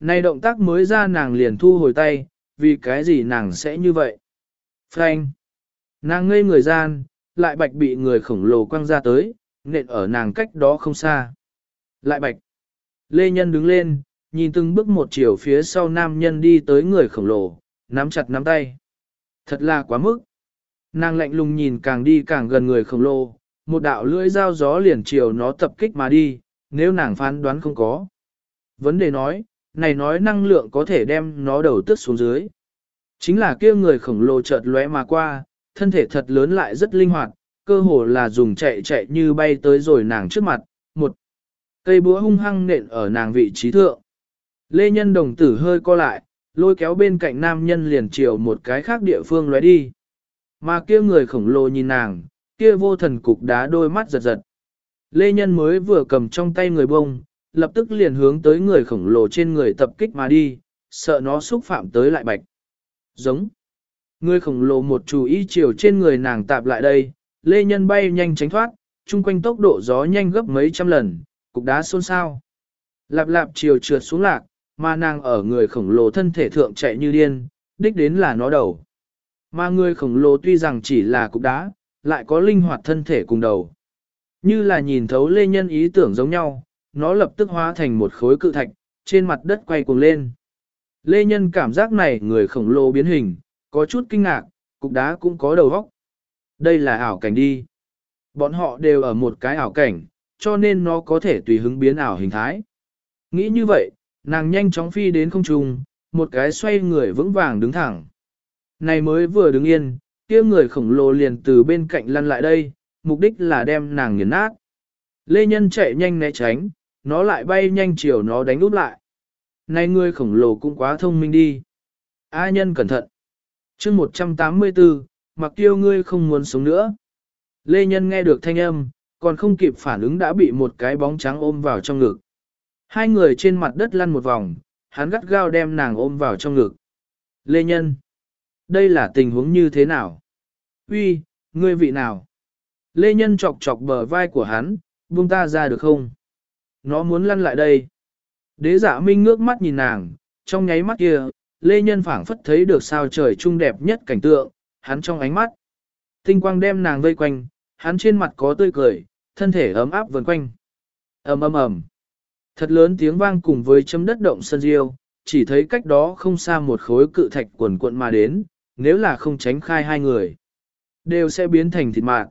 Này động tác mới ra nàng liền thu hồi tay, vì cái gì nàng sẽ như vậy? Frank! Nàng ngây người gian, lại bạch bị người khổng lồ quăng ra tới, nện ở nàng cách đó không xa. Lại bạch! Lê Nhân đứng lên, nhìn từng bước một chiều phía sau nam nhân đi tới người khổng lồ, nắm chặt nắm tay. Thật là quá mức. Nàng lạnh lùng nhìn càng đi càng gần người khổng lồ, một đạo lưỡi dao gió liền chiều nó tập kích mà đi, nếu nàng phán đoán không có. Vấn đề nói, này nói năng lượng có thể đem nó đầu tước xuống dưới. Chính là kia người khổng lồ chợt lóe mà qua, thân thể thật lớn lại rất linh hoạt, cơ hồ là dùng chạy chạy như bay tới rồi nàng trước mặt, một cây búa hung hăng nện ở nàng vị trí thượng. Lê Nhân đồng tử hơi co lại, lôi kéo bên cạnh nam nhân liền chiều một cái khác địa phương lóe đi. Mà kia người khổng lồ nhìn nàng, kia vô thần cục đá đôi mắt giật giật. Lê Nhân mới vừa cầm trong tay người bông, lập tức liền hướng tới người khổng lồ trên người tập kích mà đi, sợ nó xúc phạm tới lại bạch. Giống. Người khổng lồ một chú ý chiều trên người nàng tạp lại đây, Lê Nhân bay nhanh tránh thoát, chung quanh tốc độ gió nhanh gấp mấy trăm lần, cục đá xôn xao. Lạp lạp chiều trượt xuống lạc, mà nàng ở người khổng lồ thân thể thượng chạy như điên, đích đến là nó đầu. Mà người khổng lồ tuy rằng chỉ là cục đá, lại có linh hoạt thân thể cùng đầu. Như là nhìn thấu lê nhân ý tưởng giống nhau, nó lập tức hóa thành một khối cự thạch, trên mặt đất quay cuồng lên. Lê nhân cảm giác này người khổng lồ biến hình, có chút kinh ngạc, cục đá cũng có đầu vóc. Đây là ảo cảnh đi. Bọn họ đều ở một cái ảo cảnh, cho nên nó có thể tùy hứng biến ảo hình thái. Nghĩ như vậy, nàng nhanh chóng phi đến không trung, một cái xoay người vững vàng đứng thẳng. Này mới vừa đứng yên, kia người khổng lồ liền từ bên cạnh lăn lại đây, mục đích là đem nàng nghiền nát. Lê Nhân chạy nhanh né tránh, nó lại bay nhanh chiều nó đánh úp lại. Này ngươi khổng lồ cũng quá thông minh đi. A nhân cẩn thận. chương 184, mặc tiêu ngươi không muốn sống nữa. Lê Nhân nghe được thanh âm, còn không kịp phản ứng đã bị một cái bóng trắng ôm vào trong ngực. Hai người trên mặt đất lăn một vòng, hắn gắt gao đem nàng ôm vào trong ngực. Lê Nhân, đây là tình huống như thế nào? Uy, ngươi vị nào? Lê Nhân chọc chọc bờ vai của hắn, buông ta ra được không? Nó muốn lăn lại đây. Đế giả minh ngước mắt nhìn nàng, trong nháy mắt kia, Lê Nhân phảng phất thấy được sao trời trung đẹp nhất cảnh tượng, hắn trong ánh mắt. Tinh quang đem nàng vây quanh, hắn trên mặt có tươi cười, thân thể ấm áp vần quanh. ầm ầm ầm. Thật lớn tiếng vang cùng với chấm đất động sân diêu, chỉ thấy cách đó không xa một khối cự thạch quần cuộn mà đến, nếu là không tránh khai hai người, đều sẽ biến thành thịt mạng.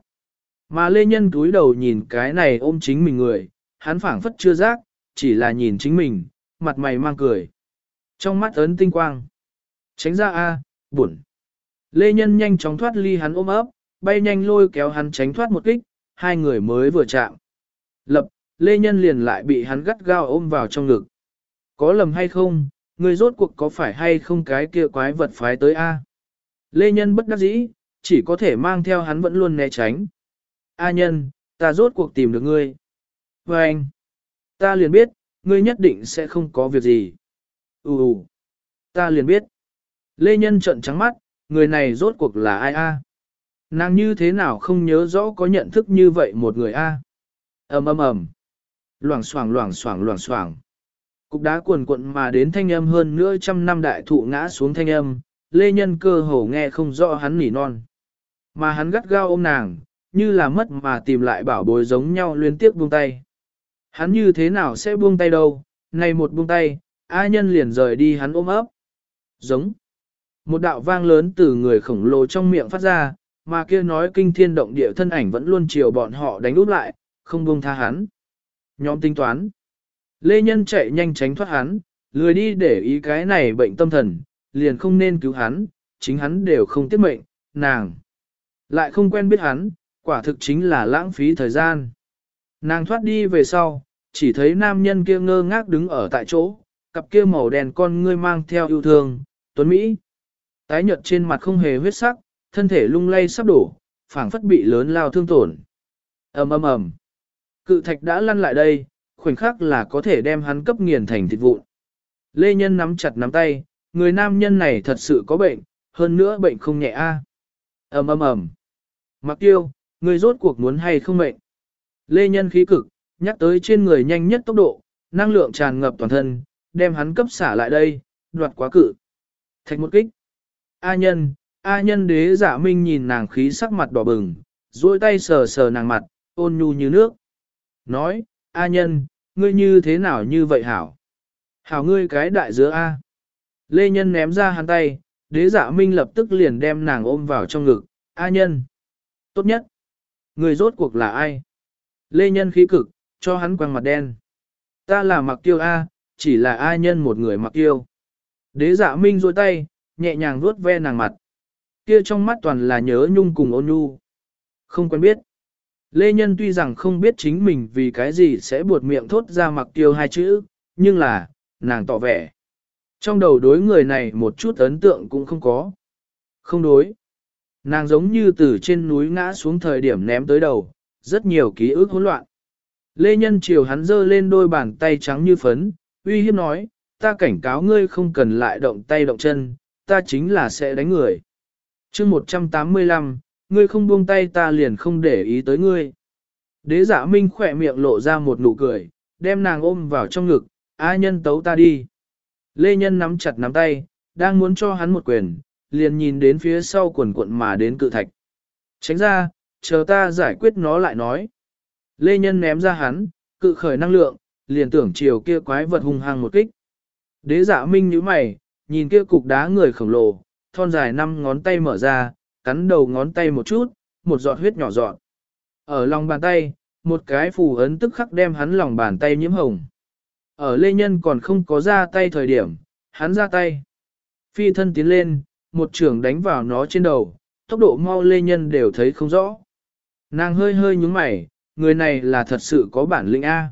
Mà Lê Nhân túi đầu nhìn cái này ôm chính mình người, hắn phảng phất chưa giác, chỉ là nhìn chính mình, mặt mày mang cười. Trong mắt ấn tinh quang. Tránh ra A, buồn. Lê Nhân nhanh chóng thoát ly hắn ôm ấp, bay nhanh lôi kéo hắn tránh thoát một kích, hai người mới vừa chạm. Lập, Lê Nhân liền lại bị hắn gắt gao ôm vào trong ngực. Có lầm hay không, người rốt cuộc có phải hay không cái kia quái vật phái tới A? Lê Nhân bất đắc dĩ, chỉ có thể mang theo hắn vẫn luôn né tránh. A nhân, ta rốt cuộc tìm được ngươi. Và anh, ta liền biết, ngươi nhất định sẽ không có việc gì. Ú ừ, ta liền biết. Lê Nhân trợn trắng mắt, người này rốt cuộc là ai a? Nàng như thế nào không nhớ rõ có nhận thức như vậy một người a? ầm ầm ầm, loảng xoảng loảng xoảng loảng xoảng. Cục đá cuồn cuộn mà đến thanh âm hơn nữa trăm năm đại thụ ngã xuống thanh âm, Lê Nhân cơ hồ nghe không rõ hắn nỉ non. Mà hắn gắt gao ôm nàng, như là mất mà tìm lại bảo bối giống nhau liên tiếp buông tay. Hắn như thế nào sẽ buông tay đâu, này một buông tay, A nhân liền rời đi hắn ôm ấp. Giống. Một đạo vang lớn từ người khổng lồ trong miệng phát ra, mà kia nói kinh thiên động địa thân ảnh vẫn luôn chiều bọn họ đánh úp lại, không buông tha hắn. Nhóm tính toán. Lê Nhân chạy nhanh tránh thoát hắn, lười đi để ý cái này bệnh tâm thần, liền không nên cứu hắn, chính hắn đều không tiết mệnh, nàng. Lại không quen biết hắn, quả thực chính là lãng phí thời gian. Nàng thoát đi về sau, chỉ thấy nam nhân kia ngơ ngác đứng ở tại chỗ, cặp kia màu đen con ngươi mang theo yêu thương, tuấn Mỹ. Tái nhợt trên mặt không hề huyết sắc, thân thể lung lay sắp đổ, phảng phất bị lớn lao thương tổn. ầm ầm ầm, Cự thạch đã lăn lại đây, khoảnh khắc là có thể đem hắn cấp nghiền thành thịt vụn. Lê Nhân nắm chặt nắm tay, người nam nhân này thật sự có bệnh, hơn nữa bệnh không nhẹ a. ầm ầm ầm. Mặc tiêu, người rốt cuộc muốn hay không mệnh. Lê Nhân khí cực, nhắc tới trên người nhanh nhất tốc độ, năng lượng tràn ngập toàn thân, đem hắn cấp xả lại đây, đoạt quá cự. Thạch một kích. A nhân, A nhân đế giả minh nhìn nàng khí sắc mặt đỏ bừng, duỗi tay sờ sờ nàng mặt, ôn nhu như nước. Nói, A nhân, ngươi như thế nào như vậy hảo? Hảo ngươi cái đại giữa A. Lê nhân ném ra hắn tay, đế giả minh lập tức liền đem nàng ôm vào trong ngực, A nhân. Tốt nhất. Người rốt cuộc là ai? Lê nhân khí cực, cho hắn quăng mặt đen. Ta là mặc tiêu A, chỉ là A nhân một người mặc tiêu. Đế giả minh duỗi tay, nhẹ nhàng vuốt ve nàng mặt. Kia trong mắt toàn là nhớ nhung cùng ôn nhu. Không quen biết. Lê Nhân tuy rằng không biết chính mình vì cái gì sẽ buột miệng thốt ra mặc tiêu hai chữ, nhưng là, nàng tỏ vẻ. Trong đầu đối người này một chút ấn tượng cũng không có. Không đối. Nàng giống như từ trên núi ngã xuống thời điểm ném tới đầu, rất nhiều ký ức hỗn loạn. Lê Nhân chiều hắn giơ lên đôi bàn tay trắng như phấn, uy hiếp nói, ta cảnh cáo ngươi không cần lại động tay động chân, ta chính là sẽ đánh người. chương 185, ngươi không buông tay ta liền không để ý tới ngươi. Đế giả minh khỏe miệng lộ ra một nụ cười, đem nàng ôm vào trong ngực, a nhân tấu ta đi. Lê Nhân nắm chặt nắm tay, đang muốn cho hắn một quyền, liền nhìn đến phía sau quần cuộn mà đến cự thạch. Tránh ra, chờ ta giải quyết nó lại nói. Lê Nhân ném ra hắn, cự khởi năng lượng, liền tưởng chiều kia quái vật hung hăng một kích. Đế Dạ minh như mày, nhìn kia cục đá người khổng lồ, thon dài năm ngón tay mở ra, cắn đầu ngón tay một chút, một giọt huyết nhỏ giọt. Ở lòng bàn tay, một cái phù ấn tức khắc đem hắn lòng bàn tay nhiễm hồng. Ở Lê Nhân còn không có ra tay thời điểm, hắn ra tay. Phi thân tiến lên, một trường đánh vào nó trên đầu, tốc độ mau Lê Nhân đều thấy không rõ. Nàng hơi hơi nhúng mày, người này là thật sự có bản lĩnh A.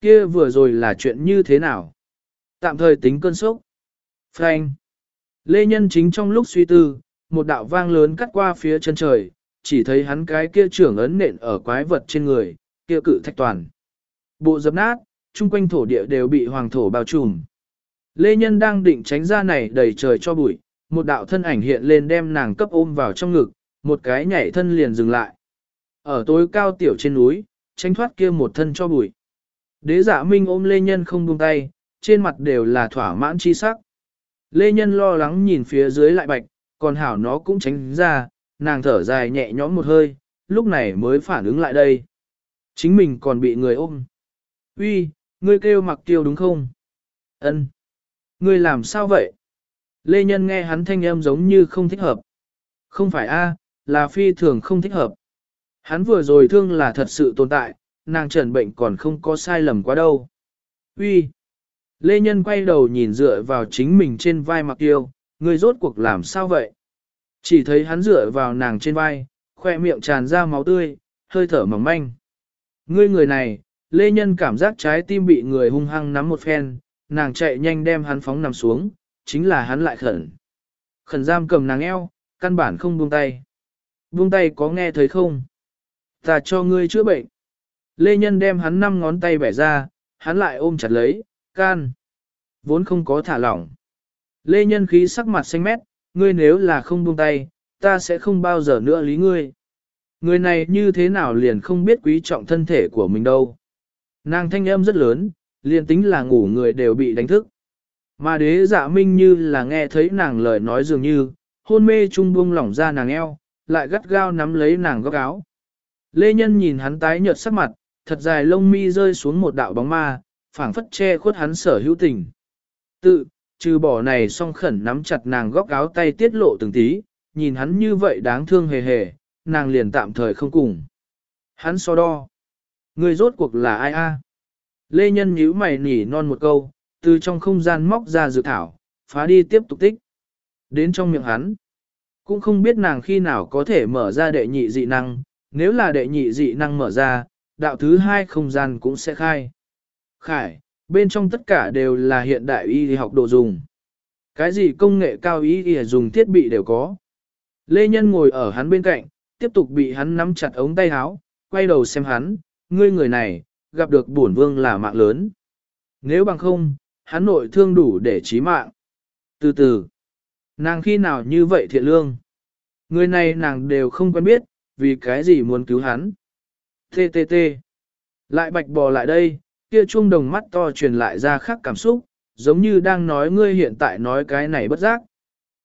Kia vừa rồi là chuyện như thế nào? Tạm thời tính cơn sốc. Frank. Lê Nhân chính trong lúc suy tư, một đạo vang lớn cắt qua phía chân trời, chỉ thấy hắn cái kia trưởng ấn nện ở quái vật trên người, kia cự thạch toàn. Bộ dập nát, chung quanh thổ địa đều bị hoàng thổ bao trùm. Lê Nhân đang định tránh ra này đầy trời cho bụi, một đạo thân ảnh hiện lên đem nàng cấp ôm vào trong ngực, một cái nhảy thân liền dừng lại. Ở tối cao tiểu trên núi, tránh thoát kia một thân cho bụi. Đế giả minh ôm Lê Nhân không buông tay, trên mặt đều là thỏa mãn chi sắc. Lê Nhân lo lắng nhìn phía dưới lại bạch, còn hảo nó cũng tránh ra, nàng thở dài nhẹ nhõm một hơi, lúc này mới phản ứng lại đây. Chính mình còn bị người ôm. Uy, ngươi kêu mặc tiêu đúng không? Ân, Ngươi làm sao vậy? Lê Nhân nghe hắn thanh âm giống như không thích hợp. Không phải a, là phi thường không thích hợp. Hắn vừa rồi thương là thật sự tồn tại, nàng trần bệnh còn không có sai lầm quá đâu. Uy. Lê Nhân quay đầu nhìn dựa vào chính mình trên vai mặc tiêu, người rốt cuộc làm sao vậy? Chỉ thấy hắn dựa vào nàng trên vai, khoe miệng tràn ra máu tươi, hơi thở mỏng manh. Ngươi người này, Lê Nhân cảm giác trái tim bị người hung hăng nắm một phen, nàng chạy nhanh đem hắn phóng nằm xuống, chính là hắn lại khẩn. Khẩn giam cầm nàng eo, căn bản không buông tay. Buông tay có nghe thấy không? Ta cho ngươi chữa bệnh. Lê Nhân đem hắn năm ngón tay bẻ ra, hắn lại ôm chặt lấy, can. Vốn không có thả lỏng. Lê Nhân khí sắc mặt xanh mét, ngươi nếu là không buông tay, ta sẽ không bao giờ nữa lý ngươi. Người này như thế nào liền không biết quý trọng thân thể của mình đâu. Nàng thanh âm rất lớn, liền tính là ngủ người đều bị đánh thức. Mà đế dạ minh như là nghe thấy nàng lời nói dường như, hôn mê trung buông lỏng ra nàng eo, lại gắt gao nắm lấy nàng góc áo. Lê Nhân nhìn hắn tái nhợt sắc mặt, thật dài lông mi rơi xuống một đạo bóng ma, phảng phất che khuất hắn sở hữu tình. Tự, trừ bỏ này song khẩn nắm chặt nàng góc áo tay tiết lộ từng tí, nhìn hắn như vậy đáng thương hề hề, nàng liền tạm thời không cùng. Hắn so đo. Người rốt cuộc là ai a? Lê Nhân nhíu mày nỉ non một câu, từ trong không gian móc ra dự thảo, phá đi tiếp tục tích. Đến trong miệng hắn. Cũng không biết nàng khi nào có thể mở ra đệ nhị dị năng, nếu là đệ nhị dị năng mở ra, đạo thứ hai không gian cũng sẽ khai. Khải, bên trong tất cả đều là hiện đại y học đồ dùng. Cái gì công nghệ cao y y dùng thiết bị đều có. Lê Nhân ngồi ở hắn bên cạnh, tiếp tục bị hắn nắm chặt ống tay áo, quay đầu xem hắn, ngươi người này, gặp được bổn vương là mạng lớn. Nếu bằng không, hắn nội thương đủ để chí mạng. Từ từ, nàng khi nào như vậy thiện lương? Người này nàng đều không quen biết, vì cái gì muốn cứu hắn. Tê tê tê. Lại bạch bò lại đây, kia chuông đồng mắt to truyền lại ra khác cảm xúc, giống như đang nói ngươi hiện tại nói cái này bất giác.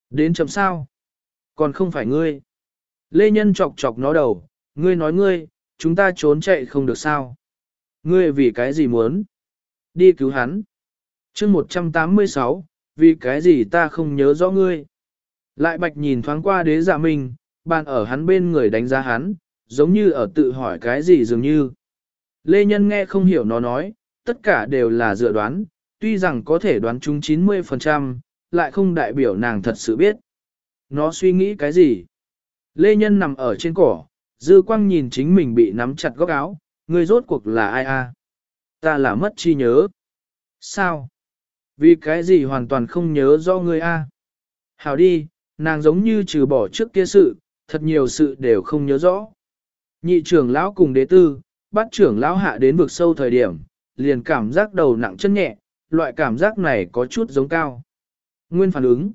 Đến chấm sao? Còn không phải ngươi. Lê Nhân chọc chọc nó đầu, ngươi nói ngươi, chúng ta trốn chạy không được sao? Ngươi vì cái gì muốn? Đi cứu hắn. chương 186, vì cái gì ta không nhớ rõ ngươi? Lại bạch nhìn thoáng qua đế dạ mình, bàn ở hắn bên người đánh giá hắn, giống như ở tự hỏi cái gì dường như. Lê Nhân nghe không hiểu nó nói, tất cả đều là dự đoán, tuy rằng có thể đoán chúng 90%, lại không đại biểu nàng thật sự biết. Nó suy nghĩ cái gì? Lê Nhân nằm ở trên cỏ, dư quang nhìn chính mình bị nắm chặt góc áo, người rốt cuộc là ai a? Ta là mất chi nhớ. Sao? Vì cái gì hoàn toàn không nhớ do ngươi a? Hảo đi, nàng giống như trừ bỏ trước kia sự, thật nhiều sự đều không nhớ rõ. Nhị trưởng lão cùng đế tư, bắt trưởng lão hạ đến vực sâu thời điểm, liền cảm giác đầu nặng chân nhẹ, loại cảm giác này có chút giống cao. Nguyên phản ứng.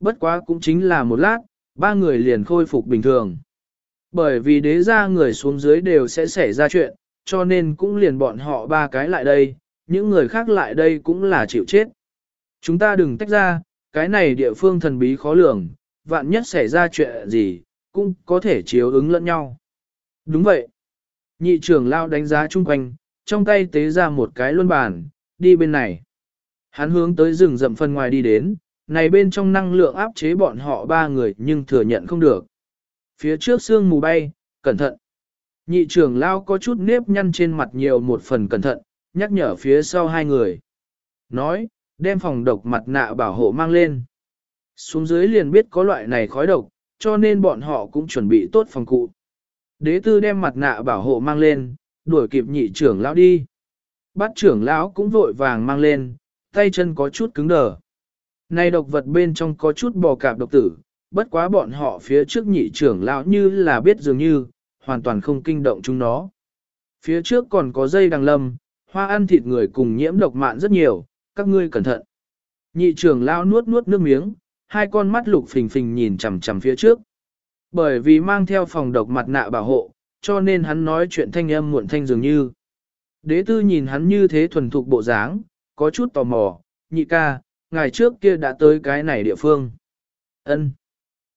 Bất quá cũng chính là một lát, ba người liền khôi phục bình thường. Bởi vì đế ra người xuống dưới đều sẽ xảy ra chuyện, cho nên cũng liền bọn họ ba cái lại đây, những người khác lại đây cũng là chịu chết. Chúng ta đừng tách ra, cái này địa phương thần bí khó lường, vạn nhất xảy ra chuyện gì, cũng có thể chiếu ứng lẫn nhau. Đúng vậy. Nhị trưởng lao đánh giá chung quanh, trong tay tế ra một cái luân bàn, đi bên này. Hắn hướng tới rừng rậm phân ngoài đi đến, này bên trong năng lượng áp chế bọn họ ba người nhưng thừa nhận không được. Phía trước xương mù bay, cẩn thận. Nhị trưởng lao có chút nếp nhăn trên mặt nhiều một phần cẩn thận, nhắc nhở phía sau hai người. Nói, đem phòng độc mặt nạ bảo hộ mang lên. Xuống dưới liền biết có loại này khói độc, cho nên bọn họ cũng chuẩn bị tốt phòng cụ. Đế tư đem mặt nạ bảo hộ mang lên, đuổi kịp nhị trưởng lão đi. Bát trưởng lão cũng vội vàng mang lên, tay chân có chút cứng đờ. Này độc vật bên trong có chút bò cạp độc tử, bất quá bọn họ phía trước nhị trưởng lão như là biết dường như, hoàn toàn không kinh động chúng nó. Phía trước còn có dây đằng lâm, hoa ăn thịt người cùng nhiễm độc mạn rất nhiều, các ngươi cẩn thận. Nhị trưởng lão nuốt nuốt nước miếng, hai con mắt lục phình phình nhìn chằm chằm phía trước. Bởi vì mang theo phòng độc mặt nạ bảo hộ, cho nên hắn nói chuyện thanh âm muộn thanh dường như. Đế tư nhìn hắn như thế thuần thục bộ dáng, có chút tò mò, nhị ca, ngày trước kia đã tới cái này địa phương. ân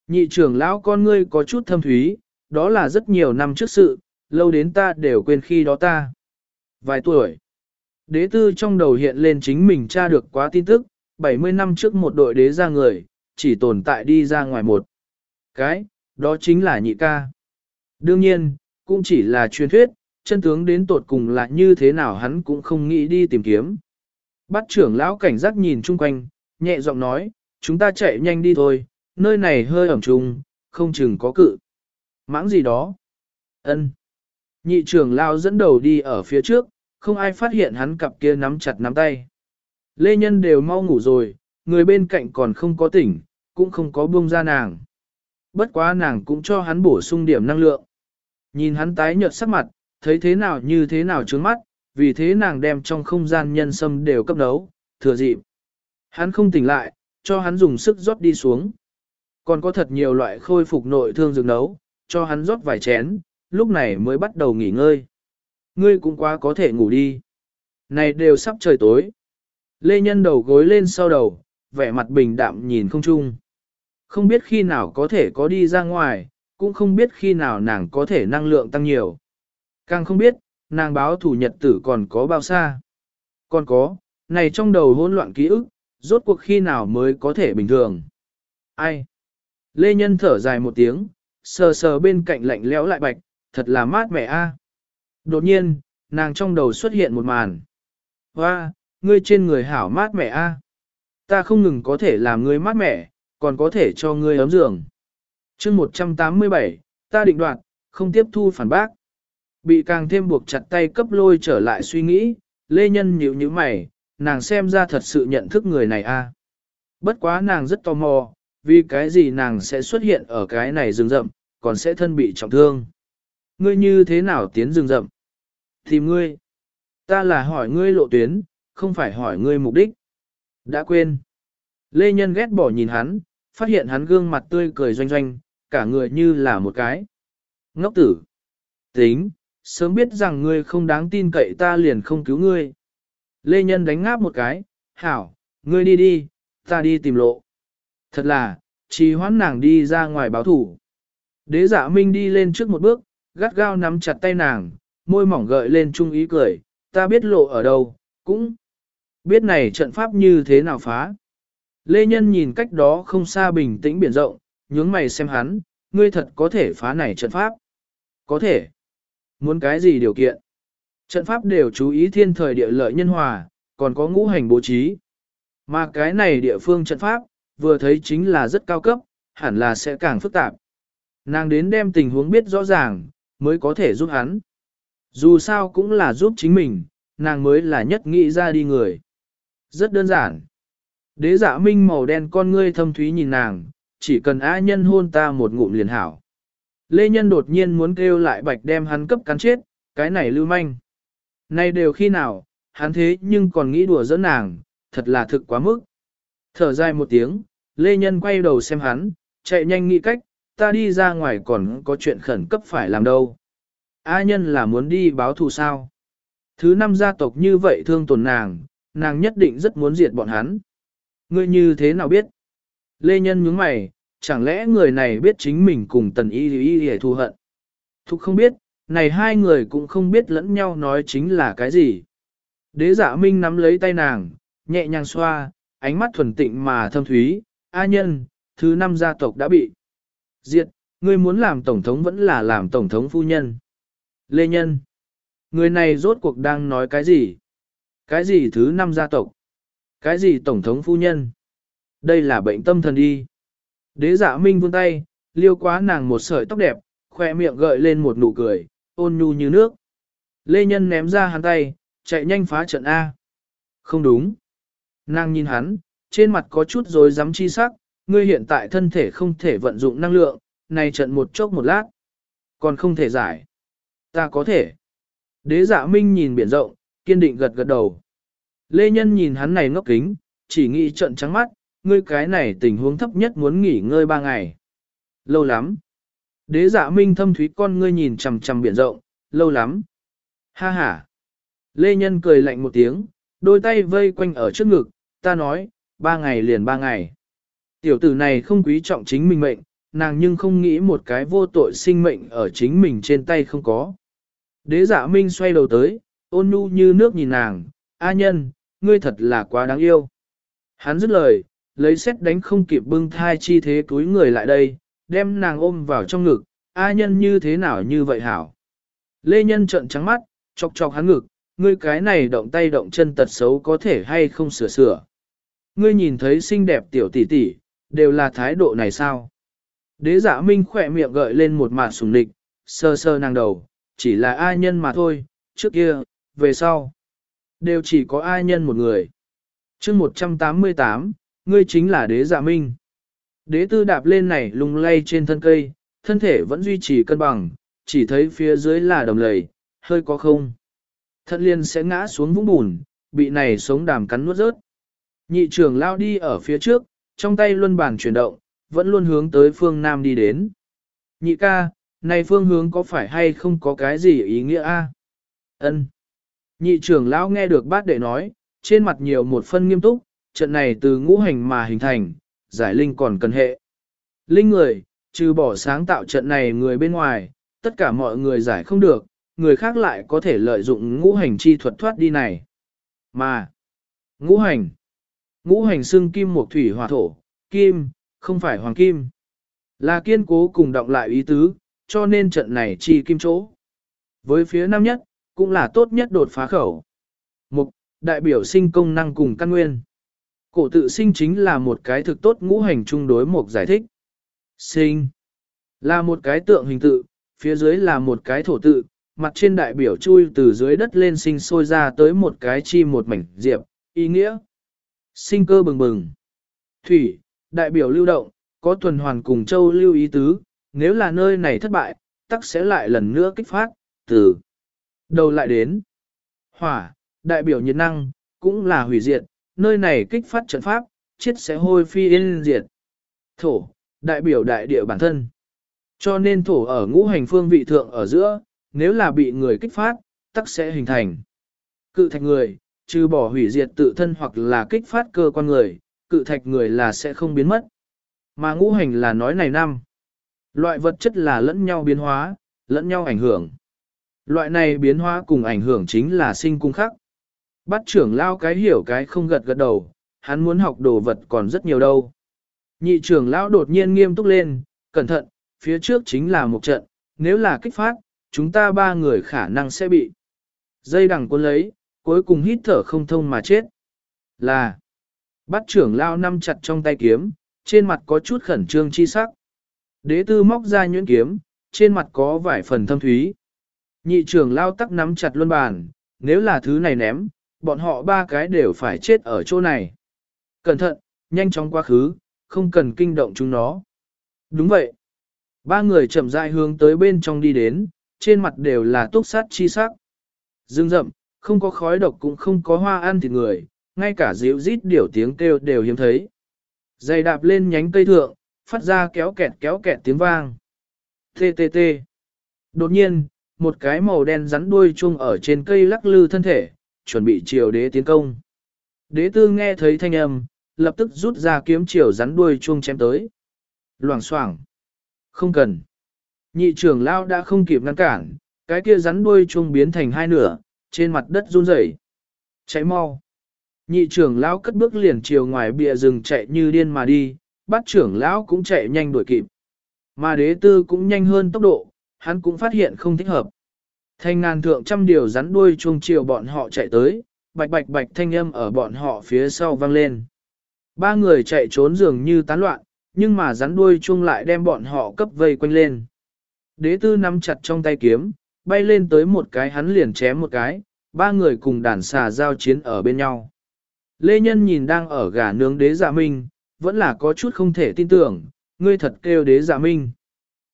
Nhị trưởng lão con ngươi có chút thâm thúy, đó là rất nhiều năm trước sự, lâu đến ta đều quên khi đó ta. Vài tuổi. Đế tư trong đầu hiện lên chính mình tra được quá tin tức, 70 năm trước một đội đế ra người, chỉ tồn tại đi ra ngoài một. Cái, đó chính là nhị ca. Đương nhiên, cũng chỉ là truyền thuyết, chân tướng đến tột cùng là như thế nào hắn cũng không nghĩ đi tìm kiếm. Bắt trưởng lão cảnh giác nhìn chung quanh, nhẹ giọng nói, chúng ta chạy nhanh đi thôi, nơi này hơi ẩm trùng, không chừng có cự. Mãng gì đó? ân Nhị trưởng lão dẫn đầu đi ở phía trước, không ai phát hiện hắn cặp kia nắm chặt nắm tay. Lê Nhân đều mau ngủ rồi, người bên cạnh còn không có tỉnh, cũng không có buông ra nàng. Bất quá nàng cũng cho hắn bổ sung điểm năng lượng. Nhìn hắn tái nhợt sắc mặt, thấy thế nào như thế nào trướng mắt, vì thế nàng đem trong không gian nhân sâm đều cấp đấu, thừa dịp. Hắn không tỉnh lại, cho hắn dùng sức rót đi xuống. Còn có thật nhiều loại khôi phục nội thương dược nấu, cho hắn rót vài chén, lúc này mới bắt đầu nghỉ ngơi. Ngươi cũng quá có thể ngủ đi. Này đều sắp trời tối. Lê Nhân đầu gối lên sau đầu, vẻ mặt bình đạm nhìn không chung. Không biết khi nào có thể có đi ra ngoài, cũng không biết khi nào nàng có thể năng lượng tăng nhiều. Càng không biết, nàng báo thủ nhật tử còn có bao xa. Còn có, này trong đầu hỗn loạn ký ức, rốt cuộc khi nào mới có thể bình thường. Ai? Lê Nhân thở dài một tiếng, sờ sờ bên cạnh lạnh lẽo lại bạch, thật là mát mẻ a. Đột nhiên, nàng trong đầu xuất hiện một màn. Hoa, ngươi trên người hảo mát mẻ a. Ta không ngừng có thể làm ngươi mát mẻ, còn có thể cho ngươi ấm giường. chương 187, ta định đoạt, không tiếp thu phản bác. Bị càng thêm buộc chặt tay cấp lôi trở lại suy nghĩ, lê nhân nhíu như mày, nàng xem ra thật sự nhận thức người này a. Bất quá nàng rất tò mò, vì cái gì nàng sẽ xuất hiện ở cái này rừng rậm, còn sẽ thân bị trọng thương. Ngươi như thế nào tiến rừng rậm? Tìm ngươi. Ta là hỏi ngươi lộ tuyến, không phải hỏi ngươi mục đích. Đã quên. Lê Nhân ghét bỏ nhìn hắn, phát hiện hắn gương mặt tươi cười doanh doanh, cả người như là một cái. Ngốc tử. Tính, sớm biết rằng ngươi không đáng tin cậy ta liền không cứu ngươi. Lê Nhân đánh ngáp một cái, hảo, ngươi đi đi, ta đi tìm lộ. Thật là, trì hoãn nàng đi ra ngoài báo thủ. Đế giả minh đi lên trước một bước, gắt gao nắm chặt tay nàng, môi mỏng gợi lên trung ý cười, ta biết lộ ở đâu, cũng biết này trận pháp như thế nào phá. Lê Nhân nhìn cách đó không xa bình tĩnh biển rộng, nhướng mày xem hắn, ngươi thật có thể phá này trận pháp. Có thể. Muốn cái gì điều kiện? Trận pháp đều chú ý thiên thời địa lợi nhân hòa, còn có ngũ hành bố trí. Mà cái này địa phương trận pháp, vừa thấy chính là rất cao cấp, hẳn là sẽ càng phức tạp. Nàng đến đem tình huống biết rõ ràng, mới có thể giúp hắn. Dù sao cũng là giúp chính mình, nàng mới là nhất nghĩ ra đi người. Rất đơn giản. Đế dạ minh màu đen con ngươi thâm thúy nhìn nàng, chỉ cần á nhân hôn ta một ngụm liền hảo. Lê Nhân đột nhiên muốn kêu lại bạch đem hắn cấp cắn chết, cái này lưu manh. Này đều khi nào, hắn thế nhưng còn nghĩ đùa giỡn nàng, thật là thực quá mức. Thở dài một tiếng, Lê Nhân quay đầu xem hắn, chạy nhanh nghĩ cách, ta đi ra ngoài còn có chuyện khẩn cấp phải làm đâu. A nhân là muốn đi báo thù sao. Thứ năm gia tộc như vậy thương tổn nàng, nàng nhất định rất muốn diệt bọn hắn. Ngươi như thế nào biết? Lê Nhân nhướng mày, chẳng lẽ người này biết chính mình cùng tần y y y thù hận? Thục không biết, này hai người cũng không biết lẫn nhau nói chính là cái gì. Đế giả minh nắm lấy tay nàng, nhẹ nhàng xoa, ánh mắt thuần tịnh mà thâm thúy, A nhân, thứ năm gia tộc đã bị. Diệt, ngươi muốn làm tổng thống vẫn là làm tổng thống phu nhân. Lê Nhân, người này rốt cuộc đang nói cái gì? Cái gì thứ năm gia tộc? Cái gì tổng thống phu nhân? Đây là bệnh tâm thần đi. Đế dạ minh vươn tay, liêu quá nàng một sợi tóc đẹp, khoe miệng gợi lên một nụ cười, ôn nhu như nước. Lê Nhân ném ra hắn tay, chạy nhanh phá trận A. Không đúng. Nàng nhìn hắn, trên mặt có chút rồi dám chi sắc, ngươi hiện tại thân thể không thể vận dụng năng lượng, này trận một chốc một lát. Còn không thể giải. Ta có thể. Đế dạ minh nhìn biển rộng, kiên định gật gật đầu. Lê Nhân nhìn hắn này ngốc kính, chỉ nghĩ trận trắng mắt, ngươi cái này tình huống thấp nhất muốn nghỉ ngơi ba ngày. Lâu lắm. Đế dạ minh thâm thúy con ngươi nhìn chằm chằm biển rộng, lâu lắm. Ha ha. Lê Nhân cười lạnh một tiếng, đôi tay vây quanh ở trước ngực, ta nói, ba ngày liền ba ngày. Tiểu tử này không quý trọng chính mình mệnh, nàng nhưng không nghĩ một cái vô tội sinh mệnh ở chính mình trên tay không có. Đế giả minh xoay đầu tới, ôn nhu như nước nhìn nàng, A nhân, ngươi thật là quá đáng yêu. Hắn dứt lời, lấy xét đánh không kịp bưng thai chi thế túi người lại đây, đem nàng ôm vào trong ngực, A nhân như thế nào như vậy hảo. Lê nhân trợn trắng mắt, chọc chọc hắn ngực, ngươi cái này động tay động chân tật xấu có thể hay không sửa sửa. Ngươi nhìn thấy xinh đẹp tiểu tỷ tỷ, đều là thái độ này sao? Đế giả minh khỏe miệng gợi lên một mặt sùng địch, sơ sơ nàng đầu, chỉ là ai nhân mà thôi, trước kia, về sau. Đều chỉ có ai nhân một người. chương 188, ngươi chính là đế giả minh. Đế tư đạp lên này lung lay trên thân cây, thân thể vẫn duy trì cân bằng, chỉ thấy phía dưới là đồng lầy, hơi có không. Thận liên sẽ ngã xuống vũng bùn, bị này sống đàm cắn nuốt rớt. Nhị trưởng lao đi ở phía trước, trong tay luân bàn chuyển động, vẫn luôn hướng tới phương Nam đi đến. Nhị ca, này phương hướng có phải hay không có cái gì ý nghĩa a? Ân. Nhị trưởng lão nghe được bát đệ nói, trên mặt nhiều một phân nghiêm túc, trận này từ ngũ hành mà hình thành, giải linh còn cần hệ. Linh người, trừ bỏ sáng tạo trận này người bên ngoài, tất cả mọi người giải không được, người khác lại có thể lợi dụng ngũ hành chi thuật thoát đi này. Mà, ngũ hành, ngũ hành xưng kim một thủy hỏa thổ, kim, không phải hoàng kim. Là kiên cố cùng động lại ý tứ, cho nên trận này chi kim chỗ. Với phía nam nhất, cũng là tốt nhất đột phá khẩu. Mục, đại biểu sinh công năng cùng căn nguyên. Cổ tự sinh chính là một cái thực tốt ngũ hành chung đối mục giải thích. Sinh là một cái tượng hình tự, phía dưới là một cái thổ tự, mặt trên đại biểu chui từ dưới đất lên sinh sôi ra tới một cái chi một mảnh diệp, ý nghĩa. Sinh cơ bừng bừng. Thủy, đại biểu lưu động, có tuần hoàn cùng châu lưu ý tứ, nếu là nơi này thất bại, tắc sẽ lại lần nữa kích phát, từ đầu lại đến. Hỏa, đại biểu nhiệt năng, cũng là hủy diệt, nơi này kích phát trận pháp, chết sẽ hôi phi yên diệt. Thổ, đại biểu đại địa bản thân. Cho nên thổ ở ngũ hành phương vị thượng ở giữa, nếu là bị người kích phát, tắc sẽ hình thành. Cự thạch người, trừ bỏ hủy diệt tự thân hoặc là kích phát cơ quan người, cự thạch người là sẽ không biến mất. Mà ngũ hành là nói này năm. Loại vật chất là lẫn nhau biến hóa, lẫn nhau ảnh hưởng. Loại này biến hóa cùng ảnh hưởng chính là sinh cung khắc. Bắt trưởng lao cái hiểu cái không gật gật đầu, hắn muốn học đồ vật còn rất nhiều đâu. Nhị trưởng lão đột nhiên nghiêm túc lên, cẩn thận, phía trước chính là một trận, nếu là kích phát, chúng ta ba người khả năng sẽ bị. Dây đằng cuốn lấy, cuối cùng hít thở không thông mà chết. Là, bắt trưởng lao nắm chặt trong tay kiếm, trên mặt có chút khẩn trương chi sắc. Đế tư móc ra nhuyễn kiếm, trên mặt có vài phần thâm thúy. Nhị trưởng lao tắc nắm chặt luân bàn, nếu là thứ này ném, bọn họ ba cái đều phải chết ở chỗ này. Cẩn thận, nhanh chóng quá khứ, không cần kinh động chúng nó. Đúng vậy. Ba người chậm rãi hướng tới bên trong đi đến, trên mặt đều là túc sát chi sắc. Dương rậm, không có khói độc cũng không có hoa ăn thịt người, ngay cả dịu rít điểu tiếng kêu đều hiếm thấy. Dày đạp lên nhánh cây thượng, phát ra kéo kẹt kéo kẹt tiếng vang. Tê tê tê. Đột nhiên, một cái màu đen rắn đuôi chung ở trên cây lắc lư thân thể, chuẩn bị chiều đế tiến công. Đế tư nghe thấy thanh âm, lập tức rút ra kiếm chiều rắn đuôi chuông chém tới. Loảng xoảng Không cần. Nhị trưởng lao đã không kịp ngăn cản, cái kia rắn đuôi chuông biến thành hai nửa, trên mặt đất run rẩy. Cháy mau. Nhị trưởng lão cất bước liền chiều ngoài bìa rừng chạy như điên mà đi, bắt trưởng lão cũng chạy nhanh đuổi kịp. Mà đế tư cũng nhanh hơn tốc độ, hắn cũng phát hiện không thích hợp. Thanh ngàn thượng trăm điều rắn đuôi chuông chiều bọn họ chạy tới, bạch bạch bạch thanh âm ở bọn họ phía sau vang lên. Ba người chạy trốn dường như tán loạn, nhưng mà rắn đuôi chuông lại đem bọn họ cấp vây quanh lên. Đế tư nắm chặt trong tay kiếm, bay lên tới một cái hắn liền chém một cái, ba người cùng đàn xà giao chiến ở bên nhau. Lê Nhân nhìn đang ở gà nướng đế giả minh, vẫn là có chút không thể tin tưởng, ngươi thật kêu đế giả minh.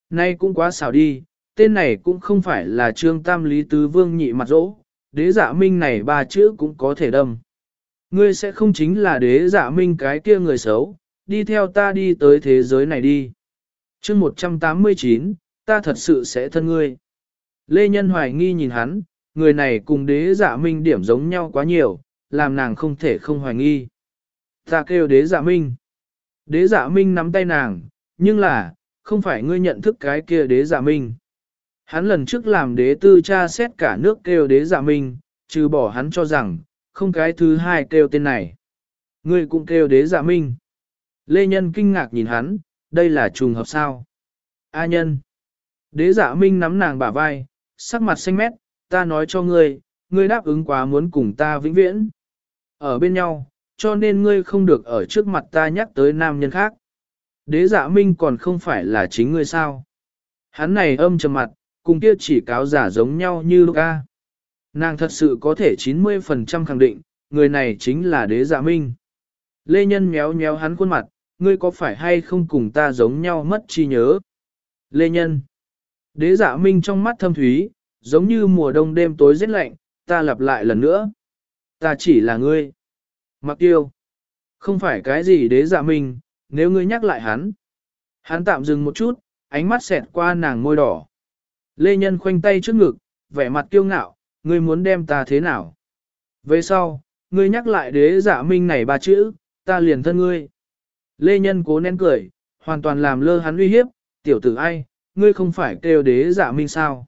Nay cũng quá xảo đi, tên này cũng không phải là trương tam lý tứ vương nhị mặt dỗ, đế dạ minh này ba chữ cũng có thể đâm. Ngươi sẽ không chính là đế dạ minh cái kia người xấu, đi theo ta đi tới thế giới này đi. chương 189, ta thật sự sẽ thân ngươi. Lê Nhân hoài nghi nhìn hắn, người này cùng đế dạ minh điểm giống nhau quá nhiều, làm nàng không thể không hoài nghi. Ta kêu đế dạ minh. Đế dạ minh nắm tay nàng, nhưng là, không phải ngươi nhận thức cái kia đế dạ minh. Hắn lần trước làm đế tư cha xét cả nước kêu đế dạ minh, trừ bỏ hắn cho rằng, không cái thứ hai kêu tên này. Ngươi cũng kêu đế dạ minh. Lê Nhân kinh ngạc nhìn hắn, đây là trùng hợp sao? A nhân. Đế dạ minh nắm nàng bả vai, sắc mặt xanh mét, ta nói cho ngươi, ngươi đáp ứng quá muốn cùng ta vĩnh viễn. Ở bên nhau, cho nên ngươi không được ở trước mặt ta nhắc tới nam nhân khác. Đế dạ minh còn không phải là chính ngươi sao. Hắn này âm trầm mặt, cùng kia chỉ cáo giả giống nhau như Luca. Nàng thật sự có thể 90% khẳng định, người này chính là đế dạ minh. Lê Nhân méo méo hắn khuôn mặt, ngươi có phải hay không cùng ta giống nhau mất chi nhớ? Lê Nhân. Đế dạ minh trong mắt thâm thúy, giống như mùa đông đêm tối rất lạnh, ta lặp lại lần nữa. Ta chỉ là ngươi. Mặc tiêu. Không phải cái gì đế dạ minh, nếu ngươi nhắc lại hắn. Hắn tạm dừng một chút, ánh mắt xẹt qua nàng môi đỏ. Lê Nhân khoanh tay trước ngực, vẻ mặt kiêu ngạo, ngươi muốn đem ta thế nào? Về sau, ngươi nhắc lại đế dạ minh này ba chữ, ta liền thân ngươi. Lê Nhân cố nén cười, hoàn toàn làm lơ hắn uy hiếp, tiểu tử ai, ngươi không phải kêu đế dạ minh sao?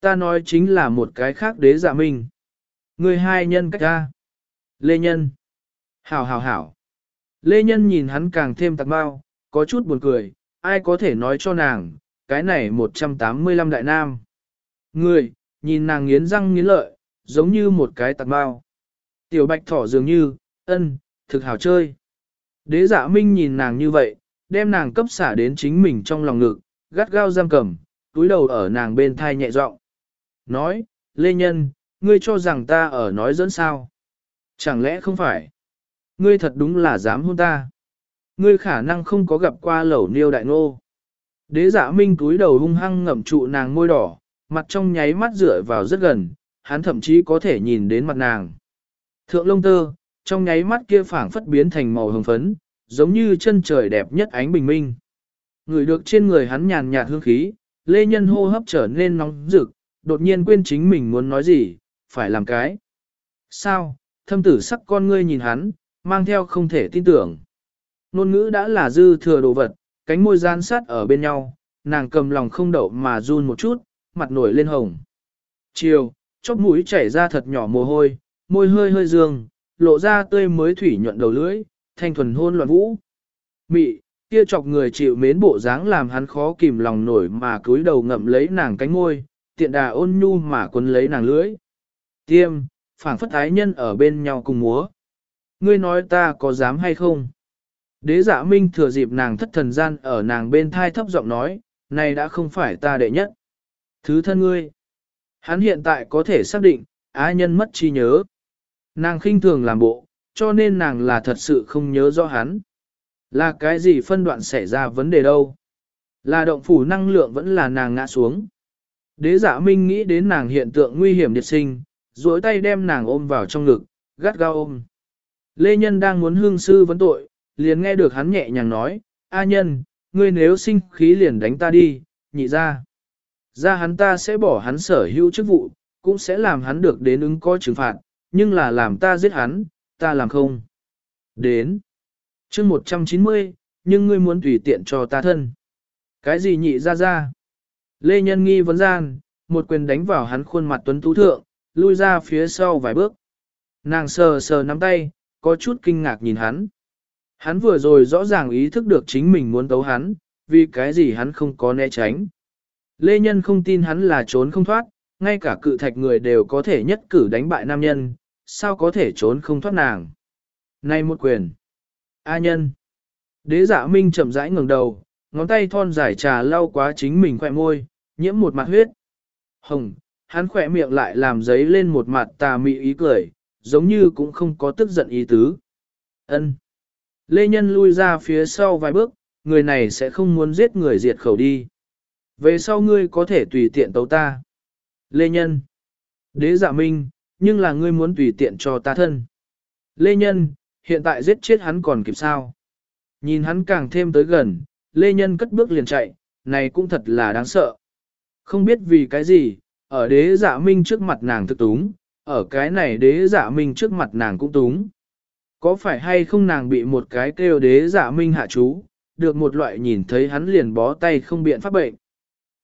Ta nói chính là một cái khác đế dạ minh. Ngươi hai nhân cách ta. Lê Nhân. Hảo hảo hảo. Lê Nhân nhìn hắn càng thêm tạc bao, có chút buồn cười, ai có thể nói cho nàng, cái này 185 đại nam. Người, nhìn nàng nghiến răng nghiến lợi, giống như một cái tạc bao. Tiểu bạch thỏ dường như, ân, thực hảo chơi. Đế dạ minh nhìn nàng như vậy, đem nàng cấp xả đến chính mình trong lòng ngực, gắt gao giam cầm, túi đầu ở nàng bên thai nhẹ giọng Nói, Lê Nhân, ngươi cho rằng ta ở nói dẫn sao? Chẳng lẽ không phải? Ngươi thật đúng là dám hôn ta. Ngươi khả năng không có gặp qua lẩu niêu đại ngô. Đế dạ minh túi đầu hung hăng ngậm trụ nàng môi đỏ, mặt trong nháy mắt dựa vào rất gần, hắn thậm chí có thể nhìn đến mặt nàng. Thượng lông tơ, trong nháy mắt kia phảng phất biến thành màu hồng phấn, giống như chân trời đẹp nhất ánh bình minh. Người được trên người hắn nhàn nhạt hương khí, lê nhân hô hấp trở nên nóng rực, đột nhiên quên chính mình muốn nói gì, phải làm cái. Sao, thâm tử sắc con ngươi nhìn hắn, mang theo không thể tin tưởng. Nôn ngữ đã là dư thừa đồ vật, cánh môi gian sát ở bên nhau, nàng cầm lòng không đậu mà run một chút, mặt nổi lên hồng. Chiều, chóp mũi chảy ra thật nhỏ mồ hôi, môi hơi hơi dương, lộ ra tươi mới thủy nhuận đầu lưỡi, thanh thuần hôn loạn vũ. Mị, kia chọc người chịu mến bộ dáng làm hắn khó kìm lòng nổi mà cúi đầu ngậm lấy nàng cánh môi, tiện đà ôn nhu mà quấn lấy nàng lưỡi. Tiêm, phảng phất ái nhân ở bên nhau cùng múa. Ngươi nói ta có dám hay không? Đế dạ minh thừa dịp nàng thất thần gian ở nàng bên thai thấp giọng nói, này đã không phải ta đệ nhất. Thứ thân ngươi. Hắn hiện tại có thể xác định, á nhân mất trí nhớ. Nàng khinh thường làm bộ, cho nên nàng là thật sự không nhớ rõ hắn. Là cái gì phân đoạn xảy ra vấn đề đâu? Là động phủ năng lượng vẫn là nàng ngã xuống. Đế giả minh nghĩ đến nàng hiện tượng nguy hiểm điệt sinh, duỗi tay đem nàng ôm vào trong ngực, gắt gao ôm. Lê Nhân đang muốn hương sư vấn tội, liền nghe được hắn nhẹ nhàng nói, A nhân, ngươi nếu sinh khí liền đánh ta đi, nhị ra. Ra hắn ta sẽ bỏ hắn sở hữu chức vụ, cũng sẽ làm hắn được đến ứng coi trừng phạt, nhưng là làm ta giết hắn, ta làm không. Đến. chương 190, nhưng ngươi muốn tùy tiện cho ta thân. Cái gì nhị ra ra? Lê Nhân nghi vấn gian, một quyền đánh vào hắn khuôn mặt tuấn tú thượng, lui ra phía sau vài bước. Nàng sờ sờ nắm tay, có chút kinh ngạc nhìn hắn. Hắn vừa rồi rõ ràng ý thức được chính mình muốn tấu hắn, vì cái gì hắn không có né tránh. Lê Nhân không tin hắn là trốn không thoát, ngay cả cự thạch người đều có thể nhất cử đánh bại nam nhân, sao có thể trốn không thoát nàng. nay một quyền. A nhân. Đế giả minh chậm rãi ngẩng đầu, ngón tay thon dài trà lau quá chính mình khỏe môi, nhiễm một mặt huyết. Hồng, hắn khỏe miệng lại làm giấy lên một mặt tà mị ý cười, giống như cũng không có tức giận ý tứ. Ân. Lê Nhân lui ra phía sau vài bước, người này sẽ không muốn giết người diệt khẩu đi. Về sau ngươi có thể tùy tiện tấu ta. Lê Nhân. Đế giả minh, nhưng là ngươi muốn tùy tiện cho ta thân. Lê Nhân, hiện tại giết chết hắn còn kịp sao? Nhìn hắn càng thêm tới gần, Lê Nhân cất bước liền chạy, này cũng thật là đáng sợ. Không biết vì cái gì, ở đế dạ minh trước mặt nàng thực túng, ở cái này đế dạ minh trước mặt nàng cũng túng. Có phải hay không nàng bị một cái kêu đế giả minh hạ chú, được một loại nhìn thấy hắn liền bó tay không biện pháp bệnh.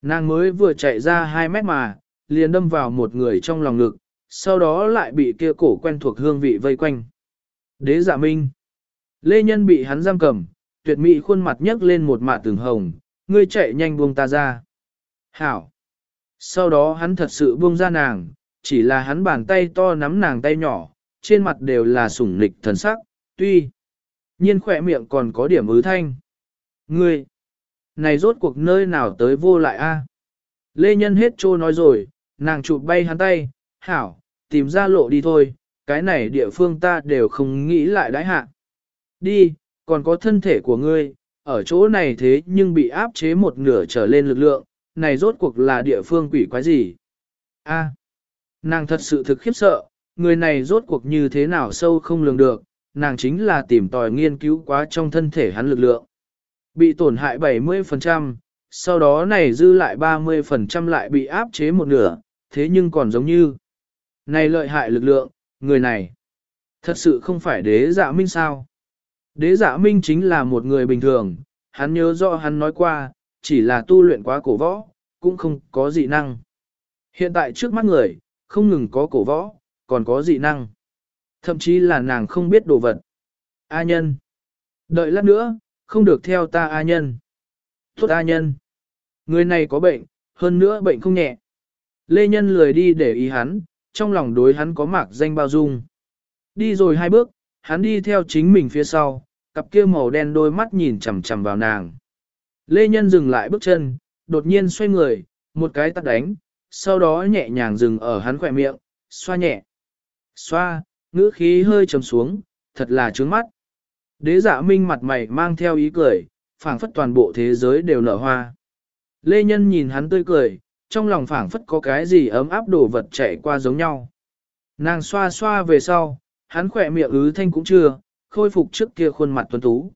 Nàng mới vừa chạy ra 2 mét mà, liền đâm vào một người trong lòng ngực, sau đó lại bị kia cổ quen thuộc hương vị vây quanh. Đế giả minh. Lê Nhân bị hắn giam cầm, tuyệt mỹ khuôn mặt nhấc lên một mạ tường hồng, ngươi chạy nhanh buông ta ra. Hảo. Sau đó hắn thật sự buông ra nàng, chỉ là hắn bàn tay to nắm nàng tay nhỏ, trên mặt đều là sủng nịch thần sắc, tuy nhiên khỏe miệng còn có điểm ứ thanh. Ngươi, này rốt cuộc nơi nào tới vô lại a? Lê Nhân hết trô nói rồi, nàng chụp bay hắn tay, hảo, tìm ra lộ đi thôi, cái này địa phương ta đều không nghĩ lại đãi hạ. Đi, còn có thân thể của ngươi, ở chỗ này thế nhưng bị áp chế một nửa trở lên lực lượng, này rốt cuộc là địa phương quỷ quái gì? A, nàng thật sự thực khiếp sợ, người này rốt cuộc như thế nào sâu không lường được, nàng chính là tìm tòi nghiên cứu quá trong thân thể hắn lực lượng. Bị tổn hại 70%, sau đó này dư lại 30% lại bị áp chế một nửa, thế nhưng còn giống như này lợi hại lực lượng, người này, thật sự không phải đế dạ minh sao. Đế dạ minh chính là một người bình thường, hắn nhớ rõ hắn nói qua, chỉ là tu luyện quá cổ võ, cũng không có dị năng. Hiện tại trước mắt người, không ngừng có cổ võ, còn có dị năng. Thậm chí là nàng không biết đồ vật. A nhân. Đợi lát nữa, không được theo ta A nhân. Tốt A nhân. Người này có bệnh, hơn nữa bệnh không nhẹ. Lê Nhân lười đi để ý hắn, trong lòng đối hắn có mạc danh bao dung. Đi rồi hai bước, hắn đi theo chính mình phía sau, cặp kia màu đen đôi mắt nhìn chằm chằm vào nàng. Lê Nhân dừng lại bước chân, đột nhiên xoay người, một cái tắt đánh, sau đó nhẹ nhàng dừng ở hắn khỏe miệng, xoa nhẹ. Xoa, ngữ khí hơi trầm xuống, thật là trướng mắt. Đế dạ minh mặt mày mang theo ý cười, phảng phất toàn bộ thế giới đều nở hoa. Lê Nhân nhìn hắn tươi cười, trong lòng phảng phất có cái gì ấm áp đổ vật chạy qua giống nhau. Nàng xoa xoa về sau, hắn khỏe miệng ứ thanh cũng chưa, khôi phục trước kia khuôn mặt tuấn tú.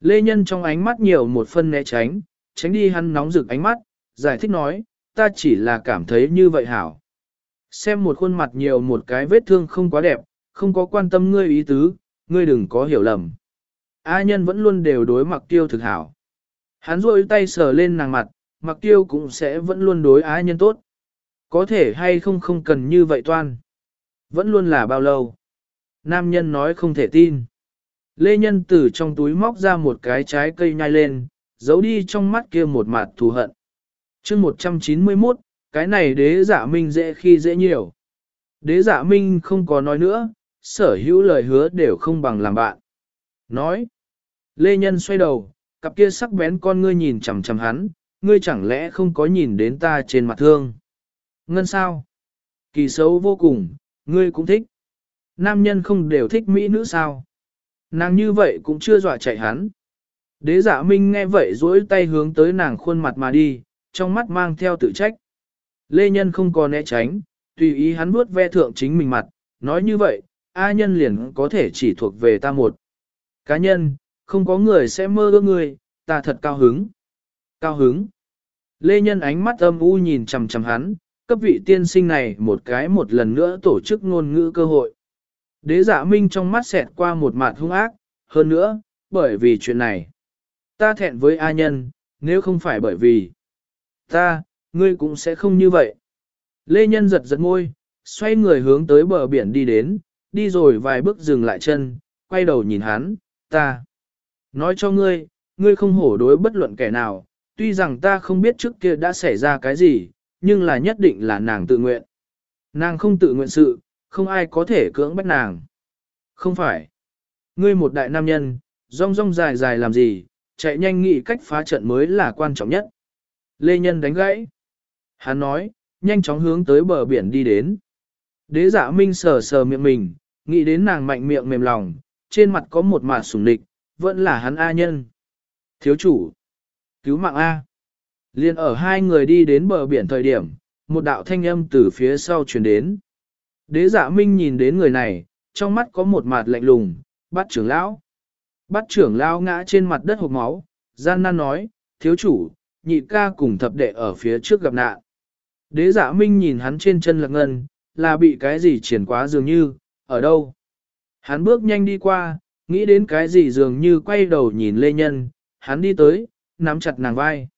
Lê Nhân trong ánh mắt nhiều một phân né tránh, tránh đi hắn nóng rực ánh mắt, giải thích nói, ta chỉ là cảm thấy như vậy hảo. Xem một khuôn mặt nhiều một cái vết thương không quá đẹp, không có quan tâm ngươi ý tứ, ngươi đừng có hiểu lầm. A nhân vẫn luôn đều đối mặc tiêu thực hảo. Hắn rôi tay sờ lên nàng mặt, mặc tiêu cũng sẽ vẫn luôn đối A nhân tốt. Có thể hay không không cần như vậy toan. Vẫn luôn là bao lâu. Nam nhân nói không thể tin. Lê Nhân từ trong túi móc ra một cái trái cây nhai lên, giấu đi trong mắt kia một mặt thù hận. chương 191, cái này đế giả minh dễ khi dễ nhiều. Đế giả minh không có nói nữa, sở hữu lời hứa đều không bằng làm bạn. Nói, Lê Nhân xoay đầu, cặp kia sắc bén con ngươi nhìn chằm chằm hắn, ngươi chẳng lẽ không có nhìn đến ta trên mặt thương. Ngân sao? Kỳ xấu vô cùng, ngươi cũng thích. Nam nhân không đều thích mỹ nữ sao? Nàng như vậy cũng chưa dọa chạy hắn. Đế giả minh nghe vậy duỗi tay hướng tới nàng khuôn mặt mà đi, trong mắt mang theo tự trách. Lê Nhân không còn né tránh, tùy ý hắn vuốt ve thượng chính mình mặt, nói như vậy, A nhân liền có thể chỉ thuộc về ta một. Cá nhân, không có người sẽ mơ ước người, ta thật cao hứng. Cao hứng. Lê Nhân ánh mắt âm u nhìn chằm chằm hắn, cấp vị tiên sinh này một cái một lần nữa tổ chức ngôn ngữ cơ hội. Đế giả minh trong mắt xẹt qua một mặt hung ác, hơn nữa, bởi vì chuyện này. Ta thẹn với A nhân, nếu không phải bởi vì ta, ngươi cũng sẽ không như vậy. Lê Nhân giật giật môi, xoay người hướng tới bờ biển đi đến, đi rồi vài bước dừng lại chân, quay đầu nhìn hắn, ta. Nói cho ngươi, ngươi không hổ đối bất luận kẻ nào, tuy rằng ta không biết trước kia đã xảy ra cái gì, nhưng là nhất định là nàng tự nguyện. Nàng không tự nguyện sự, không ai có thể cưỡng bắt nàng. Không phải. Ngươi một đại nam nhân, rong rong dài dài làm gì, chạy nhanh nghĩ cách phá trận mới là quan trọng nhất. Lê Nhân đánh gãy. Hắn nói, nhanh chóng hướng tới bờ biển đi đến. Đế giả minh sờ sờ miệng mình, nghĩ đến nàng mạnh miệng mềm lòng, trên mặt có một mặt sủng địch, vẫn là hắn A nhân. Thiếu chủ, cứu mạng A. Liên ở hai người đi đến bờ biển thời điểm, một đạo thanh âm từ phía sau truyền đến. Đế giả minh nhìn đến người này, trong mắt có một mặt lạnh lùng, bắt trưởng lão. Bắt trưởng lão ngã trên mặt đất hộp máu, gian nan nói, thiếu chủ, nhị ca cùng thập đệ ở phía trước gặp nạn. Đế giả minh nhìn hắn trên chân lạc ngân, là bị cái gì triển quá dường như, ở đâu. Hắn bước nhanh đi qua, nghĩ đến cái gì dường như quay đầu nhìn lê nhân, hắn đi tới, nắm chặt nàng vai.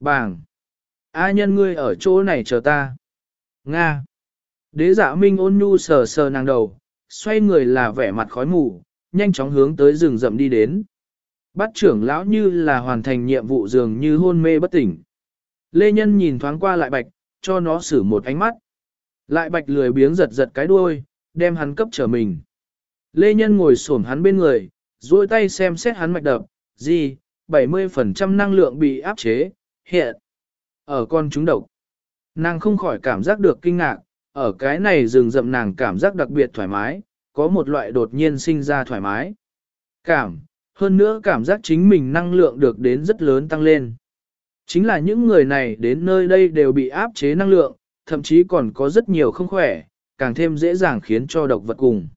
Bảng! A nhân ngươi ở chỗ này chờ ta. Nga! Đế giả minh ôn nhu sờ sờ nàng đầu, xoay người là vẻ mặt khói mù, nhanh chóng hướng tới rừng rậm đi đến. Bắt trưởng lão như là hoàn thành nhiệm vụ dường như hôn mê bất tỉnh. Lê Nhân nhìn thoáng qua lại bạch, cho nó xử một ánh mắt. Lại bạch lười biếng giật giật cái đuôi, đem hắn cấp trở mình. Lê Nhân ngồi xổm hắn bên người, duỗi tay xem xét hắn mạch đập, gì, 70% năng lượng bị áp chế, hiện. Ở con chúng độc. Nàng không khỏi cảm giác được kinh ngạc, ở cái này rừng rậm nàng cảm giác đặc biệt thoải mái, có một loại đột nhiên sinh ra thoải mái. Cảm, hơn nữa cảm giác chính mình năng lượng được đến rất lớn tăng lên. Chính là những người này đến nơi đây đều bị áp chế năng lượng, thậm chí còn có rất nhiều không khỏe, càng thêm dễ dàng khiến cho độc vật cùng.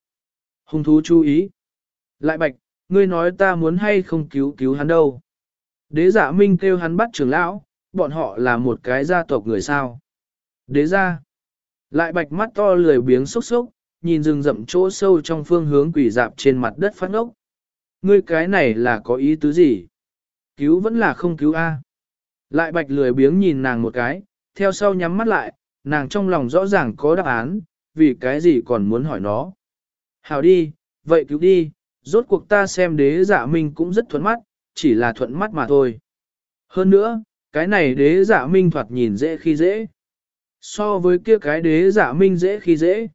Hung thú chú ý. Lại bạch, ngươi nói ta muốn hay không cứu cứu hắn đâu. Đế giả minh kêu hắn bắt trưởng lão, bọn họ là một cái gia tộc người sao. Đế gia. Lại bạch mắt to lười biếng sốc sốc, nhìn rừng rậm chỗ sâu trong phương hướng quỷ dạp trên mặt đất phát ngốc. Ngươi cái này là có ý tứ gì? Cứu vẫn là không cứu A. Lại bạch lười biếng nhìn nàng một cái, theo sau nhắm mắt lại, nàng trong lòng rõ ràng có đáp án, vì cái gì còn muốn hỏi nó. Hào đi, vậy cứu đi, rốt cuộc ta xem đế giả minh cũng rất thuận mắt, chỉ là thuận mắt mà thôi. Hơn nữa, cái này đế giả minh thoạt nhìn dễ khi dễ. So với kia cái đế giả minh dễ khi dễ.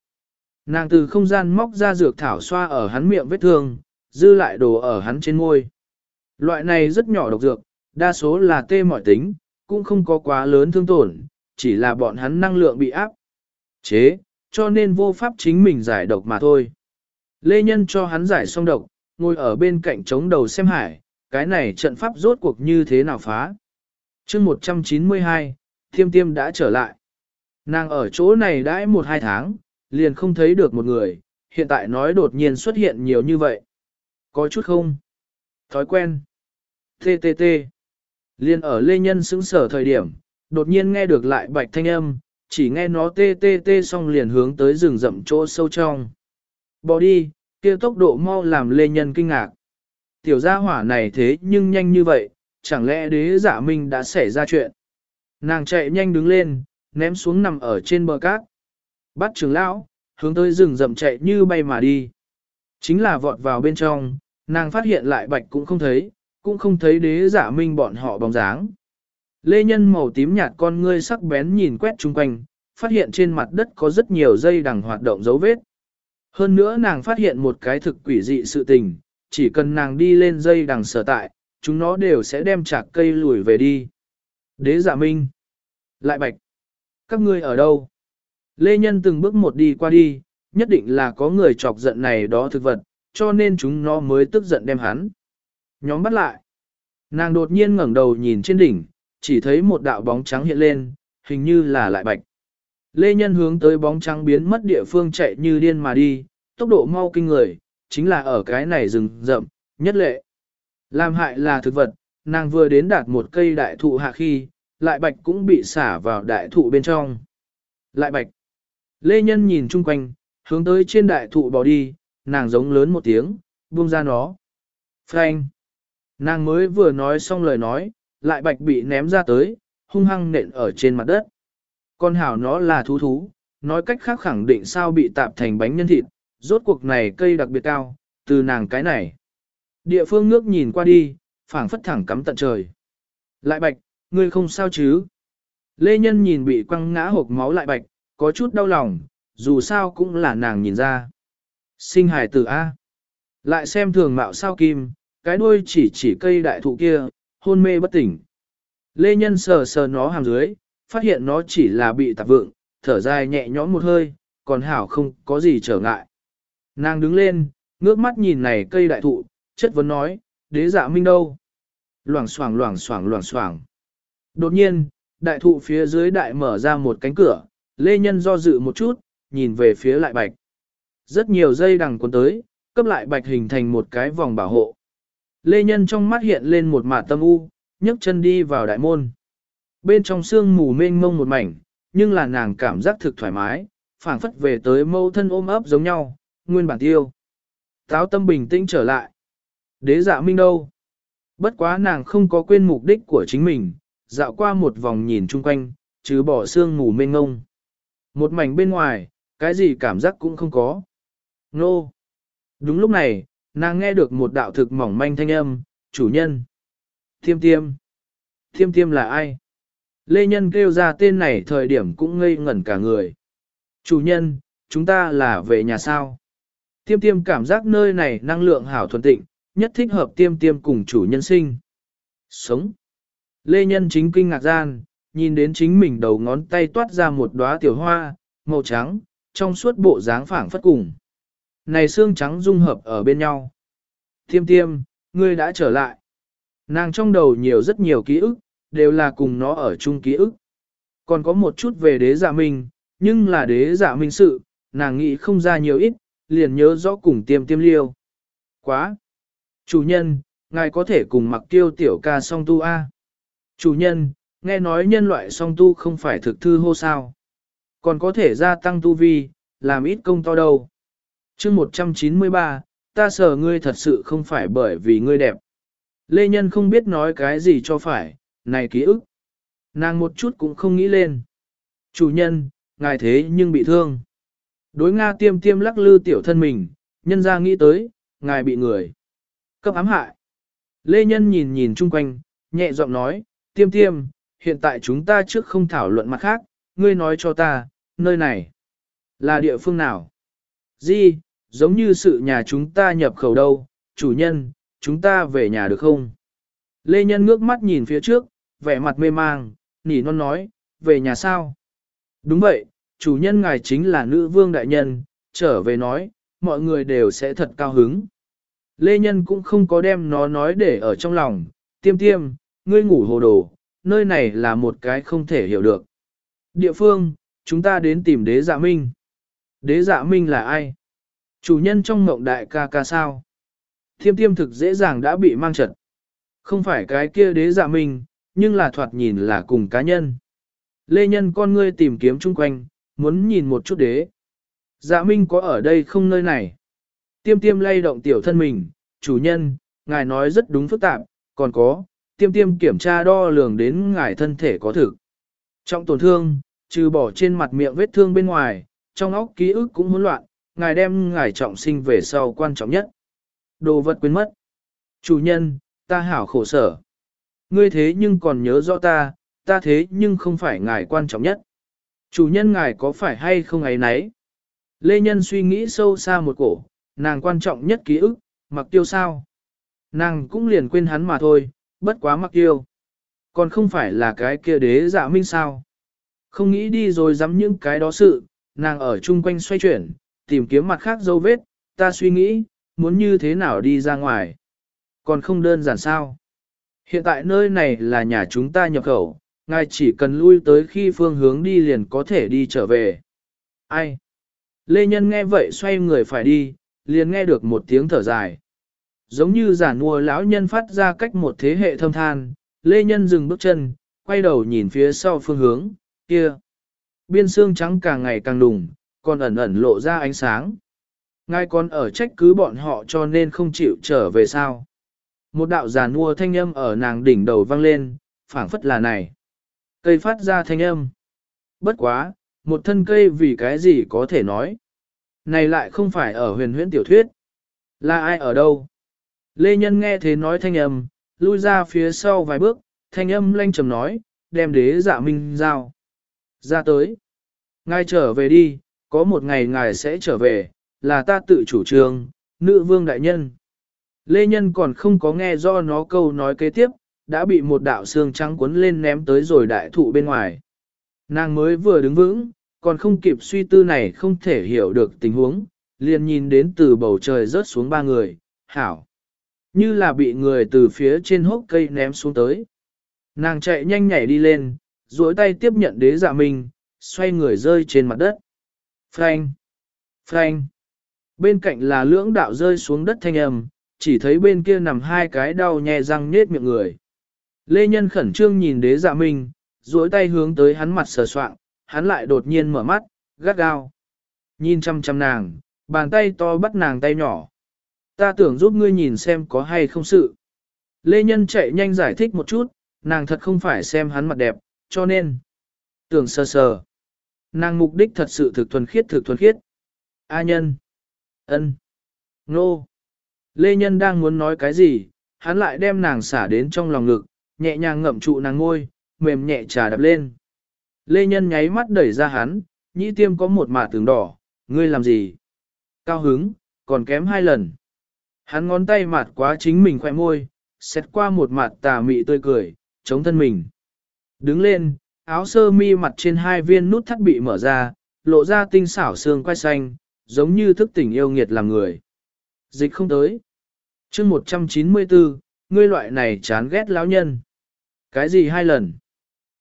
Nàng từ không gian móc ra dược thảo xoa ở hắn miệng vết thương, dư lại đồ ở hắn trên môi. Loại này rất nhỏ độc dược, đa số là tê mọi tính, cũng không có quá lớn thương tổn, chỉ là bọn hắn năng lượng bị áp. Chế, cho nên vô pháp chính mình giải độc mà thôi. Lê Nhân cho hắn giải xong độc, ngồi ở bên cạnh chống đầu xem hải, cái này trận pháp rốt cuộc như thế nào phá. chương 192, thiêm tiêm đã trở lại. Nàng ở chỗ này đãi một hai tháng, liền không thấy được một người, hiện tại nói đột nhiên xuất hiện nhiều như vậy. Có chút không? Thói quen. TTT. Liên ở Lê Nhân xứng sở thời điểm, đột nhiên nghe được lại bạch thanh âm, chỉ nghe nó tê tê tê xong liền hướng tới rừng rậm chỗ sâu trong. bỏ đi, kia tốc độ mau làm lê nhân kinh ngạc. Tiểu gia hỏa này thế nhưng nhanh như vậy, chẳng lẽ đế giả minh đã xảy ra chuyện. Nàng chạy nhanh đứng lên, ném xuống nằm ở trên bờ cát. Bắt trưởng lão, hướng tới rừng rậm chạy như bay mà đi. Chính là vọt vào bên trong, nàng phát hiện lại bạch cũng không thấy, cũng không thấy đế giả minh bọn họ bóng dáng. Lê nhân màu tím nhạt con ngươi sắc bén nhìn quét chung quanh, phát hiện trên mặt đất có rất nhiều dây đằng hoạt động dấu vết. Hơn nữa nàng phát hiện một cái thực quỷ dị sự tình, chỉ cần nàng đi lên dây đằng sở tại, chúng nó đều sẽ đem chạc cây lùi về đi. Đế giả minh. Lại bạch. Các ngươi ở đâu? Lê Nhân từng bước một đi qua đi, nhất định là có người chọc giận này đó thực vật, cho nên chúng nó mới tức giận đem hắn. Nhóm bắt lại. Nàng đột nhiên ngẩng đầu nhìn trên đỉnh, chỉ thấy một đạo bóng trắng hiện lên, hình như là lại bạch. Lê Nhân hướng tới bóng trắng biến mất địa phương chạy như điên mà đi, tốc độ mau kinh người, chính là ở cái này rừng rậm, nhất lệ. Làm hại là thực vật, nàng vừa đến đạt một cây đại thụ hạ khi, lại bạch cũng bị xả vào đại thụ bên trong. Lại bạch. Lê Nhân nhìn chung quanh, hướng tới trên đại thụ bỏ đi, nàng giống lớn một tiếng, buông ra nó. Frank. Nàng mới vừa nói xong lời nói, lại bạch bị ném ra tới, hung hăng nện ở trên mặt đất. Con hảo nó là thú thú, nói cách khác khẳng định sao bị tạp thành bánh nhân thịt, rốt cuộc này cây đặc biệt cao, từ nàng cái này. Địa phương ngước nhìn qua đi, phảng phất thẳng cắm tận trời. Lại bạch, ngươi không sao chứ? Lê Nhân nhìn bị quăng ngã hộp máu lại bạch, có chút đau lòng, dù sao cũng là nàng nhìn ra. Sinh hài tử A. Lại xem thường mạo sao kim, cái đuôi chỉ chỉ cây đại thụ kia, hôn mê bất tỉnh. Lê Nhân sờ sờ nó hàm dưới, phát hiện nó chỉ là bị tạp vượng, thở dài nhẹ nhõm một hơi, còn hảo không có gì trở ngại. Nàng đứng lên, ngước mắt nhìn này cây đại thụ, chất vấn nói, đế dạ minh đâu? Loảng xoảng loảng xoảng loảng xoảng. Đột nhiên, đại thụ phía dưới đại mở ra một cánh cửa, Lê Nhân do dự một chút, nhìn về phía lại bạch. Rất nhiều dây đằng cuốn tới, cấp lại bạch hình thành một cái vòng bảo hộ. Lê Nhân trong mắt hiện lên một mả tâm u, nhấc chân đi vào đại môn. Bên trong sương mù mênh mông một mảnh, nhưng là nàng cảm giác thực thoải mái, phảng phất về tới mâu thân ôm ấp giống nhau, nguyên bản tiêu. Táo tâm bình tĩnh trở lại. Đế dạ minh đâu? Bất quá nàng không có quên mục đích của chính mình, dạo qua một vòng nhìn chung quanh, chứ bỏ sương mù mênh ngông. Một mảnh bên ngoài, cái gì cảm giác cũng không có. Nô! Đúng lúc này, nàng nghe được một đạo thực mỏng manh thanh âm, chủ nhân. Thiêm tiêm. Thiêm tiêm là ai? Lê Nhân kêu ra tên này thời điểm cũng ngây ngẩn cả người. Chủ nhân, chúng ta là về nhà sao? Tiêm tiêm cảm giác nơi này năng lượng hảo thuần tịnh, nhất thích hợp tiêm tiêm cùng chủ nhân sinh. Sống. Lê Nhân chính kinh ngạc gian, nhìn đến chính mình đầu ngón tay toát ra một đóa tiểu hoa, màu trắng, trong suốt bộ dáng phảng phất cùng. Này xương trắng dung hợp ở bên nhau. Tiêm tiêm, ngươi đã trở lại. Nàng trong đầu nhiều rất nhiều ký ức, đều là cùng nó ở chung ký ức. Còn có một chút về đế dạ minh, nhưng là đế dạ minh sự, nàng nghĩ không ra nhiều ít, liền nhớ rõ cùng tiêm tiêm liêu. Quá! Chủ nhân, ngài có thể cùng mặc tiêu tiểu ca song tu A. Chủ nhân, nghe nói nhân loại song tu không phải thực thư hô sao. Còn có thể gia tăng tu vi, làm ít công to đâu chương 193, ta sợ ngươi thật sự không phải bởi vì ngươi đẹp. Lê Nhân không biết nói cái gì cho phải, này ký ức. Nàng một chút cũng không nghĩ lên. Chủ nhân, ngài thế nhưng bị thương. Đối Nga tiêm tiêm lắc lư tiểu thân mình, nhân ra nghĩ tới, ngài bị người. Cấp ám hại. Lê Nhân nhìn nhìn chung quanh, nhẹ giọng nói, tiêm tiêm, hiện tại chúng ta trước không thảo luận mặt khác, ngươi nói cho ta, nơi này, là địa phương nào? Di, giống như sự nhà chúng ta nhập khẩu đâu, chủ nhân, chúng ta về nhà được không? Lê Nhân ngước mắt nhìn phía trước, vẻ mặt mê mang, nỉ non nói, về nhà sao? Đúng vậy, chủ nhân ngài chính là nữ vương đại nhân, trở về nói, mọi người đều sẽ thật cao hứng. Lê Nhân cũng không có đem nó nói để ở trong lòng, tiêm tiêm, ngươi ngủ hồ đồ, nơi này là một cái không thể hiểu được. Địa phương, chúng ta đến tìm đế dạ minh. Đế dạ minh là ai? Chủ nhân trong mộng đại ca ca sao? Thiêm tiêm thực dễ dàng đã bị mang trật. Không phải cái kia đế dạ minh, nhưng là thoạt nhìn là cùng cá nhân. Lê nhân con ngươi tìm kiếm chung quanh, muốn nhìn một chút đế. Dạ minh có ở đây không nơi này? tiêm tiêm lay động tiểu thân mình, chủ nhân, ngài nói rất đúng phức tạp, còn có, tiêm tiêm kiểm tra đo lường đến ngài thân thể có thực. Trong tổn thương, trừ bỏ trên mặt miệng vết thương bên ngoài, trong óc ký ức cũng hỗn loạn, ngài đem ngài trọng sinh về sau quan trọng nhất. Đồ vật quên mất. Chủ nhân, ta hảo khổ sở. Ngươi thế nhưng còn nhớ rõ ta, ta thế nhưng không phải ngài quan trọng nhất. Chủ nhân ngài có phải hay không ấy nấy? Lê Nhân suy nghĩ sâu xa một cổ, nàng quan trọng nhất ký ức, mặc tiêu sao? Nàng cũng liền quên hắn mà thôi, bất quá mặc tiêu. Còn không phải là cái kia đế dạ minh sao? Không nghĩ đi rồi dám những cái đó sự, nàng ở chung quanh xoay chuyển, tìm kiếm mặt khác dấu vết, ta suy nghĩ, muốn như thế nào đi ra ngoài. Còn không đơn giản sao? Hiện tại nơi này là nhà chúng ta nhập khẩu, ngài chỉ cần lui tới khi phương hướng đi liền có thể đi trở về. Ai? Lê Nhân nghe vậy xoay người phải đi, liền nghe được một tiếng thở dài. Giống như giả mùa lão nhân phát ra cách một thế hệ thâm than, Lê Nhân dừng bước chân, quay đầu nhìn phía sau phương hướng, kia. Biên xương trắng càng ngày càng đùng, còn ẩn ẩn lộ ra ánh sáng. Ngài còn ở trách cứ bọn họ cho nên không chịu trở về sao. Một đạo giàn mua thanh âm ở nàng đỉnh đầu vang lên, phảng phất là này. Cây phát ra thanh âm. Bất quá, một thân cây vì cái gì có thể nói. Này lại không phải ở huyền huyễn tiểu thuyết. Là ai ở đâu? Lê Nhân nghe thế nói thanh âm, lui ra phía sau vài bước, thanh âm lanh trầm nói, đem đế dạ minh giao. Ra tới. Ngài trở về đi, có một ngày ngài sẽ trở về, là ta tự chủ trương, nữ vương đại nhân. Lê Nhân còn không có nghe do nó câu nói kế tiếp, đã bị một đạo xương trắng cuốn lên ném tới rồi đại thụ bên ngoài. Nàng mới vừa đứng vững, còn không kịp suy tư này không thể hiểu được tình huống, liền nhìn đến từ bầu trời rớt xuống ba người, hảo. Như là bị người từ phía trên hốc cây ném xuống tới. Nàng chạy nhanh nhảy đi lên, duỗi tay tiếp nhận đế dạ mình, xoay người rơi trên mặt đất. Phanh! Phanh! Bên cạnh là lưỡng đạo rơi xuống đất thanh âm, chỉ thấy bên kia nằm hai cái đau nhè răng nết miệng người. Lê Nhân khẩn trương nhìn đế dạ minh, duỗi tay hướng tới hắn mặt sờ soạng, hắn lại đột nhiên mở mắt, gắt gao. Nhìn chăm chăm nàng, bàn tay to bắt nàng tay nhỏ. Ta tưởng giúp ngươi nhìn xem có hay không sự. Lê Nhân chạy nhanh giải thích một chút, nàng thật không phải xem hắn mặt đẹp, cho nên. Tưởng sờ sờ. Nàng mục đích thật sự thực thuần khiết thực thuần khiết. A nhân. ân, Nô. Lê Nhân đang muốn nói cái gì, hắn lại đem nàng xả đến trong lòng ngực, nhẹ nhàng ngậm trụ nàng ngôi, mềm nhẹ trà đập lên. Lê Nhân nháy mắt đẩy ra hắn, nhĩ tiêm có một mả tường đỏ, ngươi làm gì? Cao hứng, còn kém hai lần. Hắn ngón tay mạt quá chính mình khỏe môi, xét qua một mặt tà mị tươi cười, chống thân mình. Đứng lên, áo sơ mi mặt trên hai viên nút thắt bị mở ra, lộ ra tinh xảo xương quai xanh, giống như thức tỉnh yêu nghiệt làm người. Dịch không tới. chương 194, ngươi loại này chán ghét lão nhân. Cái gì hai lần?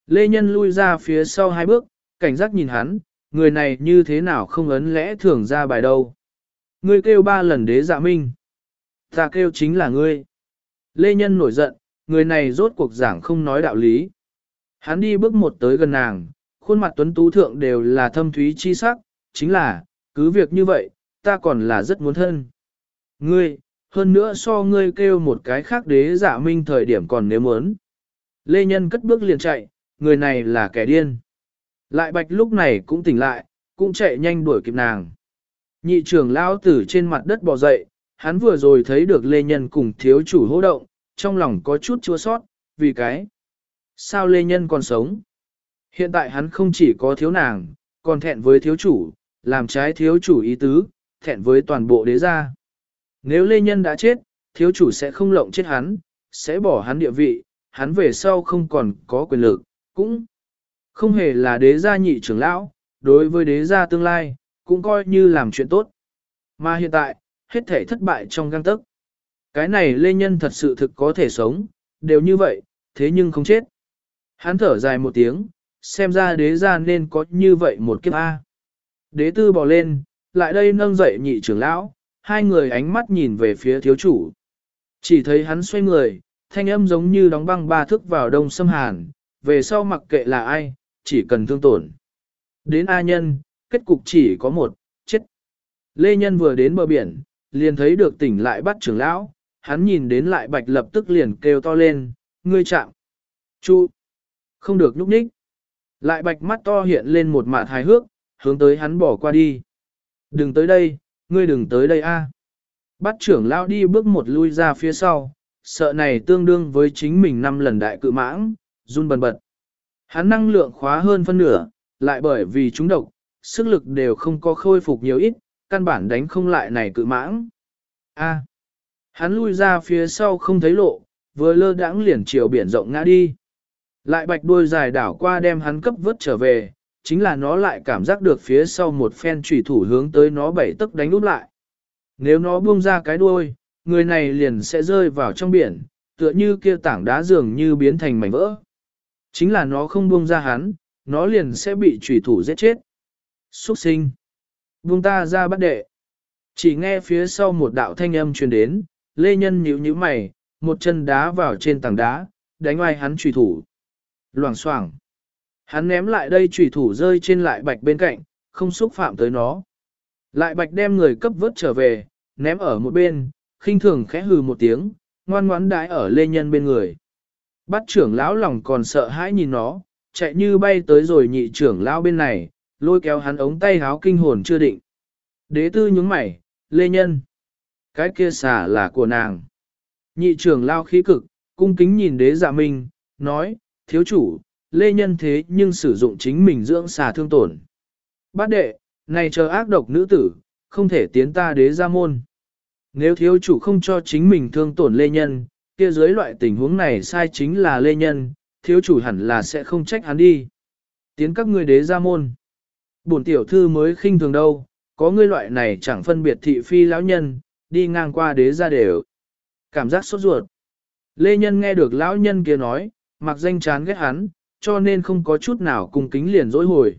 Lê Nhân lui ra phía sau hai bước, cảnh giác nhìn hắn, người này như thế nào không ấn lẽ thường ra bài đâu. Ngươi kêu ba lần đế dạ minh. Ta kêu chính là ngươi. Lê Nhân nổi giận, người này rốt cuộc giảng không nói đạo lý. Hắn đi bước một tới gần nàng, khuôn mặt tuấn tú thượng đều là thâm thúy chi sắc, chính là, cứ việc như vậy, ta còn là rất muốn thân. Ngươi, hơn nữa so ngươi kêu một cái khác đế giả minh thời điểm còn nếu muốn. Lê Nhân cất bước liền chạy, người này là kẻ điên. Lại bạch lúc này cũng tỉnh lại, cũng chạy nhanh đuổi kịp nàng. Nhị trưởng lao tử trên mặt đất bò dậy, hắn vừa rồi thấy được Lê Nhân cùng thiếu chủ hô động, trong lòng có chút chua sót, vì cái. Sao Lê Nhân còn sống? Hiện tại hắn không chỉ có thiếu nàng, còn thẹn với thiếu chủ, làm trái thiếu chủ ý tứ, thẹn với toàn bộ đế gia. Nếu Lê Nhân đã chết, thiếu chủ sẽ không lộng chết hắn, sẽ bỏ hắn địa vị, hắn về sau không còn có quyền lực, cũng không hề là đế gia nhị trưởng lão, đối với đế gia tương lai, cũng coi như làm chuyện tốt. Mà hiện tại, hết thể thất bại trong găng tức. Cái này Lê Nhân thật sự thực có thể sống, đều như vậy, thế nhưng không chết. Hắn thở dài một tiếng, xem ra đế gia nên có như vậy một kiếp A. Đế tư bò lên, lại đây nâng dậy nhị trưởng lão, hai người ánh mắt nhìn về phía thiếu chủ. Chỉ thấy hắn xoay người, thanh âm giống như đóng băng ba thước vào đông xâm hàn, về sau mặc kệ là ai, chỉ cần thương tổn. Đến A nhân, kết cục chỉ có một, chết. Lê Nhân vừa đến bờ biển, liền thấy được tỉnh lại bắt trưởng lão, hắn nhìn đến lại bạch lập tức liền kêu to lên, ngươi chạm. Chu, không được núp ních. Lại bạch mắt to hiện lên một mạt hài hước, hướng tới hắn bỏ qua đi. Đừng tới đây, ngươi đừng tới đây a. Bắt trưởng lão đi bước một lui ra phía sau, sợ này tương đương với chính mình năm lần đại cự mãng, run bần bật. Hắn năng lượng khóa hơn phân nửa, lại bởi vì chúng độc, sức lực đều không có khôi phục nhiều ít, căn bản đánh không lại này cự mãng. A. hắn lui ra phía sau không thấy lộ, vừa lơ đãng liền chiều biển rộng ngã đi. Lại bạch đuôi dài đảo qua đem hắn cấp vớt trở về, chính là nó lại cảm giác được phía sau một phen trùy thủ hướng tới nó bảy tức đánh úp lại. Nếu nó buông ra cái đuôi, người này liền sẽ rơi vào trong biển, tựa như kia tảng đá dường như biến thành mảnh vỡ. Chính là nó không buông ra hắn, nó liền sẽ bị trùy thủ giết chết. Xuất sinh. Buông ta ra bắt đệ. Chỉ nghe phía sau một đạo thanh âm truyền đến, lê nhân nhíu nhíu mày, một chân đá vào trên tảng đá, đánh oai hắn trùy thủ. Loảng xoảng. Hắn ném lại đây chủy thủ rơi trên lại bạch bên cạnh, không xúc phạm tới nó. Lại bạch đem người cấp vớt trở về, ném ở một bên, khinh thường khẽ hừ một tiếng, ngoan ngoãn đái ở lê nhân bên người. Bắt trưởng lão lòng còn sợ hãi nhìn nó, chạy như bay tới rồi nhị trưởng lão bên này, lôi kéo hắn ống tay háo kinh hồn chưa định. Đế tư nhướng mày, lê nhân. Cái kia xả là của nàng. Nhị trưởng lão khí cực, cung kính nhìn đế dạ minh, nói, thiếu chủ, lê nhân thế nhưng sử dụng chính mình dưỡng xà thương tổn. Bát đệ, này chờ ác độc nữ tử, không thể tiến ta đế ra môn. Nếu thiếu chủ không cho chính mình thương tổn lê nhân, kia dưới loại tình huống này sai chính là lê nhân, thiếu chủ hẳn là sẽ không trách hắn đi. Tiến các ngươi đế ra môn. Bổn tiểu thư mới khinh thường đâu, có ngươi loại này chẳng phân biệt thị phi lão nhân, đi ngang qua đế ra đều. Cảm giác sốt ruột. Lê nhân nghe được lão nhân kia nói, mặc danh chán ghét hắn, cho nên không có chút nào cùng kính liền dối hồi.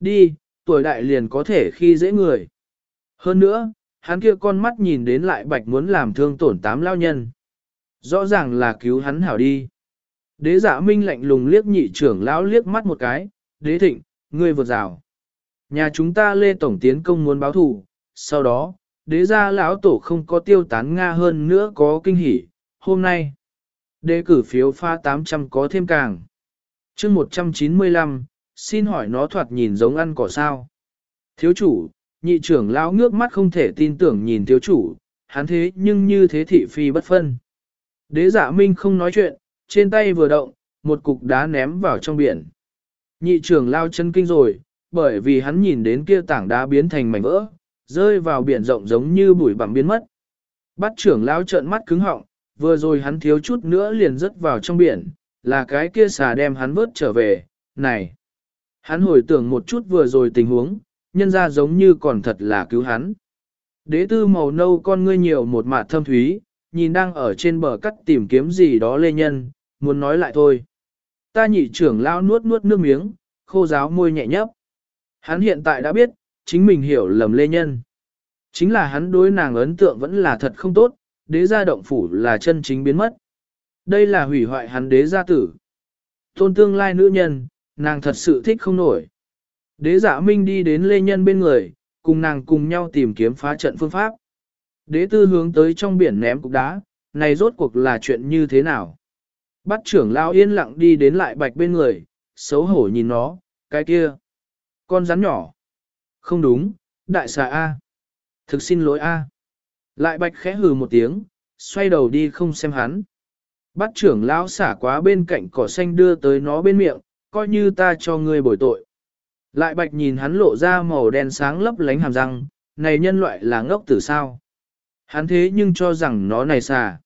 Đi, tuổi đại liền có thể khi dễ người. Hơn nữa, hắn kia con mắt nhìn đến lại bạch muốn làm thương tổn tám lao nhân. Rõ ràng là cứu hắn hảo đi. Đế giả minh lạnh lùng liếc nhị trưởng lão liếc mắt một cái, đế thịnh, ngươi vượt rào. Nhà chúng ta lê tổng tiến công muốn báo thù, sau đó, đế gia lão tổ không có tiêu tán Nga hơn nữa có kinh hỉ, hôm nay. Đề cử phiếu pha 800 có thêm càng. chương 195, xin hỏi nó thoạt nhìn giống ăn cỏ sao. Thiếu chủ, nhị trưởng lão ngước mắt không thể tin tưởng nhìn thiếu chủ, hắn thế nhưng như thế thị phi bất phân. Đế giả minh không nói chuyện, trên tay vừa động, một cục đá ném vào trong biển. Nhị trưởng lao chân kinh rồi, bởi vì hắn nhìn đến kia tảng đá biến thành mảnh vỡ, rơi vào biển rộng giống như bụi bặm biến mất. Bắt trưởng lao trợn mắt cứng họng, vừa rồi hắn thiếu chút nữa liền rớt vào trong biển, là cái kia xà đem hắn vớt trở về, này. Hắn hồi tưởng một chút vừa rồi tình huống, nhân ra giống như còn thật là cứu hắn. Đế tư màu nâu con ngươi nhiều một mạt thâm thúy, nhìn đang ở trên bờ cắt tìm kiếm gì đó lê nhân, muốn nói lại thôi. Ta nhị trưởng lao nuốt nuốt nước miếng, khô giáo môi nhẹ nhấp. Hắn hiện tại đã biết, chính mình hiểu lầm lê nhân. Chính là hắn đối nàng ấn tượng vẫn là thật không tốt, đế gia động phủ là chân chính biến mất. Đây là hủy hoại hắn đế gia tử. Tôn tương lai nữ nhân, nàng thật sự thích không nổi. Đế giả minh đi đến lê nhân bên người, cùng nàng cùng nhau tìm kiếm phá trận phương pháp. Đế tư hướng tới trong biển ném cục đá, này rốt cuộc là chuyện như thế nào? Bắt trưởng lao yên lặng đi đến lại bạch bên người, xấu hổ nhìn nó, cái kia. Con rắn nhỏ. Không đúng, đại xà A. Thực xin lỗi A. Lại bạch khẽ hừ một tiếng, xoay đầu đi không xem hắn. Bắt trưởng lão xả quá bên cạnh cỏ xanh đưa tới nó bên miệng, coi như ta cho ngươi bồi tội. Lại bạch nhìn hắn lộ ra màu đen sáng lấp lánh hàm răng, này nhân loại là ngốc tử sao. Hắn thế nhưng cho rằng nó này xà.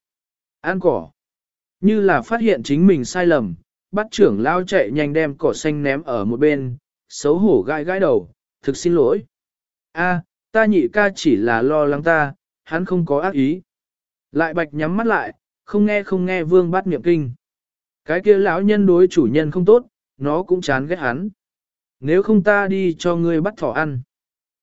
Ăn cỏ. Như là phát hiện chính mình sai lầm, bắt trưởng lao chạy nhanh đem cỏ xanh ném ở một bên, xấu hổ gai gai đầu, thực xin lỗi. A, ta nhị ca chỉ là lo lắng ta, hắn không có ác ý. Lại bạch nhắm mắt lại, không nghe không nghe vương bắt niệm kinh. Cái kia lão nhân đối chủ nhân không tốt, nó cũng chán ghét hắn. Nếu không ta đi cho ngươi bắt thỏ ăn.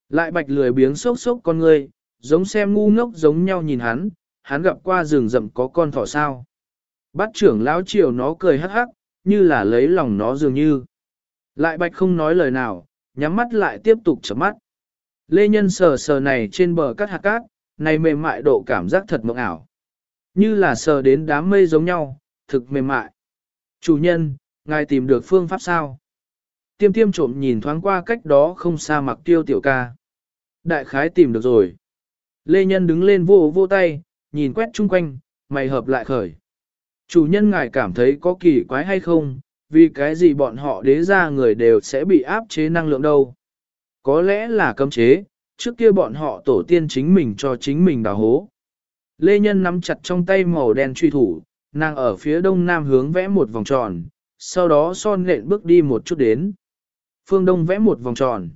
Lại bạch lười biếng sốc sốc con ngươi, giống xem ngu ngốc giống nhau nhìn hắn, hắn gặp qua rừng rậm có con thỏ sao. Bắt trưởng lão chiều nó cười hắc hắc, như là lấy lòng nó dường như. Lại bạch không nói lời nào, nhắm mắt lại tiếp tục chấm mắt. Lê Nhân sờ sờ này trên bờ cắt hạt cát, này mềm mại độ cảm giác thật mộng ảo. Như là sờ đến đám mây giống nhau, thực mềm mại. Chủ nhân, ngài tìm được phương pháp sao? Tiêm tiêm trộm nhìn thoáng qua cách đó không xa mặc tiêu tiểu ca. Đại khái tìm được rồi. Lê Nhân đứng lên vô vô tay, nhìn quét chung quanh, mày hợp lại khởi. Chủ nhân ngài cảm thấy có kỳ quái hay không, vì cái gì bọn họ đế ra người đều sẽ bị áp chế năng lượng đâu. Có lẽ là cấm chế, trước kia bọn họ tổ tiên chính mình cho chính mình đào hố. Lê Nhân nắm chặt trong tay màu đen truy thủ, nàng ở phía đông nam hướng vẽ một vòng tròn, sau đó son nện bước đi một chút đến. Phương Đông vẽ một vòng tròn.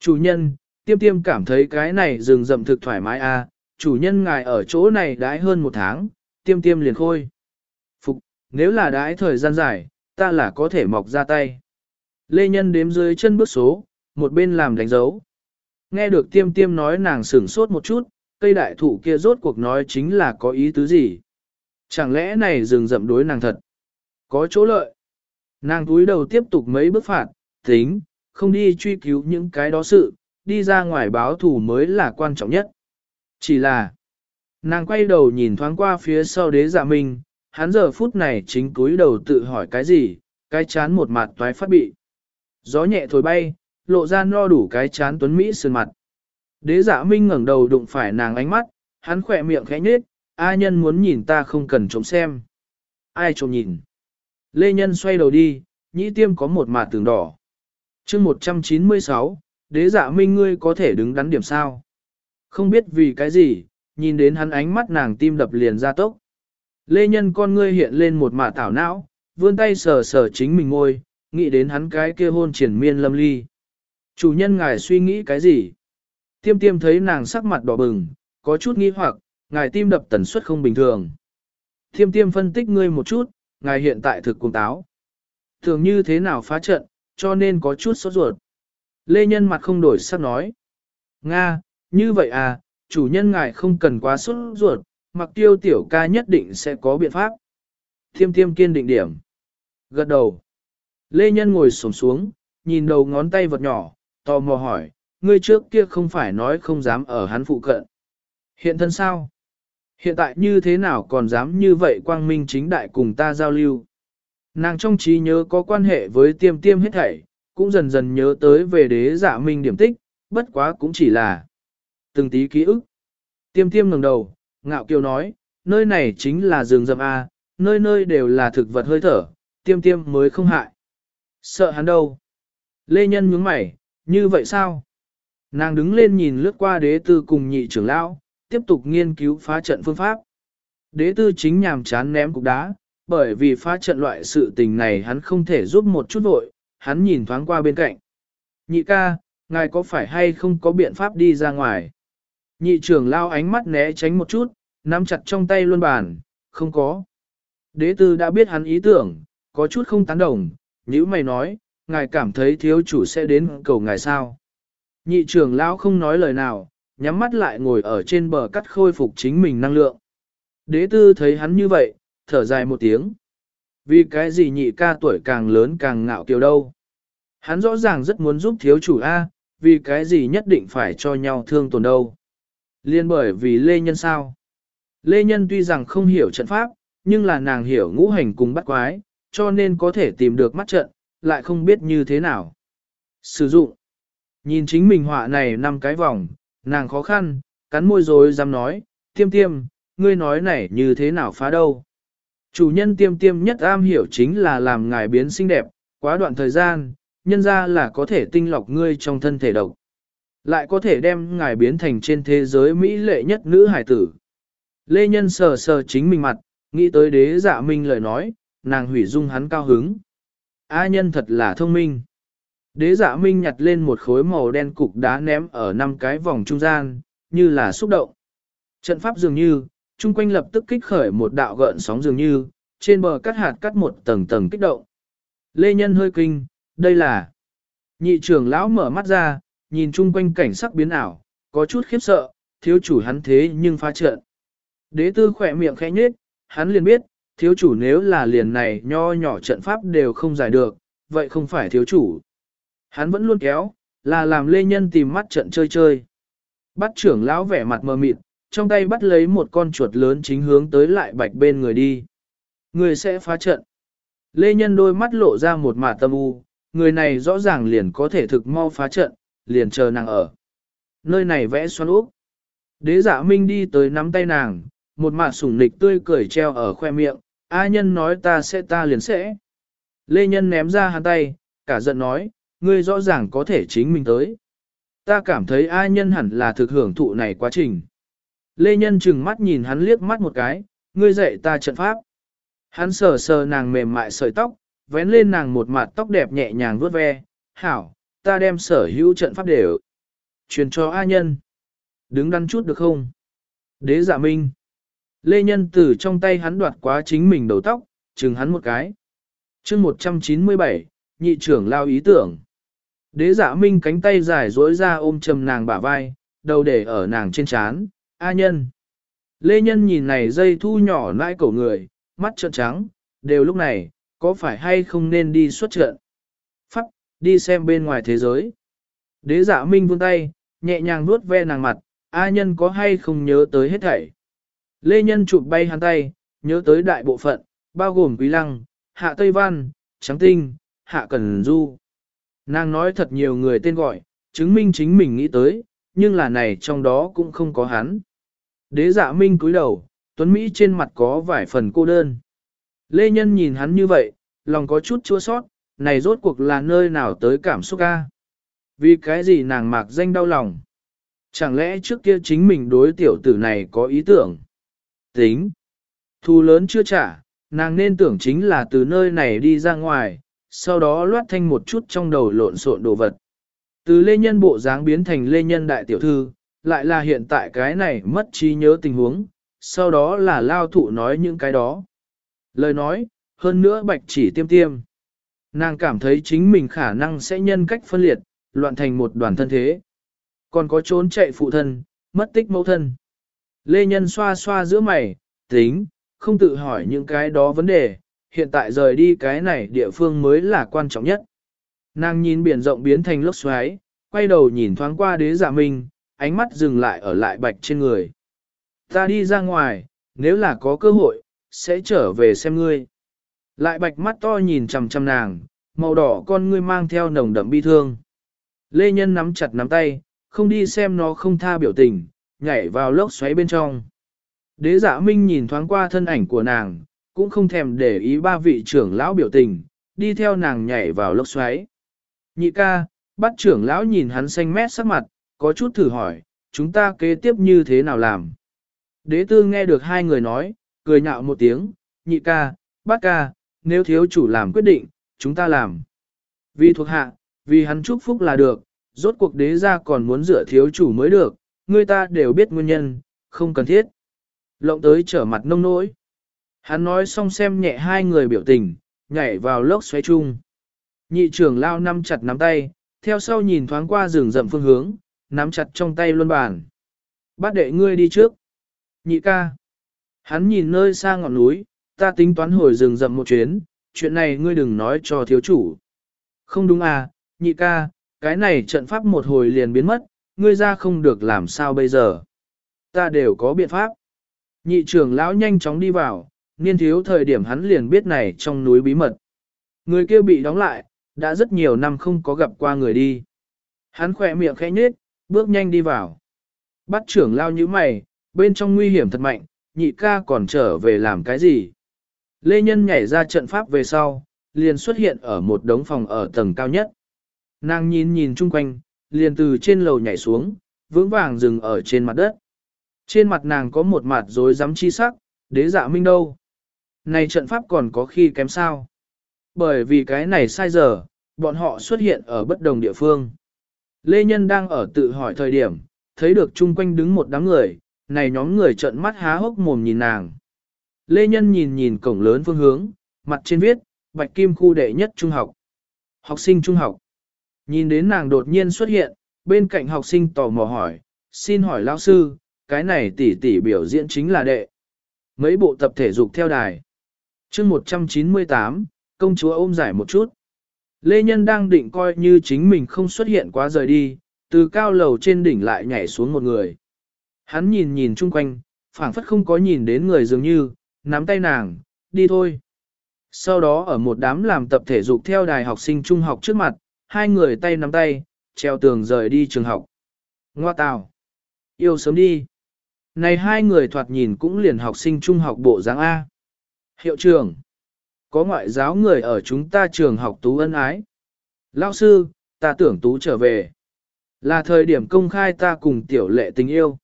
Chủ nhân, tiêm tiêm cảm thấy cái này rừng rậm thực thoải mái a. À, chủ nhân ngài ở chỗ này đãi hơn một tháng, tiêm tiêm liền khôi. Phục, nếu là đãi thời gian dài, ta là có thể mọc ra tay. Lê Nhân đếm dưới chân bước số, một bên làm đánh dấu. Nghe được tiêm tiêm nói nàng sửng sốt một chút, cây đại thụ kia rốt cuộc nói chính là có ý tứ gì. Chẳng lẽ này rừng rậm đối nàng thật? Có chỗ lợi. Nàng túi đầu tiếp tục mấy bước phạt, tính, không đi truy cứu những cái đó sự, đi ra ngoài báo thủ mới là quan trọng nhất. Chỉ là, nàng quay đầu nhìn thoáng qua phía sau đế dạ minh, hắn giờ phút này chính cúi đầu tự hỏi cái gì, cái chán một mặt toái phát bị. Gió nhẹ thổi bay, lộ ra no đủ cái chán tuấn Mỹ sơn mặt. Đế dạ minh ngẩng đầu đụng phải nàng ánh mắt, hắn khỏe miệng khẽ nhếch, A nhân muốn nhìn ta không cần trông xem. Ai trông nhìn? Lê nhân xoay đầu đi, nhĩ tiêm có một mặt tường đỏ. chương 196, đế dạ minh ngươi có thể đứng đắn điểm sao? Không biết vì cái gì, nhìn đến hắn ánh mắt nàng tim đập liền ra tốc. Lê nhân con ngươi hiện lên một mả thảo não, vươn tay sờ sờ chính mình ngôi, nghĩ đến hắn cái kia hôn triển miên lâm ly. Chủ nhân ngài suy nghĩ cái gì? Tiêm tiêm thấy nàng sắc mặt đỏ bừng, có chút nghi hoặc, ngài tim đập tần suất không bình thường. Tiêm tiêm phân tích ngươi một chút, ngài hiện tại thực cùng táo. Thường như thế nào phá trận, cho nên có chút sốt ruột. Lê Nhân mặt không đổi sắc nói. Nga, như vậy à, chủ nhân ngài không cần quá sốt ruột, mặc tiêu tiểu ca nhất định sẽ có biện pháp. Tiêm tiêm kiên định điểm. Gật đầu. Lê Nhân ngồi xổm xuống, nhìn đầu ngón tay vật nhỏ, tò mò hỏi, ngươi trước kia không phải nói không dám ở hắn phụ cận. Hiện thân sao? Hiện tại như thế nào còn dám như vậy quang minh chính đại cùng ta giao lưu? Nàng trong trí nhớ có quan hệ với tiêm tiêm hết thảy, cũng dần dần nhớ tới về đế giả minh điểm tích, bất quá cũng chỉ là từng tí ký ức. Tiêm tiêm ngẩng đầu, ngạo kiều nói, nơi này chính là rừng rậm A, nơi nơi đều là thực vật hơi thở, tiêm tiêm mới không hại. Sợ hắn đâu? Lê Nhân nhướng mày, như vậy sao? Nàng đứng lên nhìn lướt qua đế tư cùng nhị trưởng lão, tiếp tục nghiên cứu phá trận phương pháp. Đế tư chính nhàm chán ném cục đá, bởi vì phá trận loại sự tình này hắn không thể giúp một chút vội, hắn nhìn thoáng qua bên cạnh. Nhị ca, ngài có phải hay không có biện pháp đi ra ngoài? Nhị trưởng lao ánh mắt né tránh một chút, nắm chặt trong tay luôn bàn, không có. Đế tư đã biết hắn ý tưởng, có chút không tán đồng, như mày nói, ngài cảm thấy thiếu chủ sẽ đến cầu ngài sao. Nhị trưởng lão không nói lời nào, nhắm mắt lại ngồi ở trên bờ cắt khôi phục chính mình năng lượng. Đế tư thấy hắn như vậy, thở dài một tiếng. Vì cái gì nhị ca tuổi càng lớn càng ngạo kiều đâu. Hắn rõ ràng rất muốn giúp thiếu chủ A, vì cái gì nhất định phải cho nhau thương tổn đâu. Liên bởi vì Lê Nhân sao? Lê Nhân tuy rằng không hiểu trận pháp, nhưng là nàng hiểu ngũ hành cùng bắt quái, cho nên có thể tìm được mắt trận, lại không biết như thế nào. Sử dụng. Nhìn chính mình họa này năm cái vòng, nàng khó khăn, cắn môi rồi dám nói, tiêm tiêm, ngươi nói này như thế nào phá đâu. Chủ nhân tiêm tiêm nhất am hiểu chính là làm ngài biến xinh đẹp, quá đoạn thời gian, nhân ra là có thể tinh lọc ngươi trong thân thể độc. Lại có thể đem ngài biến thành trên thế giới mỹ lệ nhất nữ hải tử. Lê Nhân sờ sờ chính mình mặt, nghĩ tới đế dạ minh lời nói, nàng hủy dung hắn cao hứng. A nhân thật là thông minh. Đế dạ minh nhặt lên một khối màu đen cục đá ném ở năm cái vòng trung gian, như là xúc động. Trận pháp dường như, chung quanh lập tức kích khởi một đạo gợn sóng dường như, trên bờ cắt hạt cắt một tầng tầng kích động. Lê Nhân hơi kinh, đây là... Nhị trưởng lão mở mắt ra, nhìn chung quanh cảnh sắc biến ảo, có chút khiếp sợ, thiếu chủ hắn thế nhưng phá trận. Đế tư khỏe miệng khẽ nhếch, hắn liền biết, thiếu chủ nếu là liền này nho nhỏ trận pháp đều không giải được, vậy không phải thiếu chủ. Hắn vẫn luôn kéo, là làm lê nhân tìm mắt trận chơi chơi. Bắt trưởng lão vẻ mặt mờ mịt, trong tay bắt lấy một con chuột lớn chính hướng tới lại bạch bên người đi. Người sẽ phá trận. Lê Nhân đôi mắt lộ ra một mả tâm u, người này rõ ràng liền có thể thực mau phá trận, liền chờ nàng ở. Nơi này vẽ xoắn úp. Đế dạ minh đi tới nắm tay nàng, một mả sủng nịch tươi cười treo ở khoe miệng, A nhân nói ta sẽ ta liền sẽ. Lê Nhân ném ra hắn tay, cả giận nói, ngươi rõ ràng có thể chính mình tới. Ta cảm thấy A nhân hẳn là thực hưởng thụ này quá trình. Lê Nhân chừng mắt nhìn hắn liếc mắt một cái, ngươi dạy ta trận pháp. Hắn sờ sờ nàng mềm mại sợi tóc, vén lên nàng một mặt tóc đẹp nhẹ nhàng vuốt ve, hảo, ta đem sở hữu trận pháp đều truyền cho A nhân. Đứng đắn chút được không? Đế giả minh. Lê Nhân từ trong tay hắn đoạt quá chính mình đầu tóc, chừng hắn một cái. chương 197, nhị trưởng lao ý tưởng. Đế giả minh cánh tay dài dối ra ôm chầm nàng bả vai, đầu để ở nàng trên chán, A nhân. Lê Nhân nhìn này dây thu nhỏ nãi cổ người, mắt trợn trắng, đều lúc này, có phải hay không nên đi xuất trận? Pháp, đi xem bên ngoài thế giới. Đế giả minh vươn tay, nhẹ nhàng nuốt ve nàng mặt, A nhân có hay không nhớ tới hết thảy. Lê Nhân chụp bay hắn tay, nhớ tới đại bộ phận, bao gồm Quý Lăng, Hạ Tây Văn, Trắng Tinh, Hạ Cần Du. Nàng nói thật nhiều người tên gọi, chứng minh chính mình nghĩ tới, nhưng là này trong đó cũng không có hắn. Đế dạ minh cúi đầu, Tuấn Mỹ trên mặt có vài phần cô đơn. Lê Nhân nhìn hắn như vậy, lòng có chút chua sót, này rốt cuộc là nơi nào tới cảm xúc ca. Vì cái gì nàng mạc danh đau lòng. Chẳng lẽ trước kia chính mình đối tiểu tử này có ý tưởng? Tính. Thu lớn chưa trả, nàng nên tưởng chính là từ nơi này đi ra ngoài, sau đó loát thanh một chút trong đầu lộn xộn đồ vật. Từ lê nhân bộ dáng biến thành lê nhân đại tiểu thư, lại là hiện tại cái này mất trí nhớ tình huống, sau đó là lao thụ nói những cái đó. Lời nói, hơn nữa bạch chỉ tiêm tiêm. Nàng cảm thấy chính mình khả năng sẽ nhân cách phân liệt, loạn thành một đoàn thân thế. Còn có trốn chạy phụ thân, mất tích mẫu thân. Lê Nhân xoa xoa giữa mày, tính, không tự hỏi những cái đó vấn đề, hiện tại rời đi cái này địa phương mới là quan trọng nhất. Nàng nhìn biển rộng biến thành lốc xoáy, quay đầu nhìn thoáng qua đế giả minh, ánh mắt dừng lại ở lại bạch trên người. Ta đi ra ngoài, nếu là có cơ hội, sẽ trở về xem ngươi. Lại bạch mắt to nhìn chằm chằm nàng, màu đỏ con ngươi mang theo nồng đậm bi thương. Lê Nhân nắm chặt nắm tay, không đi xem nó không tha biểu tình, nhảy vào lốc xoáy bên trong. Đế giả minh nhìn thoáng qua thân ảnh của nàng, cũng không thèm để ý ba vị trưởng lão biểu tình, đi theo nàng nhảy vào lốc xoáy. Nhị ca, bắt trưởng lão nhìn hắn xanh mét sắc mặt, có chút thử hỏi, chúng ta kế tiếp như thế nào làm? Đế tư nghe được hai người nói, cười nhạo một tiếng, nhị ca, bát ca, nếu thiếu chủ làm quyết định, chúng ta làm. Vì thuộc hạ, vì hắn chúc phúc là được, rốt cuộc đế gia còn muốn dựa thiếu chủ mới được, người ta đều biết nguyên nhân, không cần thiết. Lộng tới trở mặt nông nỗi. Hắn nói xong xem nhẹ hai người biểu tình, nhảy vào lốc xoáy chung. Nhị trưởng lao nắm chặt nắm tay, theo sau nhìn thoáng qua rừng rậm phương hướng, nắm chặt trong tay luân bàn. Bát đệ ngươi đi trước. Nhị ca. Hắn nhìn nơi xa ngọn núi, ta tính toán hồi rừng rậm một chuyến, chuyện này ngươi đừng nói cho thiếu chủ. Không đúng à, nhị ca, cái này trận pháp một hồi liền biến mất, ngươi ra không được làm sao bây giờ. Ta đều có biện pháp. Nhị trưởng lão nhanh chóng đi vào, niên thiếu thời điểm hắn liền biết này trong núi bí mật. Người kia bị đóng lại, đã rất nhiều năm không có gặp qua người đi. Hắn khỏe miệng khẽ nhếch, bước nhanh đi vào. Bắt trưởng lao như mày, bên trong nguy hiểm thật mạnh, nhị ca còn trở về làm cái gì? Lê Nhân nhảy ra trận pháp về sau, liền xuất hiện ở một đống phòng ở tầng cao nhất. Nàng nhìn nhìn chung quanh, liền từ trên lầu nhảy xuống, vững vàng dừng ở trên mặt đất. Trên mặt nàng có một mặt rối rắm chi sắc, đế dạ minh đâu. Này trận pháp còn có khi kém sao. Bởi vì cái này sai giờ, bọn họ xuất hiện ở bất đồng địa phương. Lê Nhân đang ở tự hỏi thời điểm, thấy được chung quanh đứng một đám người, này nhóm người trợn mắt há hốc mồm nhìn nàng. Lê Nhân nhìn nhìn cổng lớn phương hướng, mặt trên viết, Bạch Kim khu đệ nhất trung học. Học sinh trung học. Nhìn đến nàng đột nhiên xuất hiện, bên cạnh học sinh tò mò hỏi, xin hỏi lao sư, cái này tỷ tỷ biểu diễn chính là đệ. Mấy bộ tập thể dục theo đài. chương 198, công chúa ôm giải một chút. Lê Nhân đang định coi như chính mình không xuất hiện quá rời đi, từ cao lầu trên đỉnh lại nhảy xuống một người. Hắn nhìn nhìn chung quanh, phảng phất không có nhìn đến người dường như, nắm tay nàng, đi thôi. Sau đó ở một đám làm tập thể dục theo đài học sinh trung học trước mặt, hai người tay nắm tay, treo tường rời đi trường học. Ngoa tào. Yêu sớm đi. Này hai người thoạt nhìn cũng liền học sinh trung học bộ dáng A. Hiệu trưởng. Có ngoại giáo người ở chúng ta trường học tú ân ái. Lão sư, ta tưởng tú trở về. Là thời điểm công khai ta cùng tiểu lệ tình yêu.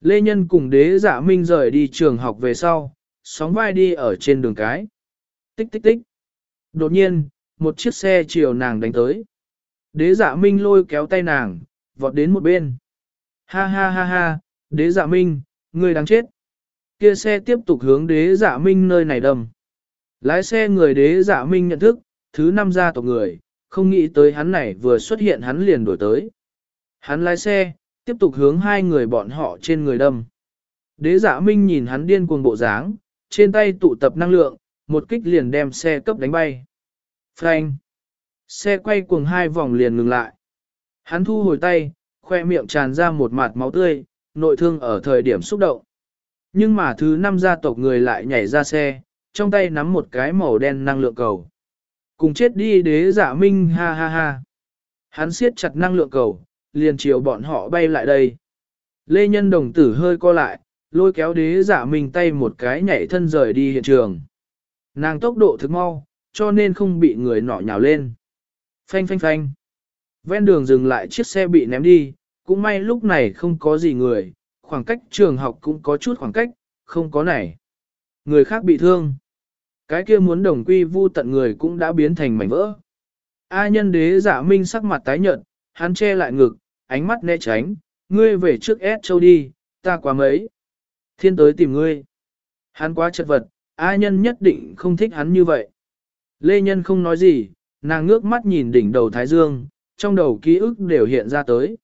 Lê Nhân cùng đế dạ minh rời đi trường học về sau, sóng vai đi ở trên đường cái. Tích tích tích. Đột nhiên, một chiếc xe chiều nàng đánh tới. Đế dạ minh lôi kéo tay nàng, vọt đến một bên. Ha ha ha ha, đế dạ minh, người đáng chết. Kia xe tiếp tục hướng đế dạ minh nơi này đâm. Lái xe người đế dạ minh nhận thức, thứ năm gia tộc người, không nghĩ tới hắn này vừa xuất hiện hắn liền đổi tới. Hắn lái xe, tiếp tục hướng hai người bọn họ trên người đâm. Đế dạ minh nhìn hắn điên cuồng bộ dáng, trên tay tụ tập năng lượng, một kích liền đem xe cấp đánh bay. Phanh. Xe quay cuồng hai vòng liền ngừng lại. Hắn thu hồi tay, khoe miệng tràn ra một mạt máu tươi, nội thương ở thời điểm xúc động. Nhưng mà thứ năm gia tộc người lại nhảy ra xe, trong tay nắm một cái màu đen năng lượng cầu. Cùng chết đi đế giả minh ha ha ha. Hắn siết chặt năng lượng cầu, liền chiều bọn họ bay lại đây. Lê Nhân đồng tử hơi co lại, lôi kéo đế giả minh tay một cái nhảy thân rời đi hiện trường. Nàng tốc độ thực mau, cho nên không bị người nọ nhào lên. Phanh phanh phanh. Ven đường dừng lại chiếc xe bị ném đi, cũng may lúc này không có gì người, khoảng cách trường học cũng có chút khoảng cách, không có này. Người khác bị thương. Cái kia muốn đồng quy vu tận người cũng đã biến thành mảnh vỡ. A nhân đế giả minh sắc mặt tái nhợt, hắn che lại ngực, ánh mắt né tránh, ngươi về trước S châu đi, ta quá mấy. Thiên tới tìm ngươi. Hắn quá chật vật, A nhân nhất định không thích hắn như vậy. Lê nhân không nói gì, nàng ngước mắt nhìn đỉnh đầu Thái Dương, trong đầu ký ức đều hiện ra tới.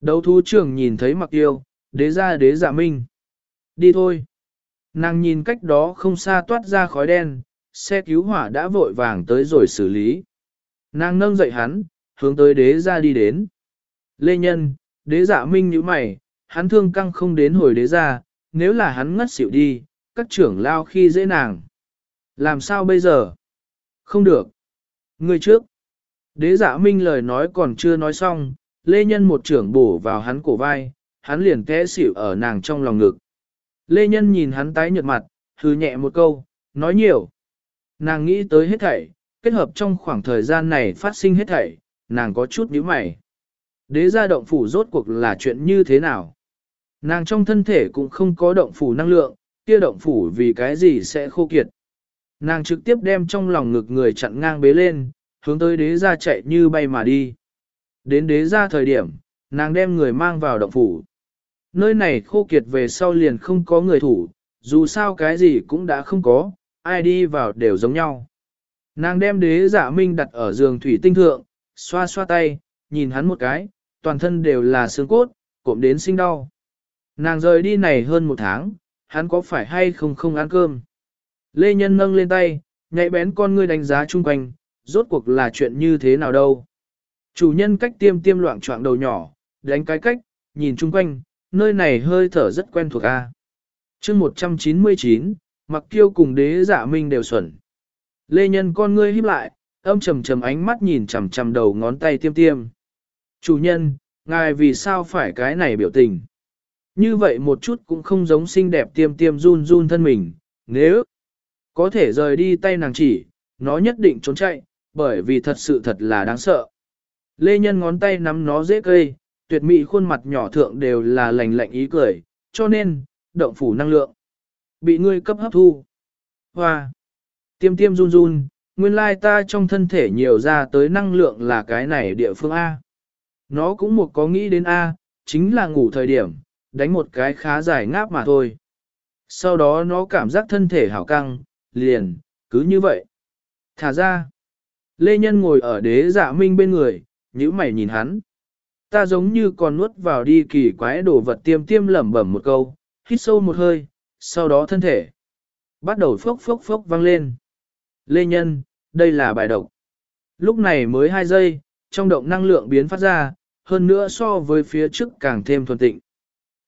Đấu thú trưởng nhìn thấy mặc tiêu, đế ra đế giả minh. Đi thôi. Nàng nhìn cách đó không xa toát ra khói đen, xe cứu hỏa đã vội vàng tới rồi xử lý. Nàng nâng dậy hắn, hướng tới đế ra đi đến. Lê Nhân, đế giả minh như mày, hắn thương căng không đến hồi đế ra, nếu là hắn ngất xỉu đi, các trưởng lao khi dễ nàng. Làm sao bây giờ? Không được. Người trước. Đế giả minh lời nói còn chưa nói xong, Lê Nhân một trưởng bổ vào hắn cổ vai, hắn liền té xỉu ở nàng trong lòng ngực. Lê Nhân nhìn hắn tái nhợt mặt, hừ nhẹ một câu, nói nhiều. Nàng nghĩ tới hết thảy, kết hợp trong khoảng thời gian này phát sinh hết thảy, nàng có chút nhíu mày. Đế gia động phủ rốt cuộc là chuyện như thế nào? Nàng trong thân thể cũng không có động phủ năng lượng, kia động phủ vì cái gì sẽ khô kiệt. Nàng trực tiếp đem trong lòng ngực người chặn ngang bế lên, hướng tới đế gia chạy như bay mà đi. Đến đế gia thời điểm, nàng đem người mang vào động phủ. Nơi này khô kiệt về sau liền không có người thủ, dù sao cái gì cũng đã không có, ai đi vào đều giống nhau. Nàng đem đế giả minh đặt ở giường thủy tinh thượng, xoa xoa tay, nhìn hắn một cái, toàn thân đều là xương cốt, cộm đến sinh đau. Nàng rời đi này hơn một tháng, hắn có phải hay không không ăn cơm. Lê Nhân nâng lên tay, nhạy bén con ngươi đánh giá chung quanh, rốt cuộc là chuyện như thế nào đâu. Chủ nhân cách tiêm tiêm loạn trọng đầu nhỏ, đánh cái cách, nhìn chung quanh, nơi này hơi thở rất quen thuộc a. chương 199, mặc kiêu cùng đế giả minh đều xuẩn. Lê nhân con ngươi híp lại, âm trầm trầm ánh mắt nhìn chằm chằm đầu ngón tay tiêm tiêm. Chủ nhân, ngài vì sao phải cái này biểu tình? Như vậy một chút cũng không giống xinh đẹp tiêm tiêm run run thân mình, nếu có thể rời đi tay nàng chỉ, nó nhất định trốn chạy, bởi vì thật sự thật là đáng sợ. Lê Nhân ngón tay nắm nó dễ cây, tuyệt mỹ khuôn mặt nhỏ thượng đều là lành lạnh ý cười, cho nên, động phủ năng lượng. Bị ngươi cấp hấp thu. Hoa! Tiêm tiêm run run, nguyên lai ta trong thân thể nhiều ra tới năng lượng là cái này địa phương A. Nó cũng một có nghĩ đến A, chính là ngủ thời điểm, đánh một cái khá dài ngáp mà thôi. Sau đó nó cảm giác thân thể hảo căng, liền, cứ như vậy. Thả ra. Lê Nhân ngồi ở đế dạ minh bên người, nhíu mày nhìn hắn. Ta giống như còn nuốt vào đi kỳ quái đồ vật tiêm tiêm lẩm bẩm một câu, hít sâu một hơi, sau đó thân thể. Bắt đầu phốc phốc phốc vang lên. Lê Nhân, đây là bài độc. Lúc này mới 2 giây, trong động năng lượng biến phát ra, hơn nữa so với phía trước càng thêm thuần tịnh.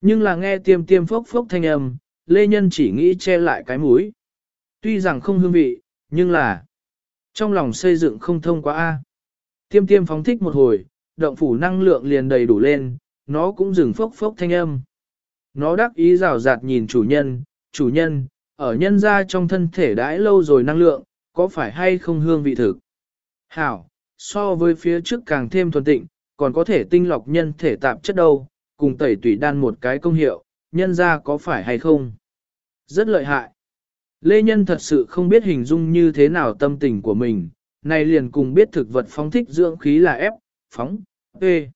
Nhưng là nghe tiêm tiêm phốc phốc thanh âm, Lê Nhân chỉ nghĩ che lại cái mũi. Tuy rằng không hương vị, nhưng là trong lòng xây dựng không thông quá a. Tiêm tiêm phóng thích một hồi, động phủ năng lượng liền đầy đủ lên, nó cũng dừng phốc phốc thanh âm. Nó đắc ý rào rạt nhìn chủ nhân, chủ nhân, ở nhân ra trong thân thể đãi lâu rồi năng lượng, có phải hay không hương vị thực? Hảo, so với phía trước càng thêm thuần tịnh, còn có thể tinh lọc nhân thể tạp chất đâu, cùng tẩy tủy đan một cái công hiệu, nhân ra có phải hay không? Rất lợi hại. Lê Nhân thật sự không biết hình dung như thế nào tâm tình của mình, này liền cùng biết thực vật phóng thích dưỡng khí là ép, phóng, tê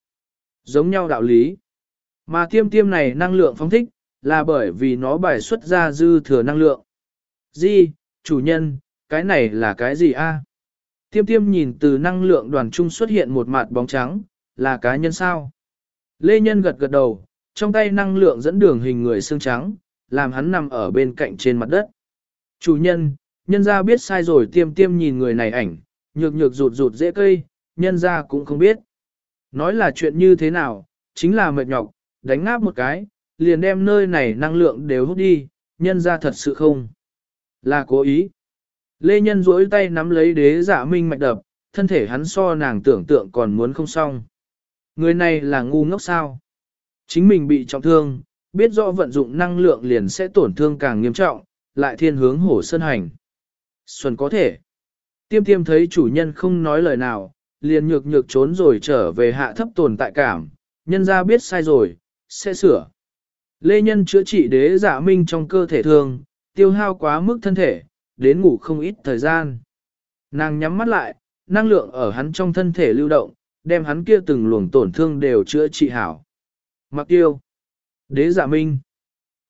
Giống nhau đạo lý. Mà tiêm tiêm này năng lượng phóng thích, là bởi vì nó bài xuất ra dư thừa năng lượng. Di, chủ nhân, cái này là cái gì a? Tiêm tiêm nhìn từ năng lượng đoàn trung xuất hiện một mặt bóng trắng, là cá nhân sao? Lê Nhân gật gật đầu, trong tay năng lượng dẫn đường hình người xương trắng, làm hắn nằm ở bên cạnh trên mặt đất. Chủ nhân, nhân ra biết sai rồi tiêm tiêm nhìn người này ảnh, nhược nhược rụt rụt dễ cây, nhân ra cũng không biết. Nói là chuyện như thế nào, chính là mệt nhọc, đánh ngáp một cái, liền đem nơi này năng lượng đều hút đi, nhân ra thật sự không. Là cố ý. Lê Nhân duỗi tay nắm lấy đế giả minh mạch đập, thân thể hắn so nàng tưởng tượng còn muốn không xong. Người này là ngu ngốc sao? Chính mình bị trọng thương, biết rõ vận dụng năng lượng liền sẽ tổn thương càng nghiêm trọng, lại thiên hướng hổ sơn hành. Xuân có thể. Tiêm tiêm thấy chủ nhân không nói lời nào, liền nhược nhược trốn rồi trở về hạ thấp tồn tại cảm, nhân ra biết sai rồi, sẽ sửa. Lê nhân chữa trị đế giả minh trong cơ thể thương, tiêu hao quá mức thân thể, đến ngủ không ít thời gian. Nàng nhắm mắt lại, năng lượng ở hắn trong thân thể lưu động, đem hắn kia từng luồng tổn thương đều chữa trị hảo. Mặc tiêu. Đế giả minh.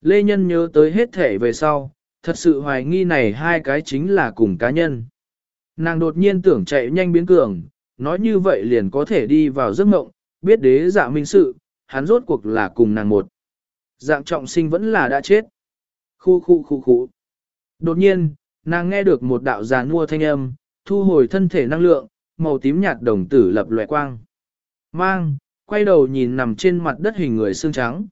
Lê Nhân nhớ tới hết thể về sau, thật sự hoài nghi này hai cái chính là cùng cá nhân. Nàng đột nhiên tưởng chạy nhanh biến cường, nói như vậy liền có thể đi vào giấc mộng, biết đế dạ minh sự, hắn rốt cuộc là cùng nàng một. Dạng trọng sinh vẫn là đã chết. Khu khu khu khu. Đột nhiên, nàng nghe được một đạo giàn mua thanh âm, thu hồi thân thể năng lượng, màu tím nhạt đồng tử lập lòe quang. Mang, quay đầu nhìn nằm trên mặt đất hình người xương trắng.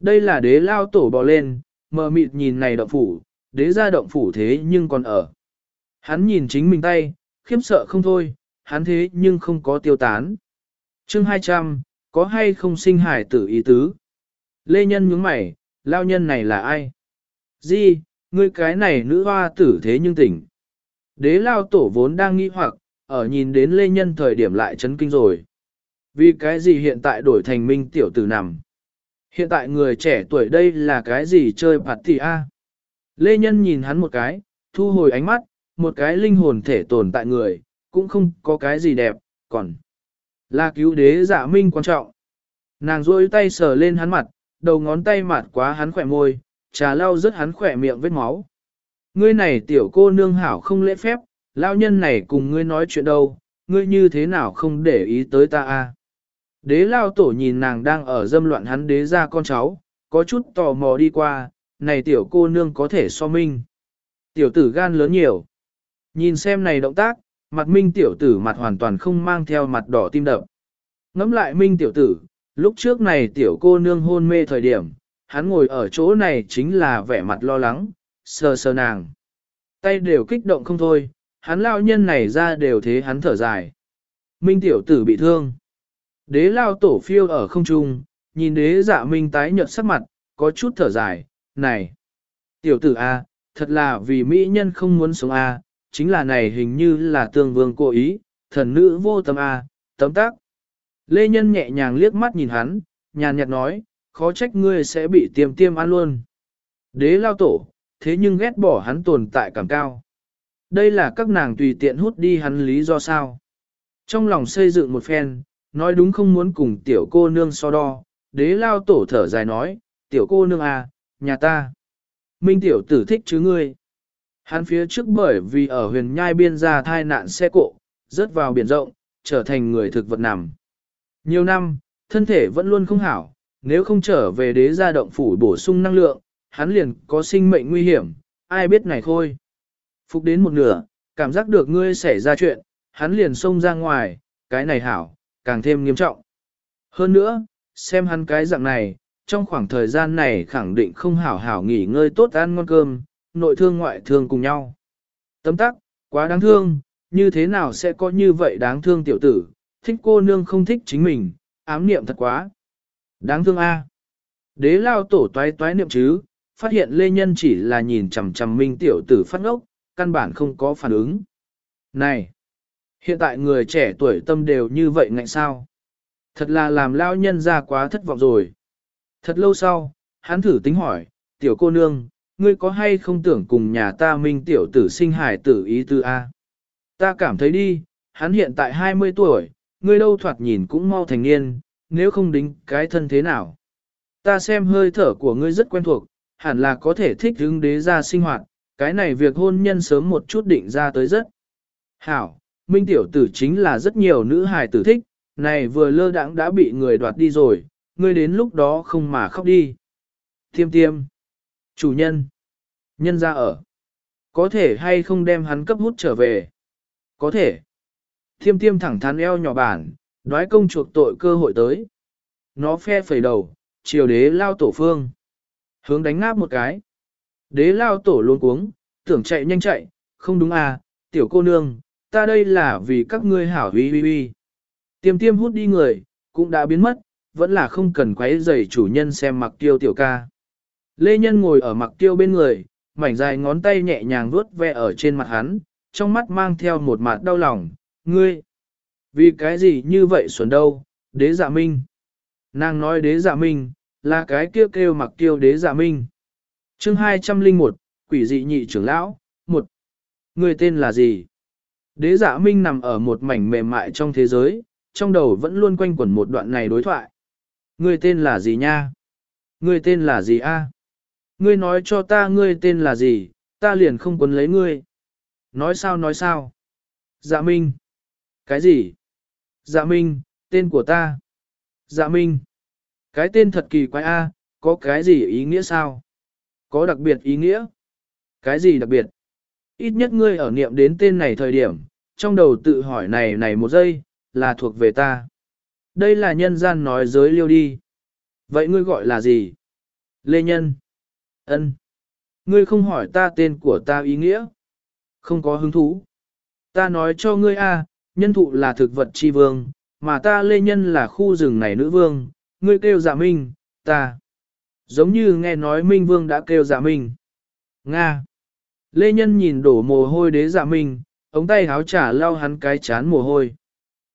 Đây là đế lao tổ bò lên, mờ mịt nhìn này động phủ, đế gia động phủ thế nhưng còn ở. Hắn nhìn chính mình tay, khiếp sợ không thôi, hắn thế nhưng không có tiêu tán. chương 200, có hay không sinh hải tử ý tứ? Lê Nhân nhướng mày, lao nhân này là ai? Di, ngươi cái này nữ hoa tử thế nhưng tỉnh. Đế lao tổ vốn đang nghi hoặc, ở nhìn đến Lê Nhân thời điểm lại chấn kinh rồi. Vì cái gì hiện tại đổi thành minh tiểu tử nằm? Hiện tại người trẻ tuổi đây là cái gì chơi bạt tỷ a? Lê Nhân nhìn hắn một cái, thu hồi ánh mắt, một cái linh hồn thể tồn tại người, cũng không có cái gì đẹp, còn là cứu đế giả minh quan trọng. Nàng rôi tay sờ lên hắn mặt, đầu ngón tay mạt quá hắn khỏe môi, trà lau rớt hắn khỏe miệng vết máu. Ngươi này tiểu cô nương hảo không lễ phép, lao nhân này cùng ngươi nói chuyện đâu, ngươi như thế nào không để ý tới ta a? Đế lao tổ nhìn nàng đang ở dâm loạn hắn đế ra con cháu, có chút tò mò đi qua, này tiểu cô nương có thể so minh. Tiểu tử gan lớn nhiều. Nhìn xem này động tác, mặt minh tiểu tử mặt hoàn toàn không mang theo mặt đỏ tim đập. Ngắm lại minh tiểu tử, lúc trước này tiểu cô nương hôn mê thời điểm, hắn ngồi ở chỗ này chính là vẻ mặt lo lắng, sờ sờ nàng. Tay đều kích động không thôi, hắn lao nhân này ra đều thế hắn thở dài. Minh tiểu tử bị thương. Đế lao tổ phiêu ở không trung, nhìn đế dạ minh tái nhợt sắc mặt, có chút thở dài, này. Tiểu tử A, thật là vì mỹ nhân không muốn sống A, chính là này hình như là tương vương cố ý, thần nữ vô tâm A, tấm tác. Lê Nhân nhẹ nhàng liếc mắt nhìn hắn, nhàn nhạt nói, khó trách ngươi sẽ bị tiêm tiêm ăn luôn. Đế lao tổ, thế nhưng ghét bỏ hắn tồn tại cảm cao. Đây là các nàng tùy tiện hút đi hắn lý do sao. Trong lòng xây dựng một phen, nói đúng không muốn cùng tiểu cô nương so đo, đế lao tổ thở dài nói, tiểu cô nương à, nhà ta. Minh tiểu tử thích chứ ngươi. Hắn phía trước bởi vì ở huyền nhai biên ra thai nạn xe cộ, rớt vào biển rộng, trở thành người thực vật nằm. Nhiều năm, thân thể vẫn luôn không hảo, nếu không trở về đế gia động phủ bổ sung năng lượng, hắn liền có sinh mệnh nguy hiểm, ai biết này thôi. Phục đến một nửa, cảm giác được ngươi xảy ra chuyện, hắn liền xông ra ngoài, cái này hảo, càng thêm nghiêm trọng. Hơn nữa, xem hắn cái dạng này, trong khoảng thời gian này khẳng định không hảo hảo nghỉ ngơi tốt ăn ngon cơm, nội thương ngoại thương cùng nhau. Tấm tắc, quá đáng thương, như thế nào sẽ có như vậy đáng thương tiểu tử, thích cô nương không thích chính mình, ám niệm thật quá. Đáng thương a. Đế lao tổ toái toái niệm chứ, phát hiện lê nhân chỉ là nhìn chằm chằm minh tiểu tử phát ngốc, căn bản không có phản ứng. Này! Hiện tại người trẻ tuổi tâm đều như vậy ngạnh sao? Thật là làm lao nhân ra quá thất vọng rồi. Thật lâu sau, hắn thử tính hỏi, tiểu cô nương, ngươi có hay không tưởng cùng nhà ta minh tiểu tử sinh hải tử ý tư A? Ta cảm thấy đi, hắn hiện tại 20 tuổi, ngươi đâu thoạt nhìn cũng mau thành niên, nếu không đính cái thân thế nào. Ta xem hơi thở của ngươi rất quen thuộc, hẳn là có thể thích hứng đế ra sinh hoạt, cái này việc hôn nhân sớm một chút định ra tới rất. Hảo, minh tiểu tử chính là rất nhiều nữ hài tử thích, này vừa lơ đãng đã bị người đoạt đi rồi, ngươi đến lúc đó không mà khóc đi. Tiêm tiêm. Chủ nhân. Nhân ra ở. Có thể hay không đem hắn cấp hút trở về. Có thể. Tiêm tiêm thẳng thắn eo nhỏ bản, đoái công chuộc tội cơ hội tới. Nó phe phẩy đầu, chiều đế lao tổ phương. Hướng đánh ngáp một cái. Đế lao tổ luôn cuống, tưởng chạy nhanh chạy, không đúng à, tiểu cô nương, ta đây là vì các ngươi hảo huy huy huy. Tiêm tiêm hút đi người, cũng đã biến mất, vẫn là không cần quấy rầy chủ nhân xem mặc tiêu tiểu ca. Lê Nhân ngồi ở mặc tiêu bên người, mảnh dài ngón tay nhẹ nhàng vuốt ve ở trên mặt hắn, trong mắt mang theo một mặt đau lòng, ngươi. Vì cái gì như vậy xuẩn đâu, đế giả minh. Nàng nói đế giả minh, là cái kêu kêu mặc tiêu đế giả minh. chương 201, quỷ dị nhị trưởng lão, một. ngươi tên là gì? Đế giả minh nằm ở một mảnh mềm mại trong thế giới, trong đầu vẫn luôn quanh quẩn một đoạn này đối thoại. Ngươi tên là gì nha? Ngươi tên là gì a? Ngươi nói cho ta ngươi tên là gì, ta liền không quấn lấy ngươi. Nói sao nói sao? Dạ Minh. Cái gì? Dạ Minh, tên của ta. Dạ Minh. Cái tên thật kỳ quái a, có cái gì ý nghĩa sao? Có đặc biệt ý nghĩa? Cái gì đặc biệt? Ít nhất ngươi ở niệm đến tên này thời điểm, trong đầu tự hỏi này này một giây, là thuộc về ta. Đây là nhân gian nói giới liêu đi. Vậy ngươi gọi là gì? Lê Nhân. Ân. Ngươi không hỏi ta tên của ta ý nghĩa. Không có hứng thú. Ta nói cho ngươi a, nhân thụ là thực vật chi vương, mà ta Lê Nhân là khu rừng này nữ vương, ngươi kêu giả minh, ta. Giống như nghe nói Minh Vương đã kêu giả minh. Nga. Lê Nhân nhìn đổ mồ hôi đế giả minh, ống tay háo trả lau hắn cái chán mồ hôi.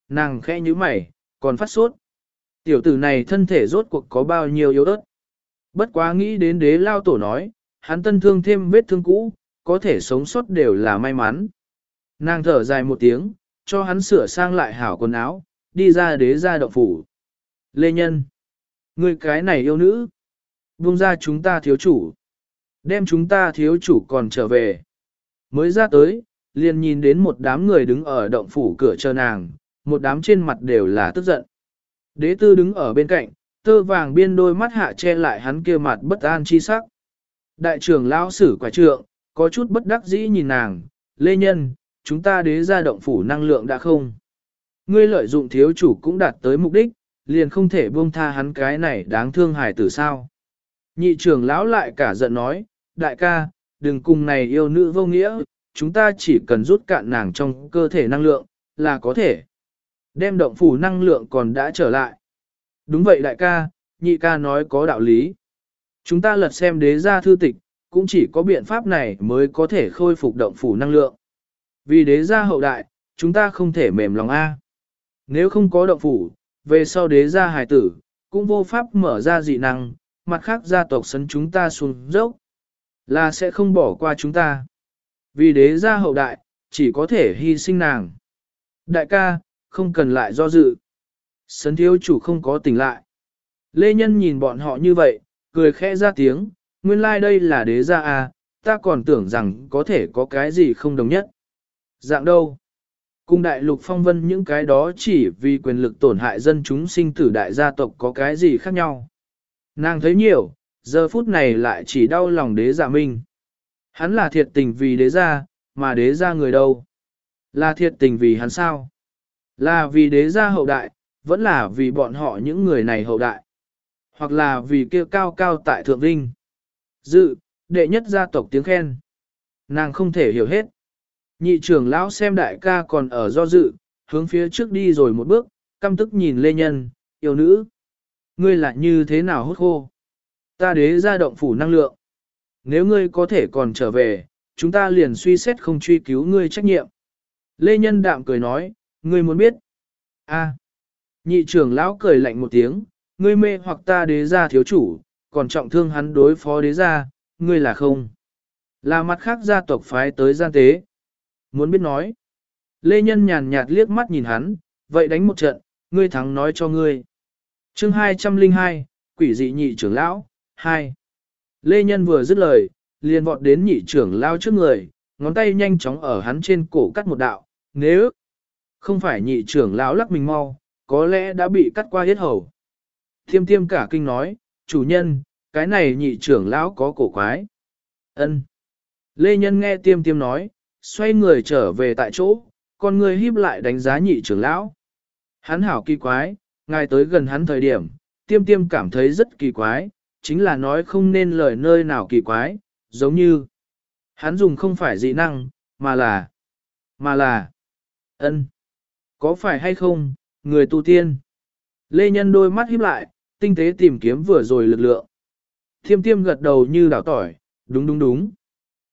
Nàng khẽ như mày, còn phát sốt. Tiểu tử này thân thể rốt cuộc có bao nhiêu yếu ớt. Bất quá nghĩ đến đế lao tổ nói, hắn tân thương thêm vết thương cũ, có thể sống sót đều là may mắn. Nàng thở dài một tiếng, cho hắn sửa sang lại hảo quần áo, đi ra đế ra động phủ. Lê Nhân, người cái này yêu nữ, buông ra chúng ta thiếu chủ, đem chúng ta thiếu chủ còn trở về. Mới ra tới, liền nhìn đến một đám người đứng ở động phủ cửa chờ nàng, một đám trên mặt đều là tức giận. Đế tư đứng ở bên cạnh, tơ vàng biên đôi mắt hạ che lại hắn kia mặt bất an chi sắc. Đại trưởng lão sử quả trượng, có chút bất đắc dĩ nhìn nàng, lê nhân, chúng ta đế ra động phủ năng lượng đã không. Ngươi lợi dụng thiếu chủ cũng đạt tới mục đích, liền không thể buông tha hắn cái này đáng thương hài tử sao. Nhị trưởng lão lại cả giận nói, đại ca, đừng cùng này yêu nữ vô nghĩa, chúng ta chỉ cần rút cạn nàng trong cơ thể năng lượng, là có thể. Đem động phủ năng lượng còn đã trở lại. Đúng vậy đại ca, nhị ca nói có đạo lý. Chúng ta lật xem đế gia thư tịch, cũng chỉ có biện pháp này mới có thể khôi phục động phủ năng lượng. Vì đế gia hậu đại, chúng ta không thể mềm lòng A. Nếu không có động phủ, về sau đế gia hài tử, cũng vô pháp mở ra dị năng, mặt khác gia tộc sấn chúng ta xuống dốc. Là sẽ không bỏ qua chúng ta. Vì đế gia hậu đại, chỉ có thể hy sinh nàng. Đại ca, không cần lại do dự. Sấn thiếu chủ không có tỉnh lại. Lê Nhân nhìn bọn họ như vậy, cười khẽ ra tiếng, nguyên lai like đây là đế gia à, ta còn tưởng rằng có thể có cái gì không đồng nhất. Dạng đâu? Cùng đại lục phong vân những cái đó chỉ vì quyền lực tổn hại dân chúng sinh tử đại gia tộc có cái gì khác nhau. Nàng thấy nhiều, giờ phút này lại chỉ đau lòng đế giả minh. Hắn là thiệt tình vì đế gia, mà đế gia người đâu? Là thiệt tình vì hắn sao? Là vì đế gia hậu đại, vẫn là vì bọn họ những người này hậu đại. Hoặc là vì kia cao cao tại thượng vinh. Dự, đệ nhất gia tộc tiếng khen. Nàng không thể hiểu hết. Nhị trưởng lão xem đại ca còn ở do dự, hướng phía trước đi rồi một bước, căm tức nhìn lê nhân, yêu nữ. Ngươi lại như thế nào hốt khô? Ta đế ra động phủ năng lượng. Nếu ngươi có thể còn trở về, chúng ta liền suy xét không truy cứu ngươi trách nhiệm. Lê Nhân đạm cười nói, ngươi muốn biết. a nhị trưởng lão cười lạnh một tiếng, ngươi mê hoặc ta đế gia thiếu chủ, còn trọng thương hắn đối phó đế gia, ngươi là không. Là mặt khác gia tộc phái tới gian tế. Muốn biết nói. Lê Nhân nhàn nhạt liếc mắt nhìn hắn, vậy đánh một trận, ngươi thắng nói cho ngươi. chương 202, quỷ dị nhị trưởng lão, 2. Lê Nhân vừa dứt lời, liền vọt đến nhị trưởng lão trước người, ngón tay nhanh chóng ở hắn trên cổ cắt một đạo, nếu không phải nhị trưởng lão lắc mình mau, có lẽ đã bị cắt qua hết hầu. Thiêm tiêm cả kinh nói, chủ nhân, cái này nhị trưởng lão có cổ quái. ân Lê Nhân nghe tiêm tiêm nói, xoay người trở về tại chỗ, con người híp lại đánh giá nhị trưởng lão. Hắn hảo kỳ quái, ngài tới gần hắn thời điểm, tiêm tiêm cảm thấy rất kỳ quái, chính là nói không nên lời nơi nào kỳ quái, giống như hắn dùng không phải dị năng, mà là, mà là, ân, có phải hay không, người tu tiên. Lê Nhân đôi mắt híp lại, tinh tế tìm kiếm vừa rồi lực lượng. Thiêm tiêm gật đầu như đảo tỏi, đúng đúng đúng.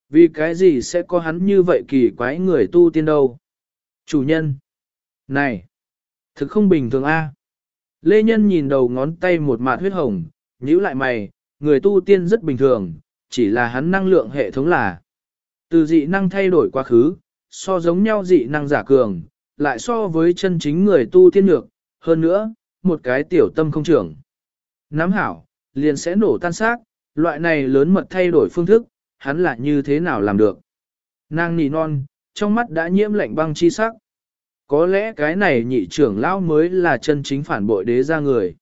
Vì cái gì sẽ có hắn như vậy kỳ quái người tu tiên đâu? Chủ nhân! Này! Thực không bình thường a. Lê Nhân nhìn đầu ngón tay một mạt huyết hồng, nhíu lại mày, người tu tiên rất bình thường, chỉ là hắn năng lượng hệ thống là từ dị năng thay đổi quá khứ, so giống nhau dị năng giả cường, lại so với chân chính người tu tiên lược, hơn nữa, một cái tiểu tâm không trưởng. Nắm hảo, liền sẽ nổ tan xác, loại này lớn mật thay đổi phương thức, hắn là như thế nào làm được. Nàng nỉ non, trong mắt đã nhiễm lạnh băng chi sắc. Có lẽ cái này nhị trưởng lão mới là chân chính phản bội đế ra người.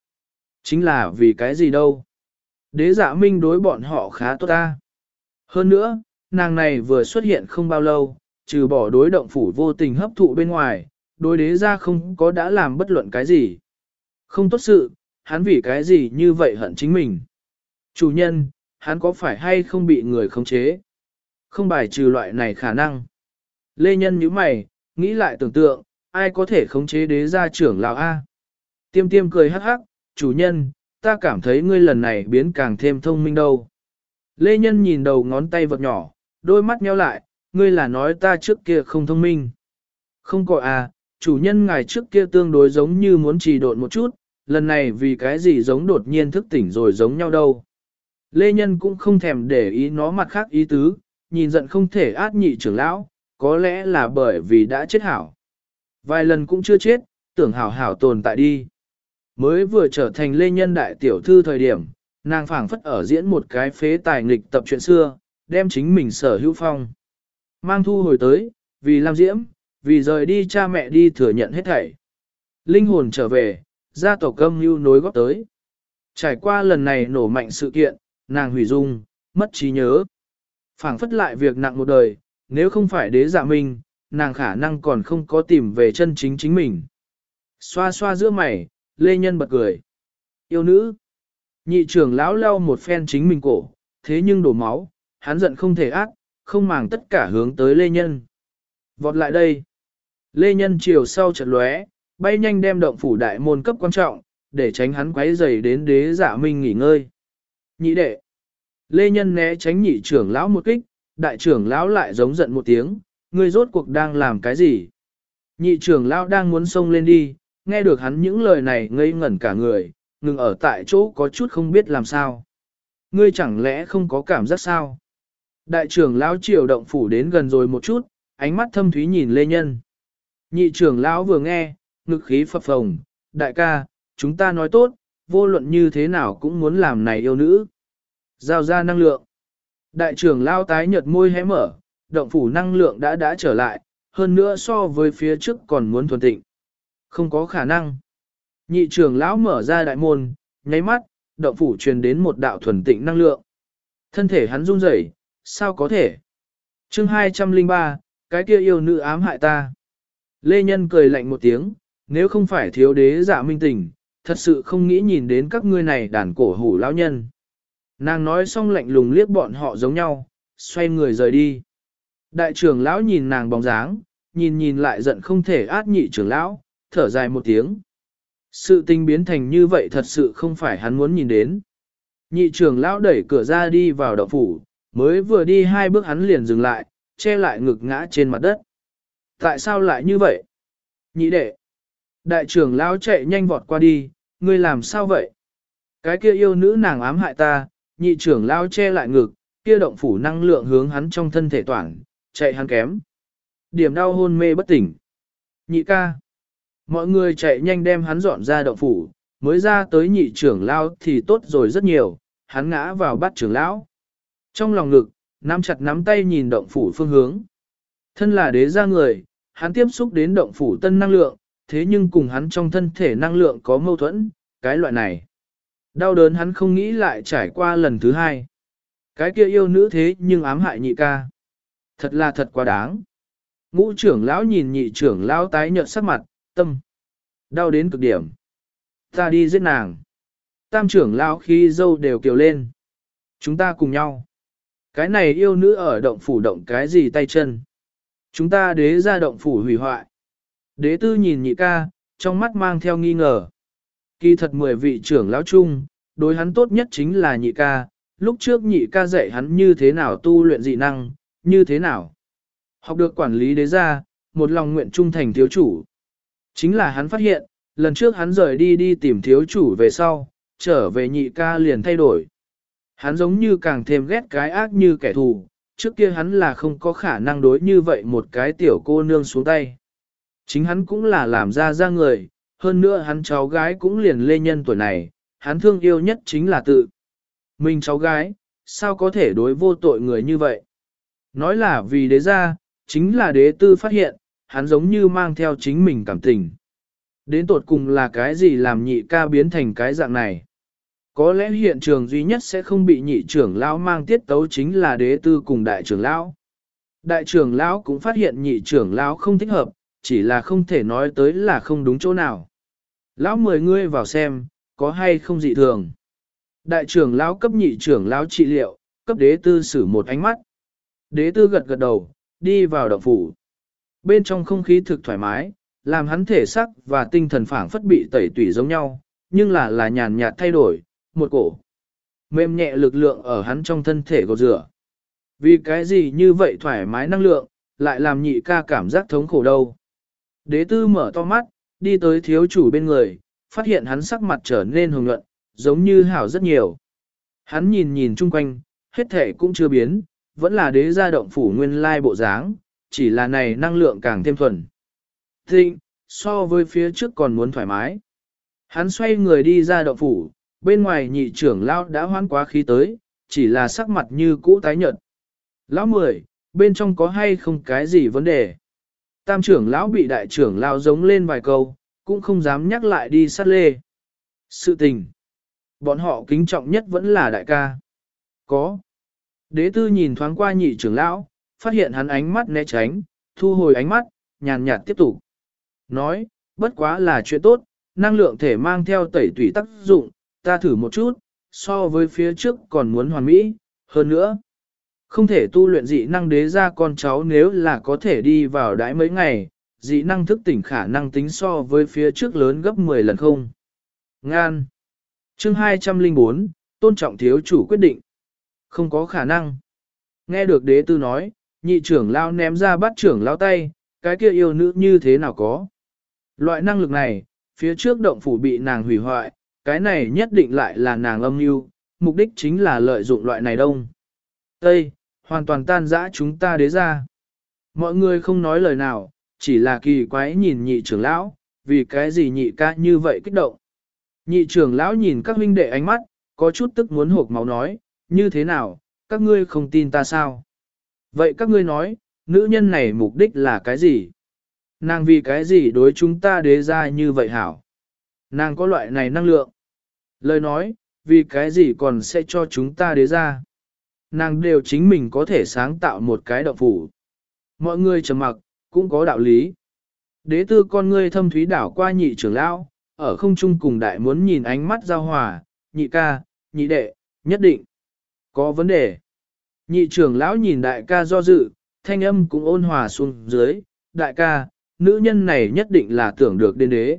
Chính là vì cái gì đâu. Đế giả minh đối bọn họ khá tốt ta. Hơn nữa, nàng này vừa xuất hiện không bao lâu, trừ bỏ đối động phủ vô tình hấp thụ bên ngoài, đối đế ra không có đã làm bất luận cái gì. Không tốt sự, hắn vì cái gì như vậy hận chính mình. Chủ nhân, hắn có phải hay không bị người khống chế? Không bài trừ loại này khả năng. Lê Nhân nhíu mày, nghĩ lại tưởng tượng, ai có thể khống chế đế gia trưởng lão A? Tiêm tiêm cười hắc hắc, chủ nhân, ta cảm thấy ngươi lần này biến càng thêm thông minh đâu. Lê Nhân nhìn đầu ngón tay vật nhỏ, đôi mắt nheo lại, ngươi là nói ta trước kia không thông minh. Không có à, chủ nhân ngài trước kia tương đối giống như muốn trì độn một chút, lần này vì cái gì giống đột nhiên thức tỉnh rồi giống nhau đâu. Lê Nhân cũng không thèm để ý nó mặt khác ý tứ, nhìn giận không thể át nhị trưởng lão, có lẽ là bởi vì đã chết hảo. Vài lần cũng chưa chết, tưởng hảo hảo tồn tại đi. Mới vừa trở thành lê nhân đại tiểu thư thời điểm, nàng phảng phất ở diễn một cái phế tài nghịch tập chuyện xưa, đem chính mình sở hữu phong. Mang thu hồi tới, vì làm diễm, vì rời đi cha mẹ đi thừa nhận hết thảy. Linh hồn trở về, gia tộc âm lưu nối góp tới. Trải qua lần này nổ mạnh sự kiện, nàng hủy dung, mất trí nhớ. phảng phất lại việc nặng một đời, nếu không phải đế dạ minh, nàng khả năng còn không có tìm về chân chính chính mình. Xoa xoa giữa mày, Lê Nhân bật cười. Yêu nữ. Nhị trưởng lão lau một phen chính mình cổ, thế nhưng đổ máu, hắn giận không thể ác, không màng tất cả hướng tới Lê Nhân. Vọt lại đây. Lê Nhân chiều sau chợt lóe, bay nhanh đem động phủ đại môn cấp quan trọng, để tránh hắn quấy rầy đến đế giả minh nghỉ ngơi. Nhị đệ. Lê Nhân né tránh nhị trưởng lão một kích, đại trưởng lão lại giống giận một tiếng, ngươi rốt cuộc đang làm cái gì? Nhị trưởng lão đang muốn xông lên đi, nghe được hắn những lời này ngây ngẩn cả người, ngừng ở tại chỗ có chút không biết làm sao. Ngươi chẳng lẽ không có cảm giác sao? Đại trưởng lão triều động phủ đến gần rồi một chút, ánh mắt thâm thúy nhìn Lê Nhân. Nhị trưởng lão vừa nghe, ngực khí phập phồng, đại ca, chúng ta nói tốt, vô luận như thế nào cũng muốn làm này yêu nữ. Giao ra năng lượng. Đại trưởng lão tái nhợt môi hé mở, động phủ năng lượng đã đã trở lại, hơn nữa so với phía trước còn muốn thuần tịnh. Không có khả năng. Nhị trưởng lão mở ra đại môn, nháy mắt, động phủ truyền đến một đạo thuần tịnh năng lượng. Thân thể hắn run rẩy, sao có thể? chương 203, cái kia yêu nữ ám hại ta. Lê Nhân cười lạnh một tiếng, nếu không phải thiếu đế giả minh tình, thật sự không nghĩ nhìn đến các ngươi này đàn cổ hủ lão nhân. Nàng nói xong lạnh lùng liếc bọn họ giống nhau, xoay người rời đi. Đại trưởng lão nhìn nàng bóng dáng, nhìn nhìn lại giận không thể át nhị trưởng lão, thở dài một tiếng. Sự tình biến thành như vậy thật sự không phải hắn muốn nhìn đến. Nhị trưởng lão đẩy cửa ra đi vào động phủ, mới vừa đi hai bước hắn liền dừng lại, che lại ngực ngã trên mặt đất. Tại sao lại như vậy? Nhị đệ. Đại trưởng lão chạy nhanh vọt qua đi, ngươi làm sao vậy? Cái kia yêu nữ nàng ám hại ta, nhị trưởng lão che lại ngực, kia động phủ năng lượng hướng hắn trong thân thể toàn, chạy hắn kém. Điểm đau hôn mê bất tỉnh. Nhị ca. Mọi người chạy nhanh đem hắn dọn ra động phủ, mới ra tới nhị trưởng lão thì tốt rồi rất nhiều, hắn ngã vào bắt trưởng lão. Trong lòng ngực, nắm chặt nắm tay nhìn động phủ phương hướng. Thân là đế gia người, hắn tiếp xúc đến động phủ tân năng lượng, thế nhưng cùng hắn trong thân thể năng lượng có mâu thuẫn, cái loại này. Đau đớn hắn không nghĩ lại trải qua lần thứ hai. Cái kia yêu nữ thế nhưng ám hại nhị ca. Thật là thật quá đáng. Ngũ trưởng lão nhìn nhị trưởng lão tái nhợt sắc mặt, tâm. Đau đến cực điểm. Ta đi giết nàng. Tam trưởng lão khi dâu đều kiều lên. Chúng ta cùng nhau. Cái này yêu nữ ở động phủ động cái gì tay chân. Chúng ta đế ra động phủ hủy hoại. Đế tư nhìn nhị ca, trong mắt mang theo nghi ngờ. Kỳ thật mười vị trưởng lão chung, đối hắn tốt nhất chính là nhị ca, lúc trước nhị ca dạy hắn như thế nào tu luyện dị năng, như thế nào. Học được quản lý đế gia, một lòng nguyện trung thành thiếu chủ. Chính là hắn phát hiện, lần trước hắn rời đi đi tìm thiếu chủ về sau, trở về nhị ca liền thay đổi. Hắn giống như càng thêm ghét cái ác như kẻ thù, trước kia hắn là không có khả năng đối như vậy một cái tiểu cô nương xuống tay. Chính hắn cũng là làm ra ra người, hơn nữa hắn cháu gái cũng liền lê nhân tuổi này, hắn thương yêu nhất chính là tự. Mình cháu gái, sao có thể đối vô tội người như vậy? Nói là vì đế ra, chính là đế tư phát hiện, hắn giống như mang theo chính mình cảm tình. Đến tột cùng là cái gì làm nhị ca biến thành cái dạng này? Có lẽ hiện trường duy nhất sẽ không bị nhị trưởng lão mang tiết tấu chính là đế tư cùng đại trưởng lão. Đại trưởng lão cũng phát hiện nhị trưởng lão không thích hợp, chỉ là không thể nói tới là không đúng chỗ nào. Lão mời ngươi vào xem, có hay không dị thường. Đại trưởng lão cấp nhị trưởng lão trị liệu, cấp đế tư xử một ánh mắt. Đế tư gật gật đầu, đi vào động phủ. Bên trong không khí thực thoải mái, làm hắn thể sắc và tinh thần phảng phất bị tẩy tủy giống nhau, nhưng là là nhàn nhạt thay đổi, một cổ. Mềm nhẹ lực lượng ở hắn trong thân thể gột rửa. Vì cái gì như vậy thoải mái năng lượng, lại làm nhị ca cảm giác thống khổ đâu. Đế tư mở to mắt, đi tới thiếu chủ bên người, phát hiện hắn sắc mặt trở nên hồng nhuận, giống như hảo rất nhiều. Hắn nhìn nhìn chung quanh, hết thể cũng chưa biến, vẫn là đế gia động phủ nguyên lai bộ dáng, chỉ là này năng lượng càng thêm thuần. Thịnh, so với phía trước còn muốn thoải mái. Hắn xoay người đi ra động phủ, bên ngoài nhị trưởng lão đã hoán quá khí tới, chỉ là sắc mặt như cũ tái nhợt. Lão mười, bên trong có hay không cái gì vấn đề? Tam trưởng lão bị đại trưởng lão giống lên vài câu, cũng không dám nhắc lại đi sát lê. Sự tình. Bọn họ kính trọng nhất vẫn là đại ca. Có. Đế tư nhìn thoáng qua nhị trưởng lão, phát hiện hắn ánh mắt né tránh, thu hồi ánh mắt, nhàn nhạt tiếp tục. Nói, bất quá là chuyện tốt, năng lượng thể mang theo tẩy tủy tác dụng, ta thử một chút, so với phía trước còn muốn hoàn mỹ, hơn nữa. Không thể tu luyện dị năng đế ra con cháu nếu là có thể đi vào đãi mấy ngày, dị năng thức tỉnh khả năng tính so với phía trước lớn gấp 10 lần không. Ngan. Chương 204, tôn trọng thiếu chủ quyết định. Không có khả năng. Nghe được đế tư nói, nhị trưởng lao ném ra bắt trưởng lao tay, cái kia yêu nữ như thế nào có. Loại năng lực này, phía trước động phủ bị nàng hủy hoại, cái này nhất định lại là nàng âm mưu, mục đích chính là lợi dụng loại này đông. Tây, hoàn toàn tan dã chúng ta đế ra. Mọi người không nói lời nào, chỉ là kỳ quái nhìn nhị trưởng lão, vì cái gì nhị ca như vậy kích động. Nhị trưởng lão nhìn các huynh đệ ánh mắt, có chút tức muốn hộp máu nói, như thế nào, các ngươi không tin ta sao? Vậy các ngươi nói, nữ nhân này mục đích là cái gì? Nàng vì cái gì đối chúng ta đế ra như vậy hảo? Nàng có loại này năng lượng. Lời nói, vì cái gì còn sẽ cho chúng ta đế ra? Nàng đều chính mình có thể sáng tạo một cái động phủ. Mọi người trầm mặc, cũng có đạo lý. Đế tư con ngươi thâm thúy đảo qua nhị trưởng lão, ở không trung cùng đại muốn nhìn ánh mắt giao hòa, nhị ca, nhị đệ, nhất định. Có vấn đề. Nhị trưởng lão nhìn đại ca do dự, thanh âm cũng ôn hòa xuống dưới, đại ca, nữ nhân này nhất định là tưởng được đến đế.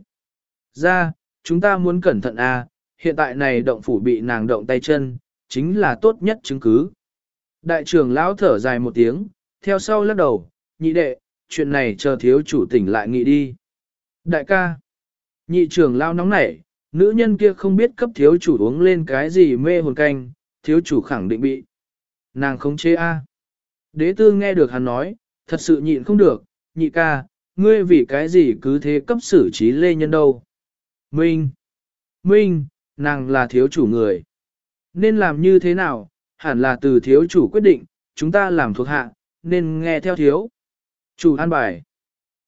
Ra, chúng ta muốn cẩn thận a, hiện tại này động phủ bị nàng động tay chân, chính là tốt nhất chứng cứ. Đại trưởng lão thở dài một tiếng, theo sau lắc đầu, nhị đệ, chuyện này chờ thiếu chủ tỉnh lại nghĩ đi. Đại ca, nhị trưởng lão nóng nảy, nữ nhân kia không biết cấp thiếu chủ uống lên cái gì mê hồn canh, thiếu chủ khẳng định bị. Nàng không chế a. Đế tư nghe được hắn nói, thật sự nhịn không được, nhị ca, ngươi vì cái gì cứ thế cấp xử trí lê nhân đâu. Minh, Minh, nàng là thiếu chủ người. Nên làm như thế nào, hẳn là từ thiếu chủ quyết định, chúng ta làm thuộc hạ, nên nghe theo thiếu. Chủ an bài.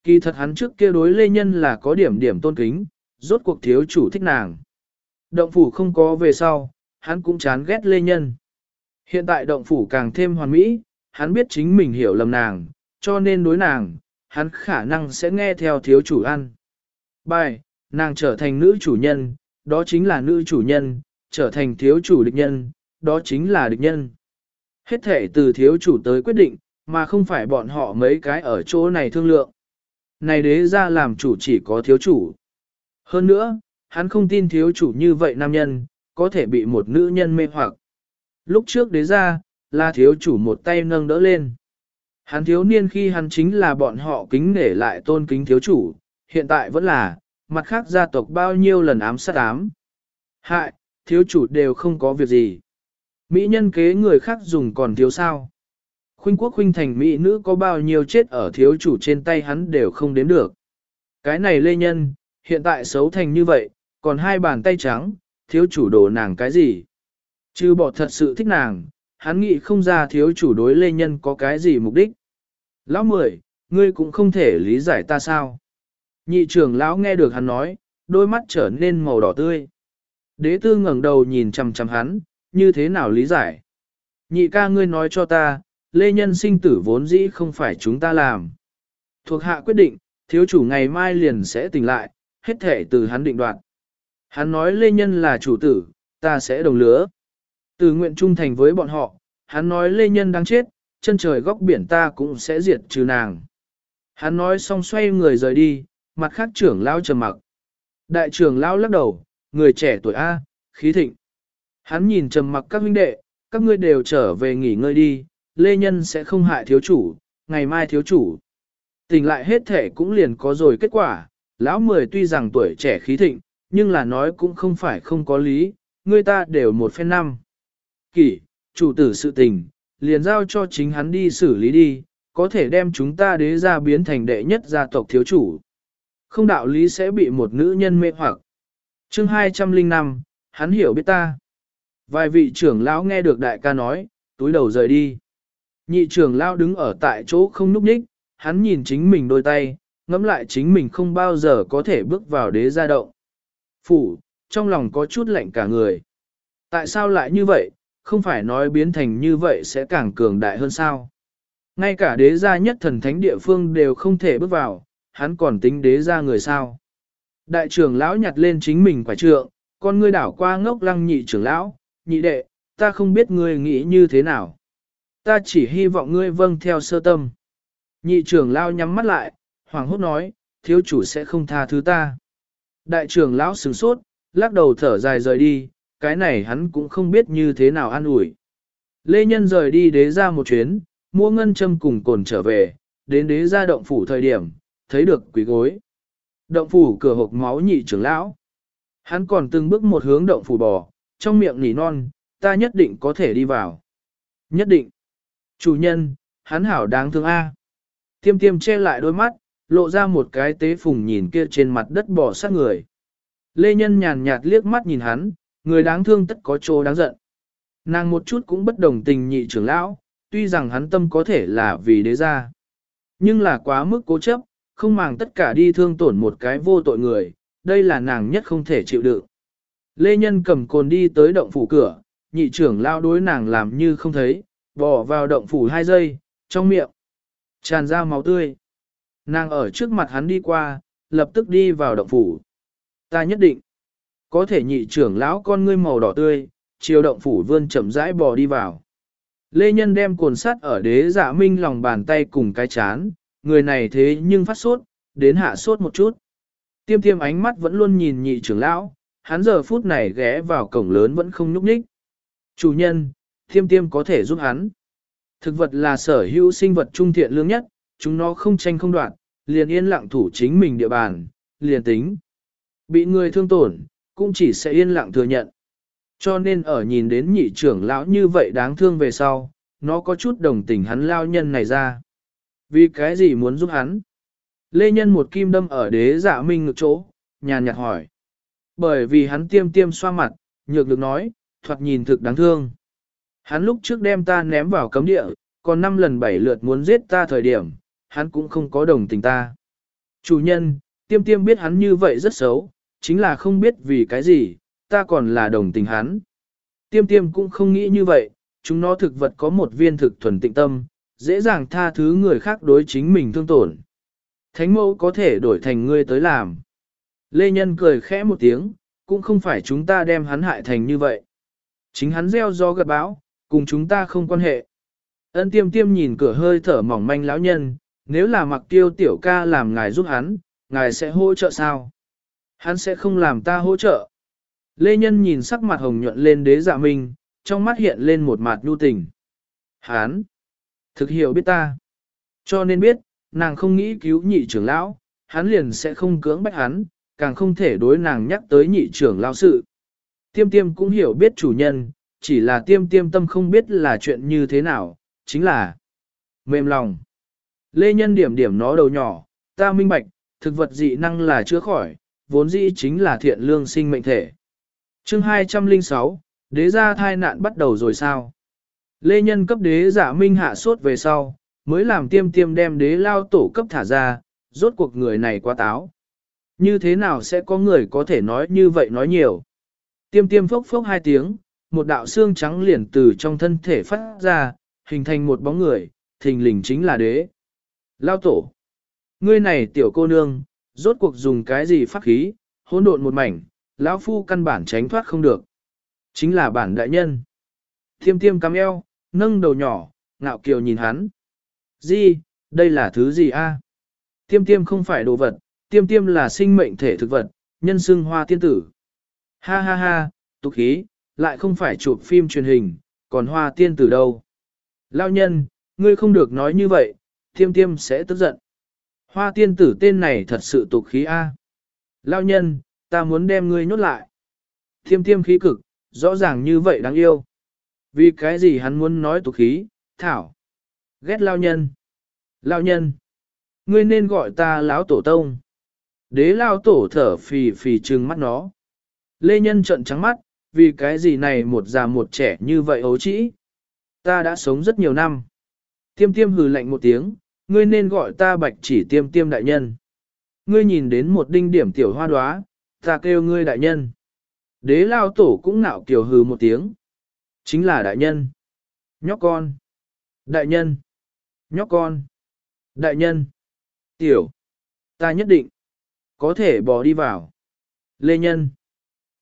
Kỳ thật hắn trước kia đối lê nhân là có điểm điểm tôn kính, rốt cuộc thiếu chủ thích nàng. Động phủ không có về sau, hắn cũng chán ghét lê nhân. Hiện tại động phủ càng thêm hoàn mỹ, hắn biết chính mình hiểu lầm nàng, cho nên đối nàng, hắn khả năng sẽ nghe theo thiếu chủ ăn. Bài, nàng trở thành nữ chủ nhân, đó chính là nữ chủ nhân, trở thành thiếu chủ địch nhân, đó chính là địch nhân. Hết thể từ thiếu chủ tới quyết định, mà không phải bọn họ mấy cái ở chỗ này thương lượng. Này đế ra làm chủ chỉ có thiếu chủ. Hơn nữa, hắn không tin thiếu chủ như vậy nam nhân, có thể bị một nữ nhân mê hoặc. Lúc trước đế ra, là thiếu chủ một tay nâng đỡ lên. Hắn thiếu niên khi hắn chính là bọn họ kính nể lại tôn kính thiếu chủ, hiện tại vẫn là, mặt khác gia tộc bao nhiêu lần ám sát ám. Hại, thiếu chủ đều không có việc gì. Mỹ nhân kế người khác dùng còn thiếu sao. Khuynh quốc khuynh thành Mỹ nữ có bao nhiêu chết ở thiếu chủ trên tay hắn đều không đếm được. Cái này lê nhân, hiện tại xấu thành như vậy, còn hai bàn tay trắng, thiếu chủ đổ nàng cái gì. Chứ bỏ thật sự thích nàng, hắn nghĩ không ra thiếu chủ đối lê nhân có cái gì mục đích. Lão mười, ngươi cũng không thể lý giải ta sao. Nhị trưởng lão nghe được hắn nói, đôi mắt trở nên màu đỏ tươi. Đế tư ngẩng đầu nhìn chằm chằm hắn, như thế nào lý giải? Nhị ca ngươi nói cho ta, lê nhân sinh tử vốn dĩ không phải chúng ta làm. Thuộc hạ quyết định, thiếu chủ ngày mai liền sẽ tỉnh lại, hết thể từ hắn định đoạt. Hắn nói lê nhân là chủ tử, ta sẽ đồng lứa. Từ nguyện trung thành với bọn họ, hắn nói lê nhân đang chết, chân trời góc biển ta cũng sẽ diệt trừ nàng. Hắn nói xong xoay người rời đi, mặt khác trưởng lão trầm mặc. Đại trưởng lão lắc đầu, người trẻ tuổi A, khí thịnh. Hắn nhìn trầm mặc các huynh đệ, các ngươi đều trở về nghỉ ngơi đi, lê nhân sẽ không hại thiếu chủ, ngày mai thiếu chủ. Tỉnh lại hết thể cũng liền có rồi kết quả, lão mười tuy rằng tuổi trẻ khí thịnh, nhưng là nói cũng không phải không có lý, người ta đều một phen năm. Kỷ, chủ tử sự tình, liền giao cho chính hắn đi xử lý đi, có thể đem chúng ta đế ra biến thành đệ nhất gia tộc thiếu chủ. Không đạo lý sẽ bị một nữ nhân mê hoặc. chương 205, hắn hiểu biết ta. Vài vị trưởng lão nghe được đại ca nói, túi đầu rời đi. Nhị trưởng lão đứng ở tại chỗ không núp nhích, hắn nhìn chính mình đôi tay, ngẫm lại chính mình không bao giờ có thể bước vào đế gia động. Phủ, trong lòng có chút lạnh cả người. Tại sao lại như vậy, không phải nói biến thành như vậy sẽ càng cường đại hơn sao? Ngay cả đế gia nhất thần thánh địa phương đều không thể bước vào, hắn còn tính đế gia người sao? Đại trưởng lão nhặt lên chính mình quả trượng, con ngươi đảo qua ngốc lăng nhị trưởng lão, nhị đệ, ta không biết ngươi nghĩ như thế nào. Ta chỉ hy vọng ngươi vâng theo sơ tâm. Nhị trưởng lão nhắm mắt lại, hoàng hốt nói, thiếu chủ sẽ không tha thứ ta. Đại trưởng lão sửng sốt, lắc đầu thở dài rời đi, cái này hắn cũng không biết như thế nào an ủi. Lê Nhân rời đi đế ra một chuyến, mua ngân châm cùng cồn trở về, đến đế ra động phủ thời điểm, thấy được quỷ gối. Động phủ cửa hộp máu nhị trưởng lão. Hắn còn từng bước một hướng động phủ bò, trong miệng nỉ non, ta nhất định có thể đi vào. Nhất định. Chủ nhân, hắn hảo đáng thương A. Tiêm tiêm che lại đôi mắt, lộ ra một cái tế phùng nhìn kia trên mặt đất bò sát người. Lê Nhân nhàn nhạt liếc mắt nhìn hắn, người đáng thương tất có chỗ đáng giận. Nàng một chút cũng bất đồng tình nhị trưởng lão, tuy rằng hắn tâm có thể là vì đế gia. Nhưng là quá mức cố chấp, không màng tất cả đi thương tổn một cái vô tội người, đây là nàng nhất không thể chịu đựng. Lê Nhân cầm cồn đi tới động phủ cửa, nhị trưởng lao đối nàng làm như không thấy, bỏ vào động phủ hai giây, trong miệng, tràn ra máu tươi. Nàng ở trước mặt hắn đi qua, lập tức đi vào động phủ. Ta nhất định. Có thể nhị trưởng lão con ngươi màu đỏ tươi, chiều động phủ vươn chậm rãi bò đi vào. Lê Nhân đem cồn sắt ở đế dạ minh lòng bàn tay cùng cái chán, người này thế nhưng phát sốt, đến hạ sốt một chút. Tiêm tiêm ánh mắt vẫn luôn nhìn nhị trưởng lão, hắn giờ phút này ghé vào cổng lớn vẫn không nhúc nhích. Chủ nhân, tiêm tiêm có thể giúp hắn. Thực vật là sở hữu sinh vật trung thiện lương nhất, chúng nó không tranh không đoạn, liền yên lặng thủ chính mình địa bàn, liền tính. Bị người thương tổn, cũng chỉ sẽ yên lặng thừa nhận. Cho nên ở nhìn đến nhị trưởng lão như vậy đáng thương về sau, nó có chút đồng tình hắn lao nhân này ra. Vì cái gì muốn giúp hắn? Lê Nhân một kim đâm ở đế dạ minh ngực chỗ, nhàn nhạt hỏi. Bởi vì hắn tiêm tiêm xoa mặt, nhược được nói, thoạt nhìn thực đáng thương. Hắn lúc trước đem ta ném vào cấm địa, còn năm lần bảy lượt muốn giết ta thời điểm, hắn cũng không có đồng tình ta. Chủ nhân, tiêm tiêm biết hắn như vậy rất xấu, chính là không biết vì cái gì, ta còn là đồng tình hắn. Tiêm tiêm cũng không nghĩ như vậy, chúng nó thực vật có một viên thực thuần tịnh tâm, dễ dàng tha thứ người khác đối chính mình thương tổn. Thánh mẫu có thể đổi thành ngươi tới làm. Lê Nhân cười khẽ một tiếng, cũng không phải chúng ta đem hắn hại thành như vậy. Chính hắn gieo do gật báo, cùng chúng ta không quan hệ. Ân tiêm tiêm nhìn cửa hơi thở mỏng manh lão nhân, nếu là mặc tiêu tiểu ca làm ngài giúp hắn, ngài sẽ hỗ trợ sao? Hắn sẽ không làm ta hỗ trợ. Lê Nhân nhìn sắc mặt hồng nhuận lên đế dạ minh, trong mắt hiện lên một mặt nhu tình. Hắn, thực hiểu biết ta. Cho nên biết, nàng không nghĩ cứu nhị trưởng lão, hắn liền sẽ không cưỡng bách hắn, càng không thể đối nàng nhắc tới nhị trưởng lão sự. Tiêm tiêm cũng hiểu biết chủ nhân, chỉ là tiêm tiêm tâm không biết là chuyện như thế nào, chính là mềm lòng. Lê Nhân điểm điểm nó đầu nhỏ, ta minh bạch, thực vật dị năng là chữa khỏi, vốn dĩ chính là thiện lương sinh mệnh thể. chương 206, đế gia thai nạn bắt đầu rồi sao? Lê Nhân cấp đế giả minh hạ sốt về sau, mới làm tiêm tiêm đem đế lao tổ cấp thả ra, rốt cuộc người này quá táo. Như thế nào sẽ có người có thể nói như vậy nói nhiều? Tiêm tiêm phốc phốc hai tiếng, một đạo xương trắng liền từ trong thân thể phát ra, hình thành một bóng người, thình lình chính là đế. Lao tổ. Ngươi này tiểu cô nương, rốt cuộc dùng cái gì pháp khí, hỗn độn một mảnh, lão phu căn bản tránh thoát không được. Chính là bản đại nhân. Tiêm tiêm cắm eo, nâng đầu nhỏ, ngạo kiều nhìn hắn. Di, đây là thứ gì a? Tiêm tiêm không phải đồ vật, tiêm tiêm là sinh mệnh thể thực vật, nhân xưng hoa tiên tử. Ha ha ha, tục khí, lại không phải chụp phim truyền hình, còn hoa tiên tử đâu. Lao nhân, ngươi không được nói như vậy, tiêm tiêm sẽ tức giận. Hoa tiên tử tên này thật sự tục khí A. Lao nhân, ta muốn đem ngươi nhốt lại. Tiêm tiêm khí cực, rõ ràng như vậy đáng yêu. Vì cái gì hắn muốn nói tục khí, thảo. Ghét lao nhân. Lao nhân. Ngươi nên gọi ta lão tổ tông. Đế lao tổ thở phì phì trừng mắt nó. Lê nhân trận trắng mắt, vì cái gì này một già một trẻ như vậy ấu trĩ. Ta đã sống rất nhiều năm. Tiêm tiêm hừ lạnh một tiếng, ngươi nên gọi ta bạch chỉ tiêm tiêm đại nhân. Ngươi nhìn đến một đinh điểm tiểu hoa đóa ta kêu ngươi đại nhân. Đế lao tổ cũng nạo kiều hừ một tiếng. Chính là đại nhân. Nhóc con. Đại nhân. Nhóc con. Đại nhân. Tiểu. Ta nhất định. Có thể bỏ đi vào. Lê nhân.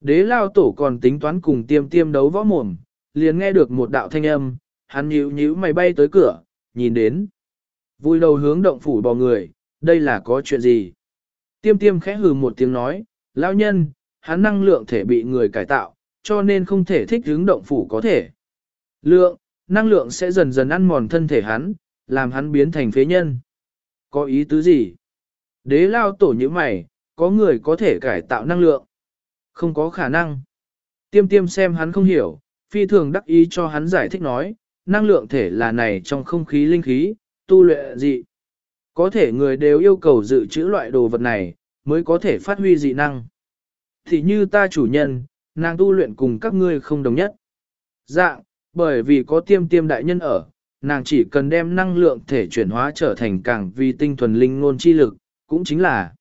Đế lao tổ còn tính toán cùng tiêm tiêm đấu võ mồm, liền nghe được một đạo thanh âm, hắn nhíu nhíu mày bay tới cửa, nhìn đến. Vui đầu hướng động phủ bò người, đây là có chuyện gì? Tiêm tiêm khẽ hừ một tiếng nói, lão nhân, hắn năng lượng thể bị người cải tạo, cho nên không thể thích hướng động phủ có thể. Lượng, năng lượng sẽ dần dần ăn mòn thân thể hắn, làm hắn biến thành phế nhân. Có ý tứ gì? Đế lao tổ như mày, có người có thể cải tạo năng lượng. Không có khả năng. Tiêm tiêm xem hắn không hiểu, phi thường đắc ý cho hắn giải thích nói, năng lượng thể là này trong không khí linh khí, tu lệ dị. Có thể người đều yêu cầu dự trữ loại đồ vật này, mới có thể phát huy dị năng. Thì như ta chủ nhân, nàng tu luyện cùng các ngươi không đồng nhất. Dạng, bởi vì có tiêm tiêm đại nhân ở, nàng chỉ cần đem năng lượng thể chuyển hóa trở thành càng vi tinh thuần linh ngôn chi lực, cũng chính là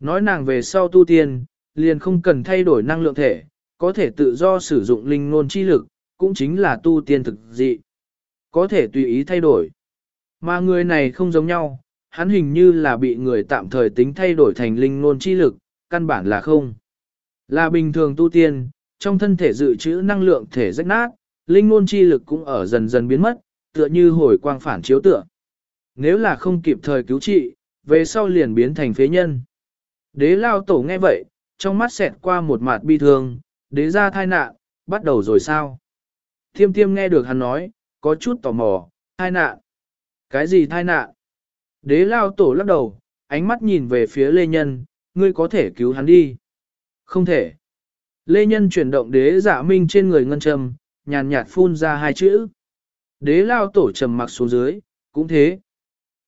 nói nàng về sau tu tiên, liền không cần thay đổi năng lượng thể, có thể tự do sử dụng linh ngôn chi lực, cũng chính là tu tiên thực dị. Có thể tùy ý thay đổi. Mà người này không giống nhau, hắn hình như là bị người tạm thời tính thay đổi thành linh ngôn chi lực, căn bản là không. Là bình thường tu tiên, trong thân thể dự trữ năng lượng thể rách nát, linh ngôn chi lực cũng ở dần dần biến mất, tựa như hồi quang phản chiếu tựa. Nếu là không kịp thời cứu trị, về sau liền biến thành phế nhân. Đế lao tổ nghe vậy, trong mắt xẹt qua một mặt bi thương, đế ra thai nạn, bắt đầu rồi sao? Thiêm tiêm nghe được hắn nói, có chút tò mò, thai nạn. Cái gì thai nạn? Đế lao tổ lắc đầu, ánh mắt nhìn về phía lê nhân, ngươi có thể cứu hắn đi. Không thể. Lê nhân chuyển động đế giả minh trên người ngân trầm, nhàn nhạt phun ra hai chữ. Đế lao tổ trầm mặc xuống dưới, cũng thế.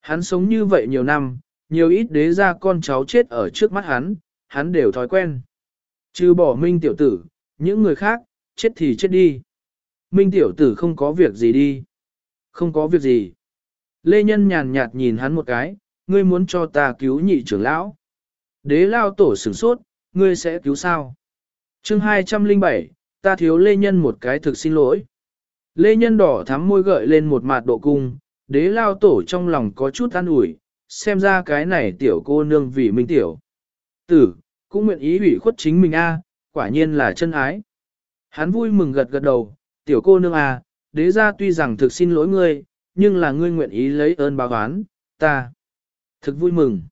Hắn sống như vậy nhiều năm, nhiều ít đế ra con cháu chết ở trước mắt hắn, hắn đều thói quen. Trừ bỏ minh tiểu tử, những người khác, chết thì chết đi. Minh tiểu tử không có việc gì đi. Không có việc gì. Lê Nhân nhàn nhạt nhìn hắn một cái, ngươi muốn cho ta cứu nhị trưởng lão. Đế lao tổ sửng sốt, ngươi sẽ cứu sao? chương 207, ta thiếu Lê Nhân một cái thực xin lỗi. Lê Nhân đỏ thắm môi gợi lên một mặt độ cung, đế lao tổ trong lòng có chút an ủi, xem ra cái này tiểu cô nương vì minh tiểu. Tử, cũng nguyện ý ủy khuất chính mình a, quả nhiên là chân ái. Hắn vui mừng gật gật đầu, tiểu cô nương a, đế gia tuy rằng thực xin lỗi ngươi, nhưng là ngươi nguyện ý lấy ơn báo oán, ta. Thực vui mừng.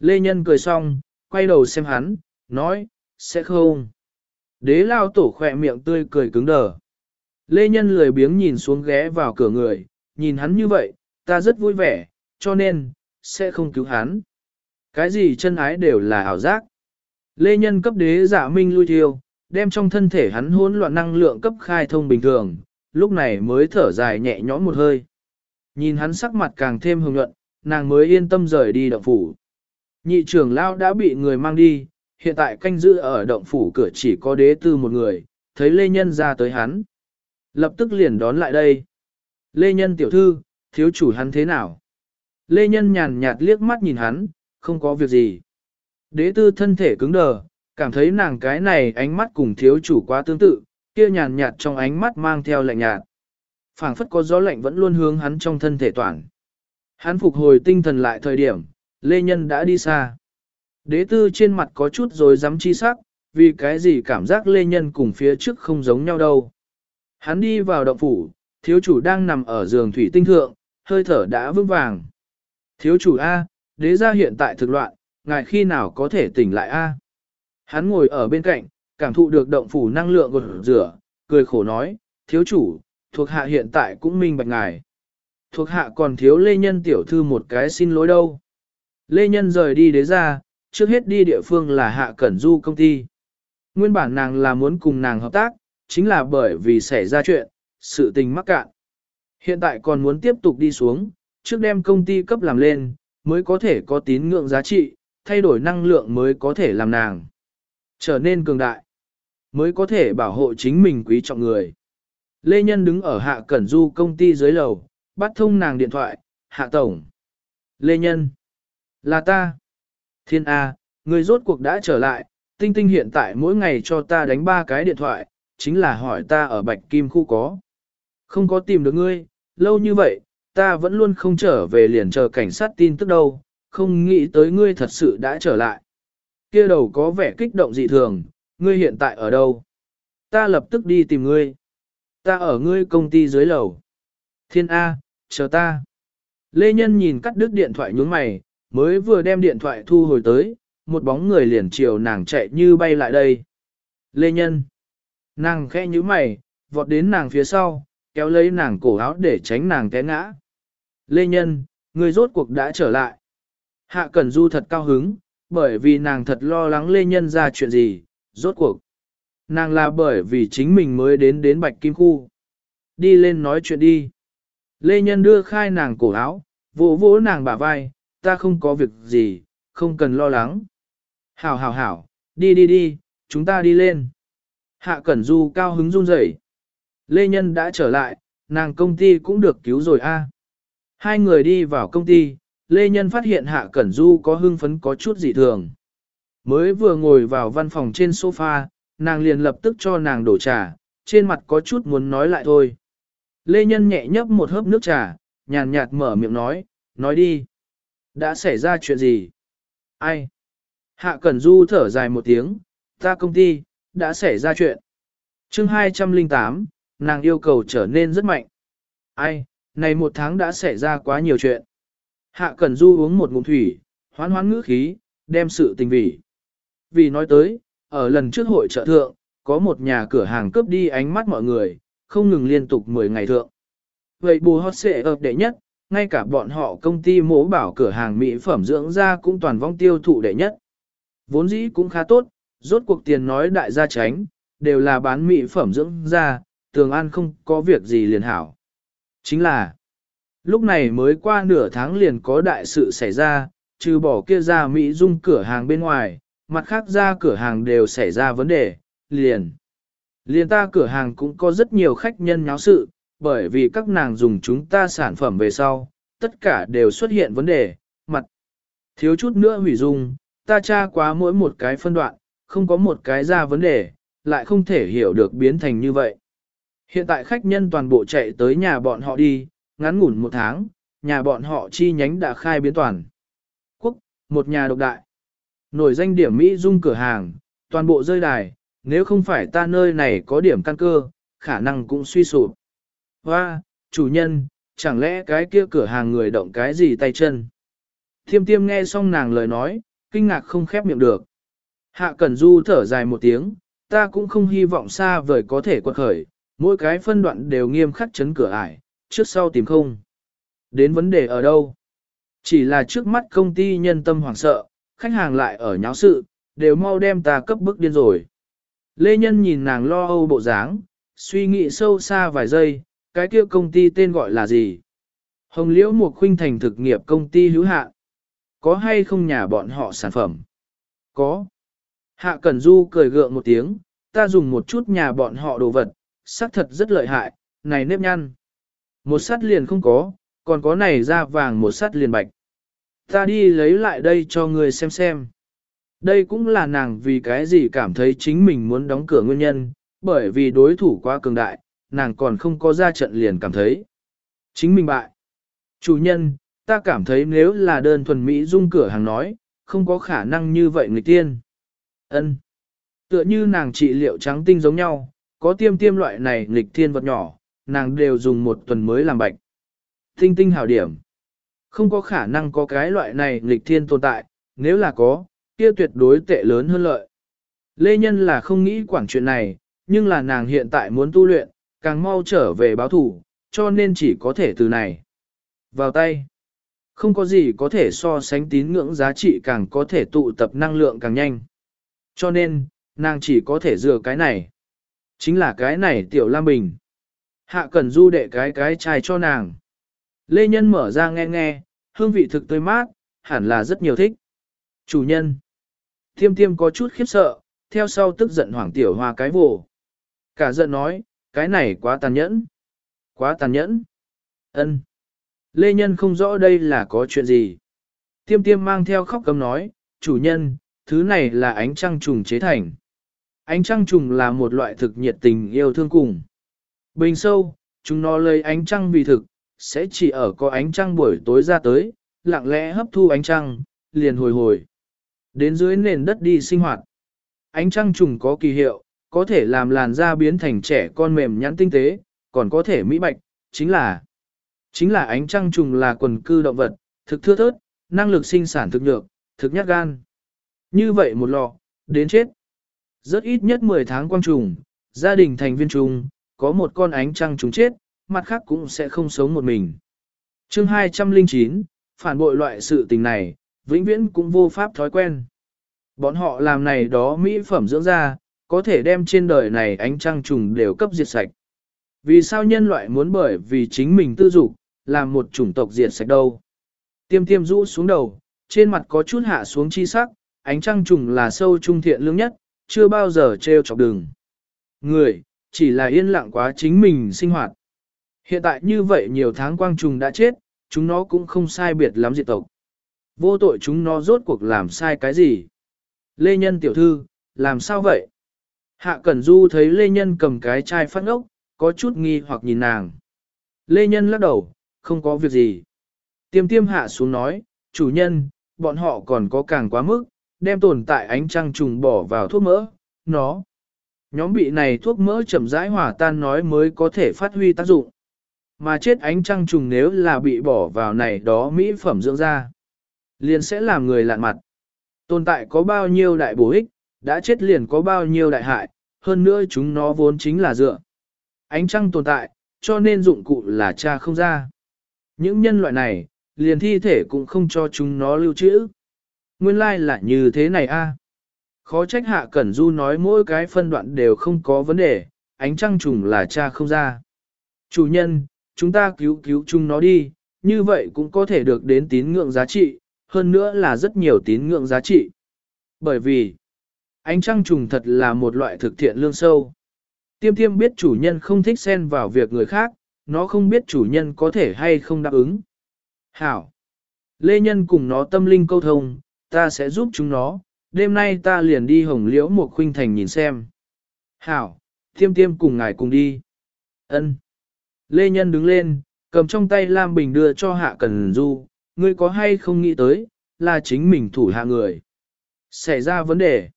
Lê Nhân cười xong, quay đầu xem hắn, nói, sẽ không. Đế lao tổ khỏe miệng tươi cười cứng đờ. Lê Nhân lười biếng nhìn xuống ghé vào cửa người, nhìn hắn như vậy, ta rất vui vẻ, cho nên, sẽ không cứu hắn. Cái gì chân ái đều là ảo giác. Lê Nhân cấp đế giả minh lui thiêu, đem trong thân thể hắn hỗn loạn năng lượng cấp khai thông bình thường, lúc này mới thở dài nhẹ nhõm một hơi. Nhìn hắn sắc mặt càng thêm hồng nhuận, nàng mới yên tâm rời đi động phủ. Nhị trưởng lao đã bị người mang đi, hiện tại canh giữ ở động phủ cửa chỉ có đế tư một người, thấy Lê Nhân ra tới hắn. Lập tức liền đón lại đây. Lê Nhân tiểu thư, thiếu chủ hắn thế nào? Lê Nhân nhàn nhạt liếc mắt nhìn hắn, không có việc gì. Đế tư thân thể cứng đờ, cảm thấy nàng cái này ánh mắt cùng thiếu chủ quá tương tự, kia nhàn nhạt trong ánh mắt mang theo lạnh nhạt. phảng phất có gió lạnh vẫn luôn hướng hắn trong thân thể toàn. Hắn phục hồi tinh thần lại thời điểm, Lê Nhân đã đi xa. Đế tư trên mặt có chút rồi dám chi sắc, vì cái gì cảm giác Lê Nhân cùng phía trước không giống nhau đâu. Hắn đi vào động phủ, thiếu chủ đang nằm ở giường thủy tinh thượng, hơi thở đã vững vàng. Thiếu chủ A, đế gia hiện tại thực loạn, ngài khi nào có thể tỉnh lại A. Hắn ngồi ở bên cạnh, cảm thụ được động phủ năng lượng gột rửa, cười khổ nói, thiếu chủ, thuộc hạ hiện tại cũng minh bạch ngài. Thuộc hạ còn thiếu Lê Nhân tiểu thư một cái xin lỗi đâu. Lê Nhân rời đi đế ra, trước hết đi địa phương là hạ cẩn du công ty. Nguyên bản nàng là muốn cùng nàng hợp tác, chính là bởi vì xảy ra chuyện, sự tình mắc cạn. Hiện tại còn muốn tiếp tục đi xuống, trước đem công ty cấp làm lên, mới có thể có tín ngưỡng giá trị, thay đổi năng lượng mới có thể làm nàng. Trở nên cường đại, mới có thể bảo hộ chính mình quý trọng người. Lê Nhân đứng ở hạ cẩn du công ty dưới lầu, bắt thông nàng điện thoại, hạ tổng. Lê Nhân, là ta. Thiên A, người rốt cuộc đã trở lại, tinh tinh hiện tại mỗi ngày cho ta đánh ba cái điện thoại, chính là hỏi ta ở Bạch Kim khu có. Không có tìm được ngươi, lâu như vậy, ta vẫn luôn không trở về liền chờ cảnh sát tin tức đâu, không nghĩ tới ngươi thật sự đã trở lại. Kia đầu có vẻ kích động dị thường, ngươi hiện tại ở đâu? Ta lập tức đi tìm ngươi. Ta ở ngươi công ty dưới lầu. Thiên A, chờ ta. Lê Nhân nhìn cắt đứt điện thoại nhướng mày, mới vừa đem điện thoại thu hồi tới, một bóng người liền chiều nàng chạy như bay lại đây. Lê Nhân. Nàng khẽ nhíu mày, vọt đến nàng phía sau, kéo lấy nàng cổ áo để tránh nàng té ngã. Lê Nhân, người rốt cuộc đã trở lại. Hạ Cẩn Du thật cao hứng, bởi vì nàng thật lo lắng Lê Nhân ra chuyện gì, rốt cuộc. Nàng là bởi vì chính mình mới đến đến Bạch Kim Khu. Đi lên nói chuyện đi. Lê Nhân đưa khai nàng cổ áo, vỗ vỗ nàng bả vai, ta không có việc gì, không cần lo lắng. Hảo hảo hảo, đi đi đi, chúng ta đi lên. Hạ Cẩn Du cao hứng run rẩy. Lê Nhân đã trở lại, nàng công ty cũng được cứu rồi a. Hai người đi vào công ty, Lê Nhân phát hiện Hạ Cẩn Du có hưng phấn có chút dị thường. Mới vừa ngồi vào văn phòng trên sofa, nàng liền lập tức cho nàng đổ trà, trên mặt có chút muốn nói lại thôi. Lê Nhân nhẹ nhấp một hớp nước trà, nhàn nhạt mở miệng nói, nói đi. Đã xảy ra chuyện gì? Ai? Hạ Cẩn Du thở dài một tiếng, Ta công ty, đã xảy ra chuyện. chương 208, nàng yêu cầu trở nên rất mạnh. Ai, này một tháng đã xảy ra quá nhiều chuyện. Hạ Cẩn Du uống một ngụm thủy, hoán hoán ngữ khí, đem sự tình vị. Vì nói tới, ở lần trước hội trợ thượng, có một nhà cửa hàng cướp đi ánh mắt mọi người, không ngừng liên tục 10 ngày thượng. Vậy bù hot xệ ập đệ nhất, ngay cả bọn họ công ty mố bảo cửa hàng mỹ phẩm dưỡng da cũng toàn vong tiêu thụ đệ nhất. Vốn dĩ cũng khá tốt, rốt cuộc tiền nói đại gia tránh, đều là bán mỹ phẩm dưỡng da, tường an không có việc gì liền hảo. Chính là, lúc này mới qua nửa tháng liền có đại sự xảy ra, trừ bỏ kia ra Mỹ dung cửa hàng bên ngoài, mặt khác ra cửa hàng đều xảy ra vấn đề, liền. Liền ta cửa hàng cũng có rất nhiều khách nhân nháo sự, bởi vì các nàng dùng chúng ta sản phẩm về sau, tất cả đều xuất hiện vấn đề, mặt. Thiếu chút nữa hủy dung, ta tra quá mỗi một cái phân đoạn, không có một cái ra vấn đề, lại không thể hiểu được biến thành như vậy. Hiện tại khách nhân toàn bộ chạy tới nhà bọn họ đi, ngắn ngủn một tháng, nhà bọn họ chi nhánh đã khai biến toàn. Quốc, một nhà độc đại. Nổi danh điểm Mỹ dung cửa hàng, toàn bộ rơi đài, nếu không phải ta nơi này có điểm căn cơ, khả năng cũng suy sụp. Hoa, chủ nhân, chẳng lẽ cái kia cửa hàng người động cái gì tay chân? Thiêm tiêm nghe xong nàng lời nói, kinh ngạc không khép miệng được. Hạ Cẩn Du thở dài một tiếng, ta cũng không hy vọng xa vời có thể quật khởi, mỗi cái phân đoạn đều nghiêm khắc chấn cửa ải, trước sau tìm không. Đến vấn đề ở đâu? Chỉ là trước mắt công ty nhân tâm hoảng sợ, khách hàng lại ở nháo sự, đều mau đem ta cấp bức điên rồi. Lê Nhân nhìn nàng lo âu bộ dáng, suy nghĩ sâu xa vài giây, cái kia công ty tên gọi là gì? Hồng Liễu Mục khuynh thành thực nghiệp công ty hữu hạn. Có hay không nhà bọn họ sản phẩm? Có. Hạ Cẩn Du cười gượng một tiếng, ta dùng một chút nhà bọn họ đồ vật, xác thật rất lợi hại, này nếp nhăn. Một sắt liền không có, còn có này da vàng một sắt liền bạch. Ta đi lấy lại đây cho người xem xem. Đây cũng là nàng vì cái gì cảm thấy chính mình muốn đóng cửa nguyên nhân, bởi vì đối thủ quá cường đại, nàng còn không có ra trận liền cảm thấy. Chính mình bại. Chủ nhân, ta cảm thấy nếu là đơn thuần Mỹ dung cửa hàng nói, không có khả năng như vậy người tiên. ân Tựa như nàng trị liệu trắng tinh giống nhau, có tiêm tiêm loại này nghịch thiên vật nhỏ, nàng đều dùng một tuần mới làm bạch. Tinh tinh hảo điểm. Không có khả năng có cái loại này nghịch thiên tồn tại, nếu là có, kia tuyệt đối tệ lớn hơn lợi. Lê Nhân là không nghĩ quản chuyện này, nhưng là nàng hiện tại muốn tu luyện, càng mau trở về báo thủ, cho nên chỉ có thể từ này. Vào tay. Không có gì có thể so sánh tín ngưỡng giá trị càng có thể tụ tập năng lượng càng nhanh. Cho nên, nàng chỉ có thể dựa cái này. Chính là cái này tiểu Lam Bình. Hạ Cẩn Du đệ cái cái chai cho nàng. Lê Nhân mở ra nghe nghe, hương vị thực tươi mát, hẳn là rất nhiều thích. Chủ nhân. Thiêm tiêm có chút khiếp sợ, theo sau tức giận hoảng tiểu hoa cái vồ. Cả giận nói, cái này quá tàn nhẫn. Quá tàn nhẫn. ân Lê Nhân không rõ đây là có chuyện gì. Tiêm tiêm mang theo khóc cầm nói, chủ nhân, thứ này là ánh trăng trùng chế thành. Ánh trăng trùng là một loại thực nhiệt tình yêu thương cùng. Bình sâu, chúng nó lấy ánh trăng vì thực, sẽ chỉ ở có ánh trăng buổi tối ra tới, lặng lẽ hấp thu ánh trăng, liền hồi hồi. Đến dưới nền đất đi sinh hoạt. Ánh trăng trùng có kỳ hiệu, có thể làm làn da biến thành trẻ con mềm nhắn tinh tế, còn có thể mỹ bạch, chính là chính là ánh trăng trùng là quần cư động vật, thực thưa thớt, năng lực sinh sản thực nhược, thực nhát gan. Như vậy một lọ, đến chết. Rất ít nhất 10 tháng quang trùng, gia đình thành viên trùng, có một con ánh trăng trùng chết, mặt khác cũng sẽ không sống một mình. chương 209, phản bội loại sự tình này, vĩnh viễn cũng vô pháp thói quen. Bọn họ làm này đó mỹ phẩm dưỡng da, có thể đem trên đời này ánh trăng trùng đều cấp diệt sạch. Vì sao nhân loại muốn bởi vì chính mình tư dục, làm một chủng tộc diệt sạch đâu? Tiêm tiêm rũ xuống đầu, trên mặt có chút hạ xuống chi sắc, ánh trăng trùng là sâu trung thiện lương nhất, chưa bao giờ treo chọc đường. Người, chỉ là yên lặng quá chính mình sinh hoạt. Hiện tại như vậy nhiều tháng quang trùng đã chết, chúng nó cũng không sai biệt lắm diệt tộc. Vô tội chúng nó rốt cuộc làm sai cái gì? Lê Nhân tiểu thư, làm sao vậy? Hạ Cẩn Du thấy Lê Nhân cầm cái chai phát ốc, có chút nghi hoặc nhìn nàng. Lê Nhân lắc đầu, không có việc gì. Tiêm tiêm hạ xuống nói, chủ nhân, bọn họ còn có càng quá mức, đem tồn tại ánh trăng trùng bỏ vào thuốc mỡ, nó. Nhóm bị này thuốc mỡ chậm rãi hỏa tan nói mới có thể phát huy tác dụng. Mà chết ánh trăng trùng nếu là bị bỏ vào này đó mỹ phẩm dưỡng da, liền sẽ làm người lạn mặt. Tồn tại có bao nhiêu đại bổ ích, đã chết liền có bao nhiêu đại hại, hơn nữa chúng nó vốn chính là dựa. Ánh trăng tồn tại, cho nên dụng cụ là cha không ra. Những nhân loại này, liền thi thể cũng không cho chúng nó lưu trữ. Nguyên lai like là như thế này a. Khó trách hạ cẩn du nói mỗi cái phân đoạn đều không có vấn đề, ánh trăng trùng là cha không ra. Chủ nhân, chúng ta cứu cứu chúng nó đi, như vậy cũng có thể được đến tín ngưỡng giá trị, hơn nữa là rất nhiều tín ngưỡng giá trị. Bởi vì, ánh trăng trùng thật là một loại thực thiện lương sâu. Tiêm tiêm biết chủ nhân không thích xen vào việc người khác, nó không biết chủ nhân có thể hay không đáp ứng. Hảo! Lê Nhân cùng nó tâm linh câu thông, ta sẽ giúp chúng nó, đêm nay ta liền đi hồng liễu một khuynh thành nhìn xem. Hảo! Tiêm tiêm cùng ngài cùng đi. Ân. Lê Nhân đứng lên, cầm trong tay Lam Bình đưa cho Hạ Cần Du, ngươi có hay không nghĩ tới, là chính mình thủ hạ người. Xảy ra vấn đề.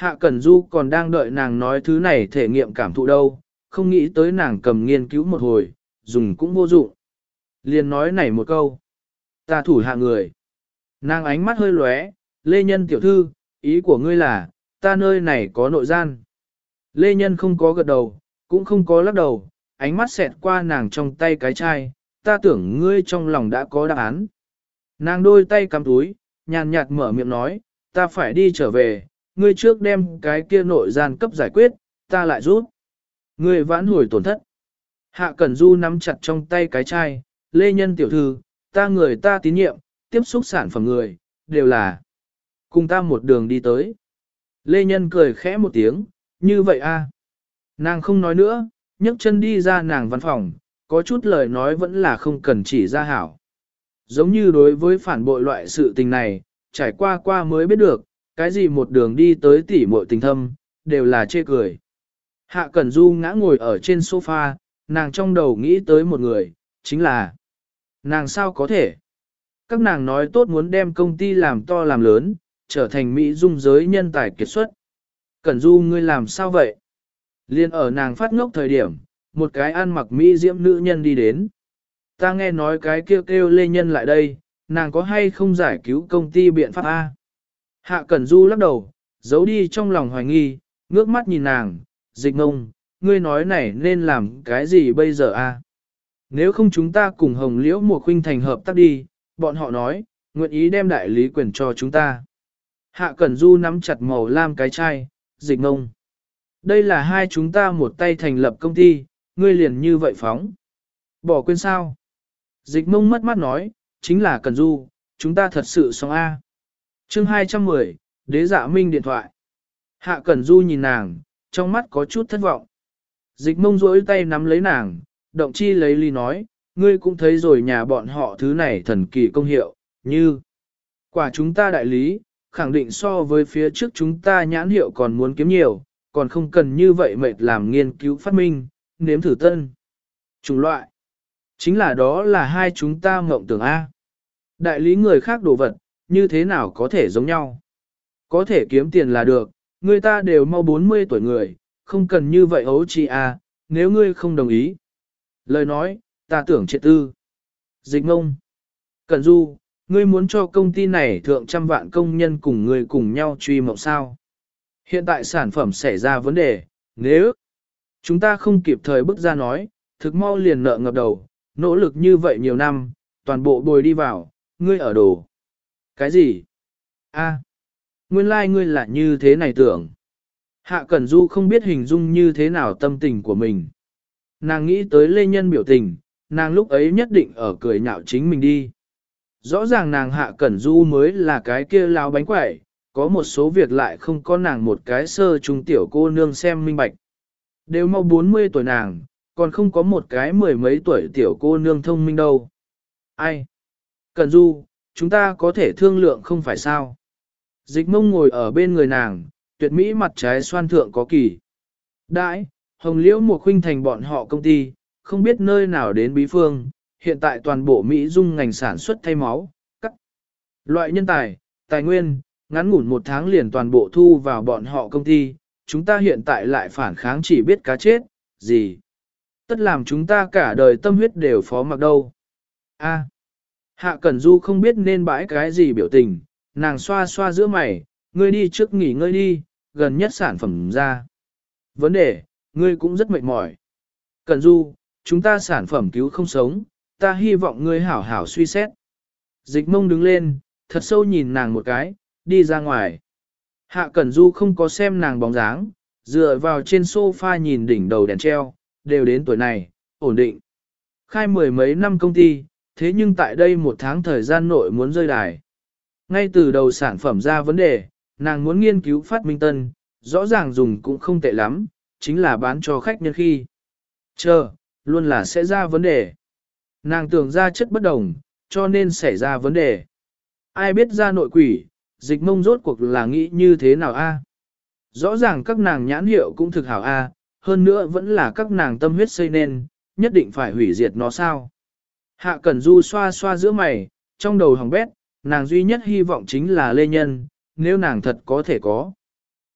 Hạ Cẩn Du còn đang đợi nàng nói thứ này thể nghiệm cảm thụ đâu, không nghĩ tới nàng cầm nghiên cứu một hồi, dùng cũng vô dụng. Liền nói này một câu. Ta thủ hạ người. Nàng ánh mắt hơi lóe, Lê Nhân tiểu thư, ý của ngươi là, ta nơi này có nội gian. Lê Nhân không có gật đầu, cũng không có lắc đầu, ánh mắt xẹt qua nàng trong tay cái chai, ta tưởng ngươi trong lòng đã có đáp án. Nàng đôi tay cắm túi, nhàn nhạt mở miệng nói, ta phải đi trở về, ngươi trước đem cái kia nội gian cấp giải quyết, ta lại rút. Ngươi vãn hồi tổn thất. Hạ Cẩn Du nắm chặt trong tay cái chai, lê nhân tiểu thư, ta người ta tín nhiệm, tiếp xúc sản phẩm người, đều là cùng ta một đường đi tới. Lê nhân cười khẽ một tiếng, như vậy a Nàng không nói nữa, nhấc chân đi ra nàng văn phòng, có chút lời nói vẫn là không cần chỉ ra hảo. Giống như đối với phản bội loại sự tình này, trải qua qua mới biết được, cái gì một đường đi tới tỉ muội tình thâm, đều là chê cười. Hạ Cẩn Du ngã ngồi ở trên sofa, nàng trong đầu nghĩ tới một người, chính là nàng sao có thể. Các nàng nói tốt muốn đem công ty làm to làm lớn, trở thành Mỹ dung giới nhân tài kiệt xuất. Cẩn Du ngươi làm sao vậy? Liên ở nàng phát ngốc thời điểm, một cái ăn mặc Mỹ diễm nữ nhân đi đến. Ta nghe nói cái kêu kêu lê nhân lại đây, nàng có hay không giải cứu công ty biện pháp A? Hạ Cẩn Du lắc đầu, giấu đi trong lòng hoài nghi, ngước mắt nhìn nàng, dịch ngông, ngươi nói này nên làm cái gì bây giờ a? Nếu không chúng ta cùng Hồng Liễu Mùa khuynh thành hợp tác đi, bọn họ nói, nguyện ý đem đại lý quyền cho chúng ta. Hạ Cẩn Du nắm chặt màu lam cái chai, dịch ngông. Đây là hai chúng ta một tay thành lập công ty, ngươi liền như vậy phóng. Bỏ quên sao? Dịch mông mất mắt nói, chính là Cẩn Du, chúng ta thật sự xong A chương 210, đế dạ minh điện thoại. Hạ Cẩn Du nhìn nàng, trong mắt có chút thất vọng. Dịch mông rỗi tay nắm lấy nàng, động chi lấy ly nói, ngươi cũng thấy rồi nhà bọn họ thứ này thần kỳ công hiệu, như quả chúng ta đại lý, khẳng định so với phía trước chúng ta nhãn hiệu còn muốn kiếm nhiều, còn không cần như vậy mệt làm nghiên cứu phát minh, nếm thử tân. Chủng loại, chính là đó là hai chúng ta mộng tưởng A. Đại lý người khác đồ vật, như thế nào có thể giống nhau? Có thể kiếm tiền là được, người ta đều mau 40 tuổi người, không cần như vậy ấu chị à, nếu ngươi không đồng ý. Lời nói, ta tưởng triệt tư. Dịch ngông. Cần du, ngươi muốn cho công ty này thượng trăm vạn công nhân cùng ngươi cùng nhau truy mộng sao. Hiện tại sản phẩm xảy ra vấn đề, nếu chúng ta không kịp thời bước ra nói, thực mau liền nợ ngập đầu, nỗ lực như vậy nhiều năm, toàn bộ bồi đi vào, ngươi ở đồ. Cái gì? A, nguyên lai like ngươi là như thế này tưởng. Hạ Cẩn Du không biết hình dung như thế nào tâm tình của mình. Nàng nghĩ tới Lê Nhân biểu tình, nàng lúc ấy nhất định ở cười nhạo chính mình đi. Rõ ràng nàng Hạ Cẩn Du mới là cái kia lao bánh quẩy, có một số việc lại không có nàng một cái sơ trung tiểu cô nương xem minh bạch. Đều mau 40 tuổi nàng, còn không có một cái mười mấy tuổi tiểu cô nương thông minh đâu. Ai? Cẩn Du, chúng ta có thể thương lượng không phải sao? Dịch mông ngồi ở bên người nàng, tuyệt mỹ mặt trái xoan thượng có kỳ. Đãi, hồng liễu một khuynh thành bọn họ công ty, không biết nơi nào đến bí phương, hiện tại toàn bộ Mỹ dung ngành sản xuất thay máu, cắt. Loại nhân tài, tài nguyên, ngắn ngủn một tháng liền toàn bộ thu vào bọn họ công ty, chúng ta hiện tại lại phản kháng chỉ biết cá chết, gì. Tất làm chúng ta cả đời tâm huyết đều phó mặc đâu. A. Hạ Cẩn Du không biết nên bãi cái gì biểu tình, nàng xoa xoa giữa mày, ngươi đi trước nghỉ ngơi đi, gần nhất sản phẩm ra. Vấn đề, ngươi cũng rất mệt mỏi. Cẩn Du, chúng ta sản phẩm cứu không sống, ta hy vọng ngươi hảo hảo suy xét. Dịch mông đứng lên, thật sâu nhìn nàng một cái, đi ra ngoài. Hạ Cẩn Du không có xem nàng bóng dáng, dựa vào trên sofa nhìn đỉnh đầu đèn treo, đều đến tuổi này, ổn định. Khai mười mấy năm công ty, thế nhưng tại đây một tháng thời gian nội muốn rơi đài. Ngay từ đầu sản phẩm ra vấn đề, nàng muốn nghiên cứu phát minh tân, rõ ràng dùng cũng không tệ lắm, chính là bán cho khách nhân khi. Chờ, luôn là sẽ ra vấn đề. Nàng tưởng ra chất bất đồng, cho nên xảy ra vấn đề. Ai biết ra nội quỷ, dịch mông rốt cuộc là nghĩ như thế nào a? Rõ ràng các nàng nhãn hiệu cũng thực hảo a, hơn nữa vẫn là các nàng tâm huyết xây nên, nhất định phải hủy diệt nó sao. Hạ Cẩn Du xoa xoa giữa mày, trong đầu hỏng bét, nàng duy nhất hy vọng chính là Lê Nhân, nếu nàng thật có thể có.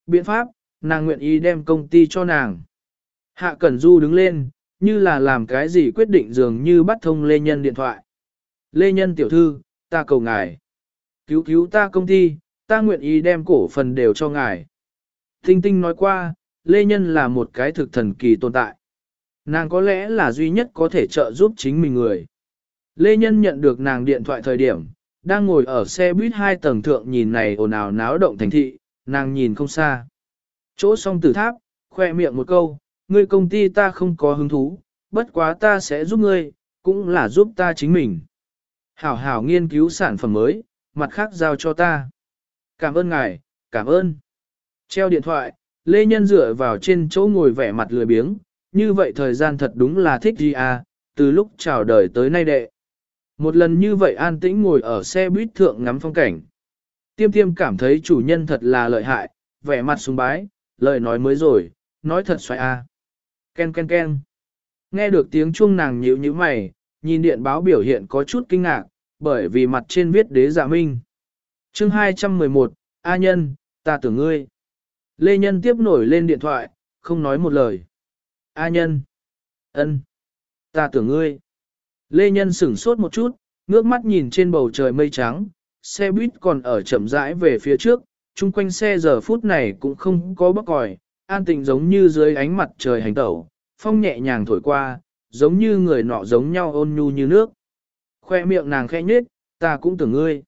Biện pháp, nàng nguyện ý đem công ty cho nàng. Hạ Cẩn Du đứng lên, như là làm cái gì quyết định dường như bắt thông Lê Nhân điện thoại. Lê Nhân tiểu thư, ta cầu ngài. Cứu cứu ta công ty, ta nguyện ý đem cổ phần đều cho ngài. Tinh tinh nói qua, Lê Nhân là một cái thực thần kỳ tồn tại. Nàng có lẽ là duy nhất có thể trợ giúp chính mình người. Lê Nhân nhận được nàng điện thoại thời điểm, đang ngồi ở xe buýt hai tầng thượng nhìn này ồn ào náo động thành thị, nàng nhìn không xa. Chỗ song tử tháp, khoe miệng một câu, ngươi công ty ta không có hứng thú, bất quá ta sẽ giúp ngươi, cũng là giúp ta chính mình. Hảo hảo nghiên cứu sản phẩm mới, mặt khác giao cho ta. Cảm ơn ngài, cảm ơn. Treo điện thoại, Lê Nhân dựa vào trên chỗ ngồi vẻ mặt lười biếng, như vậy thời gian thật đúng là thích gì à, từ lúc chào đời tới nay đệ. Một lần như vậy an tĩnh ngồi ở xe buýt thượng ngắm phong cảnh. Tiêm tiêm cảm thấy chủ nhân thật là lợi hại, vẻ mặt sùng bái, lời nói mới rồi, nói thật xoay a. À. Ken ken ken. Nghe được tiếng chuông nàng nhíu nhíu mày, nhìn điện báo biểu hiện có chút kinh ngạc, bởi vì mặt trên viết đế giả minh. chương 211, A nhân, ta tưởng ngươi. Lê Nhân tiếp nổi lên điện thoại, không nói một lời. A nhân. ân, Ta tưởng ngươi. Lê Nhân sửng sốt một chút, ngước mắt nhìn trên bầu trời mây trắng, xe buýt còn ở chậm rãi về phía trước, chung quanh xe giờ phút này cũng không có bất còi, an tĩnh giống như dưới ánh mặt trời hành tẩu, phong nhẹ nhàng thổi qua, giống như người nọ giống nhau ôn nhu như nước. Khoe miệng nàng khẽ nhếch, ta cũng tưởng ngươi.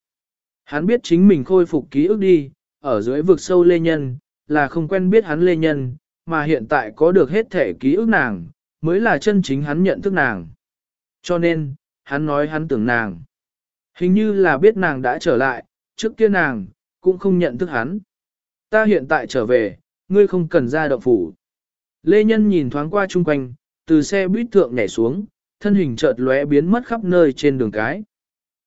Hắn biết chính mình khôi phục ký ức đi, ở dưới vực sâu lê nhân, là không quen biết hắn lê nhân, mà hiện tại có được hết thể ký ức nàng, mới là chân chính hắn nhận thức nàng. Cho nên, hắn nói hắn tưởng nàng. Hình như là biết nàng đã trở lại, trước kia nàng, cũng không nhận thức hắn. Ta hiện tại trở về, ngươi không cần ra động phủ. Lê Nhân nhìn thoáng qua chung quanh, từ xe buýt thượng nhảy xuống, thân hình chợt lóe biến mất khắp nơi trên đường cái.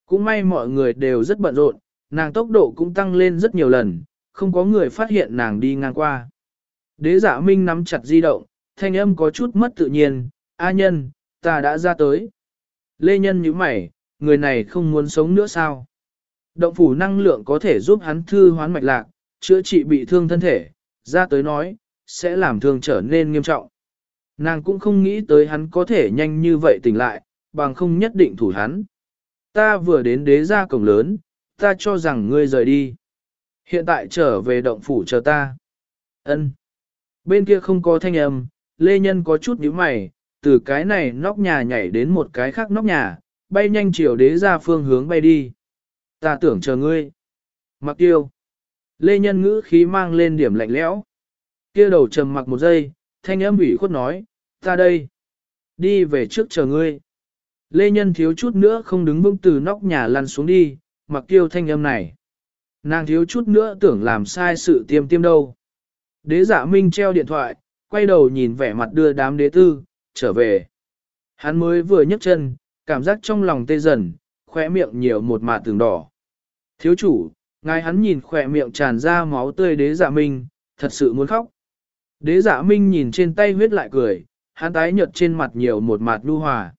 Cũng may mọi người đều rất bận rộn, nàng tốc độ cũng tăng lên rất nhiều lần, không có người phát hiện nàng đi ngang qua. Đế giả minh nắm chặt di động, thanh âm có chút mất tự nhiên, A nhân, ta đã ra tới. Lê nhân như mày, người này không muốn sống nữa sao? Động phủ năng lượng có thể giúp hắn thư hoán mạch lạc, chữa trị bị thương thân thể, ra tới nói, sẽ làm thương trở nên nghiêm trọng. Nàng cũng không nghĩ tới hắn có thể nhanh như vậy tỉnh lại, bằng không nhất định thủ hắn. Ta vừa đến đế gia cổng lớn, ta cho rằng ngươi rời đi. Hiện tại trở về động phủ chờ ta. Ân. Bên kia không có thanh âm, Lê Nhân có chút nhíu mày, từ cái này nóc nhà nhảy đến một cái khác nóc nhà, bay nhanh chiều đế ra phương hướng bay đi. Ta tưởng chờ ngươi. Mặc tiêu. Lê Nhân ngữ khí mang lên điểm lạnh lẽo. Kia đầu trầm mặc một giây, thanh âm ủy khuất nói, ta đây. Đi về trước chờ ngươi. Lê Nhân thiếu chút nữa không đứng vững từ nóc nhà lăn xuống đi, mặc tiêu thanh âm này. Nàng thiếu chút nữa tưởng làm sai sự tiêm tiêm đâu. Đế giả minh treo điện thoại, quay đầu nhìn vẻ mặt đưa đám đế tư, trở về. Hắn mới vừa nhấc chân, cảm giác trong lòng tê dần, khỏe miệng nhiều một mạt tường đỏ. Thiếu chủ, ngài hắn nhìn khỏe miệng tràn ra máu tươi đế giả minh, thật sự muốn khóc. Đế giả minh nhìn trên tay huyết lại cười, hắn tái nhợt trên mặt nhiều một mạt lưu hòa.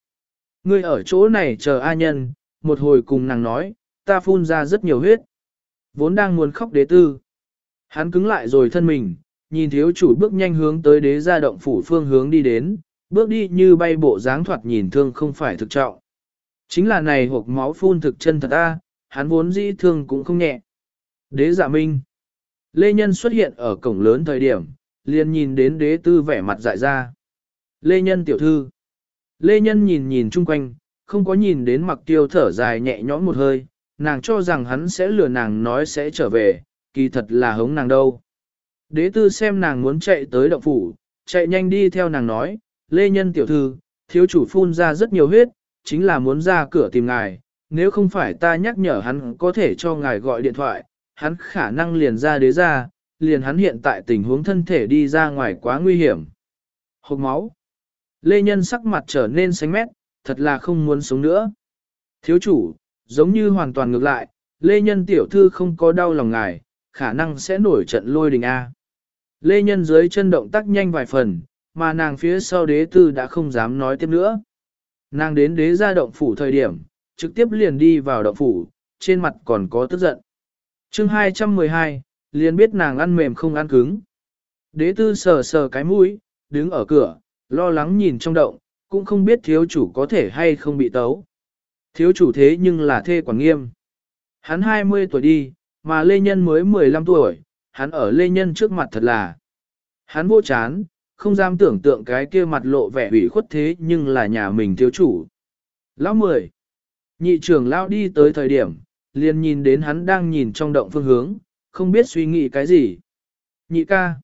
Ngươi ở chỗ này chờ A nhân, một hồi cùng nàng nói, ta phun ra rất nhiều huyết. Vốn đang muốn khóc đế tư. Hắn cứng lại rồi thân mình, nhìn thiếu chủ bước nhanh hướng tới đế gia động phủ phương hướng đi đến, bước đi như bay bộ dáng thoạt nhìn thương không phải thực trọng. Chính là này hộp máu phun thực chân thật a, hắn vốn dĩ thương cũng không nhẹ. Đế giả minh. Lê Nhân xuất hiện ở cổng lớn thời điểm, liền nhìn đến đế tư vẻ mặt dại ra. Lê Nhân tiểu thư. Lê Nhân nhìn nhìn chung quanh, không có nhìn đến mặc tiêu thở dài nhẹ nhõm một hơi, nàng cho rằng hắn sẽ lừa nàng nói sẽ trở về, kỳ thật là hống nàng đâu. Đế tư xem nàng muốn chạy tới động phủ, chạy nhanh đi theo nàng nói, Lê Nhân tiểu thư, thiếu chủ phun ra rất nhiều huyết, chính là muốn ra cửa tìm ngài, nếu không phải ta nhắc nhở hắn có thể cho ngài gọi điện thoại, hắn khả năng liền ra đế ra, liền hắn hiện tại tình huống thân thể đi ra ngoài quá nguy hiểm. Hộp máu. Lê Nhân sắc mặt trở nên xanh mét, thật là không muốn sống nữa. Thiếu chủ, giống như hoàn toàn ngược lại, Lê Nhân tiểu thư không có đau lòng ngài, khả năng sẽ nổi trận lôi đình A. Lê Nhân dưới chân động tác nhanh vài phần, mà nàng phía sau đế tư đã không dám nói tiếp nữa. Nàng đến đế gia động phủ thời điểm, trực tiếp liền đi vào động phủ, trên mặt còn có tức giận. chương 212, liền biết nàng ăn mềm không ăn cứng. Đế tư sờ sờ cái mũi, đứng ở cửa, lo lắng nhìn trong động, cũng không biết thiếu chủ có thể hay không bị tấu. Thiếu chủ thế nhưng là thê quản nghiêm. Hắn 20 tuổi đi, mà Lê Nhân mới 15 tuổi, hắn ở Lê Nhân trước mặt thật là. Hắn vô chán, không dám tưởng tượng cái kia mặt lộ vẻ ủy khuất thế nhưng là nhà mình thiếu chủ. Lão mười. Nhị trưởng lão đi tới thời điểm, liền nhìn đến hắn đang nhìn trong động phương hướng, không biết suy nghĩ cái gì. Nhị ca.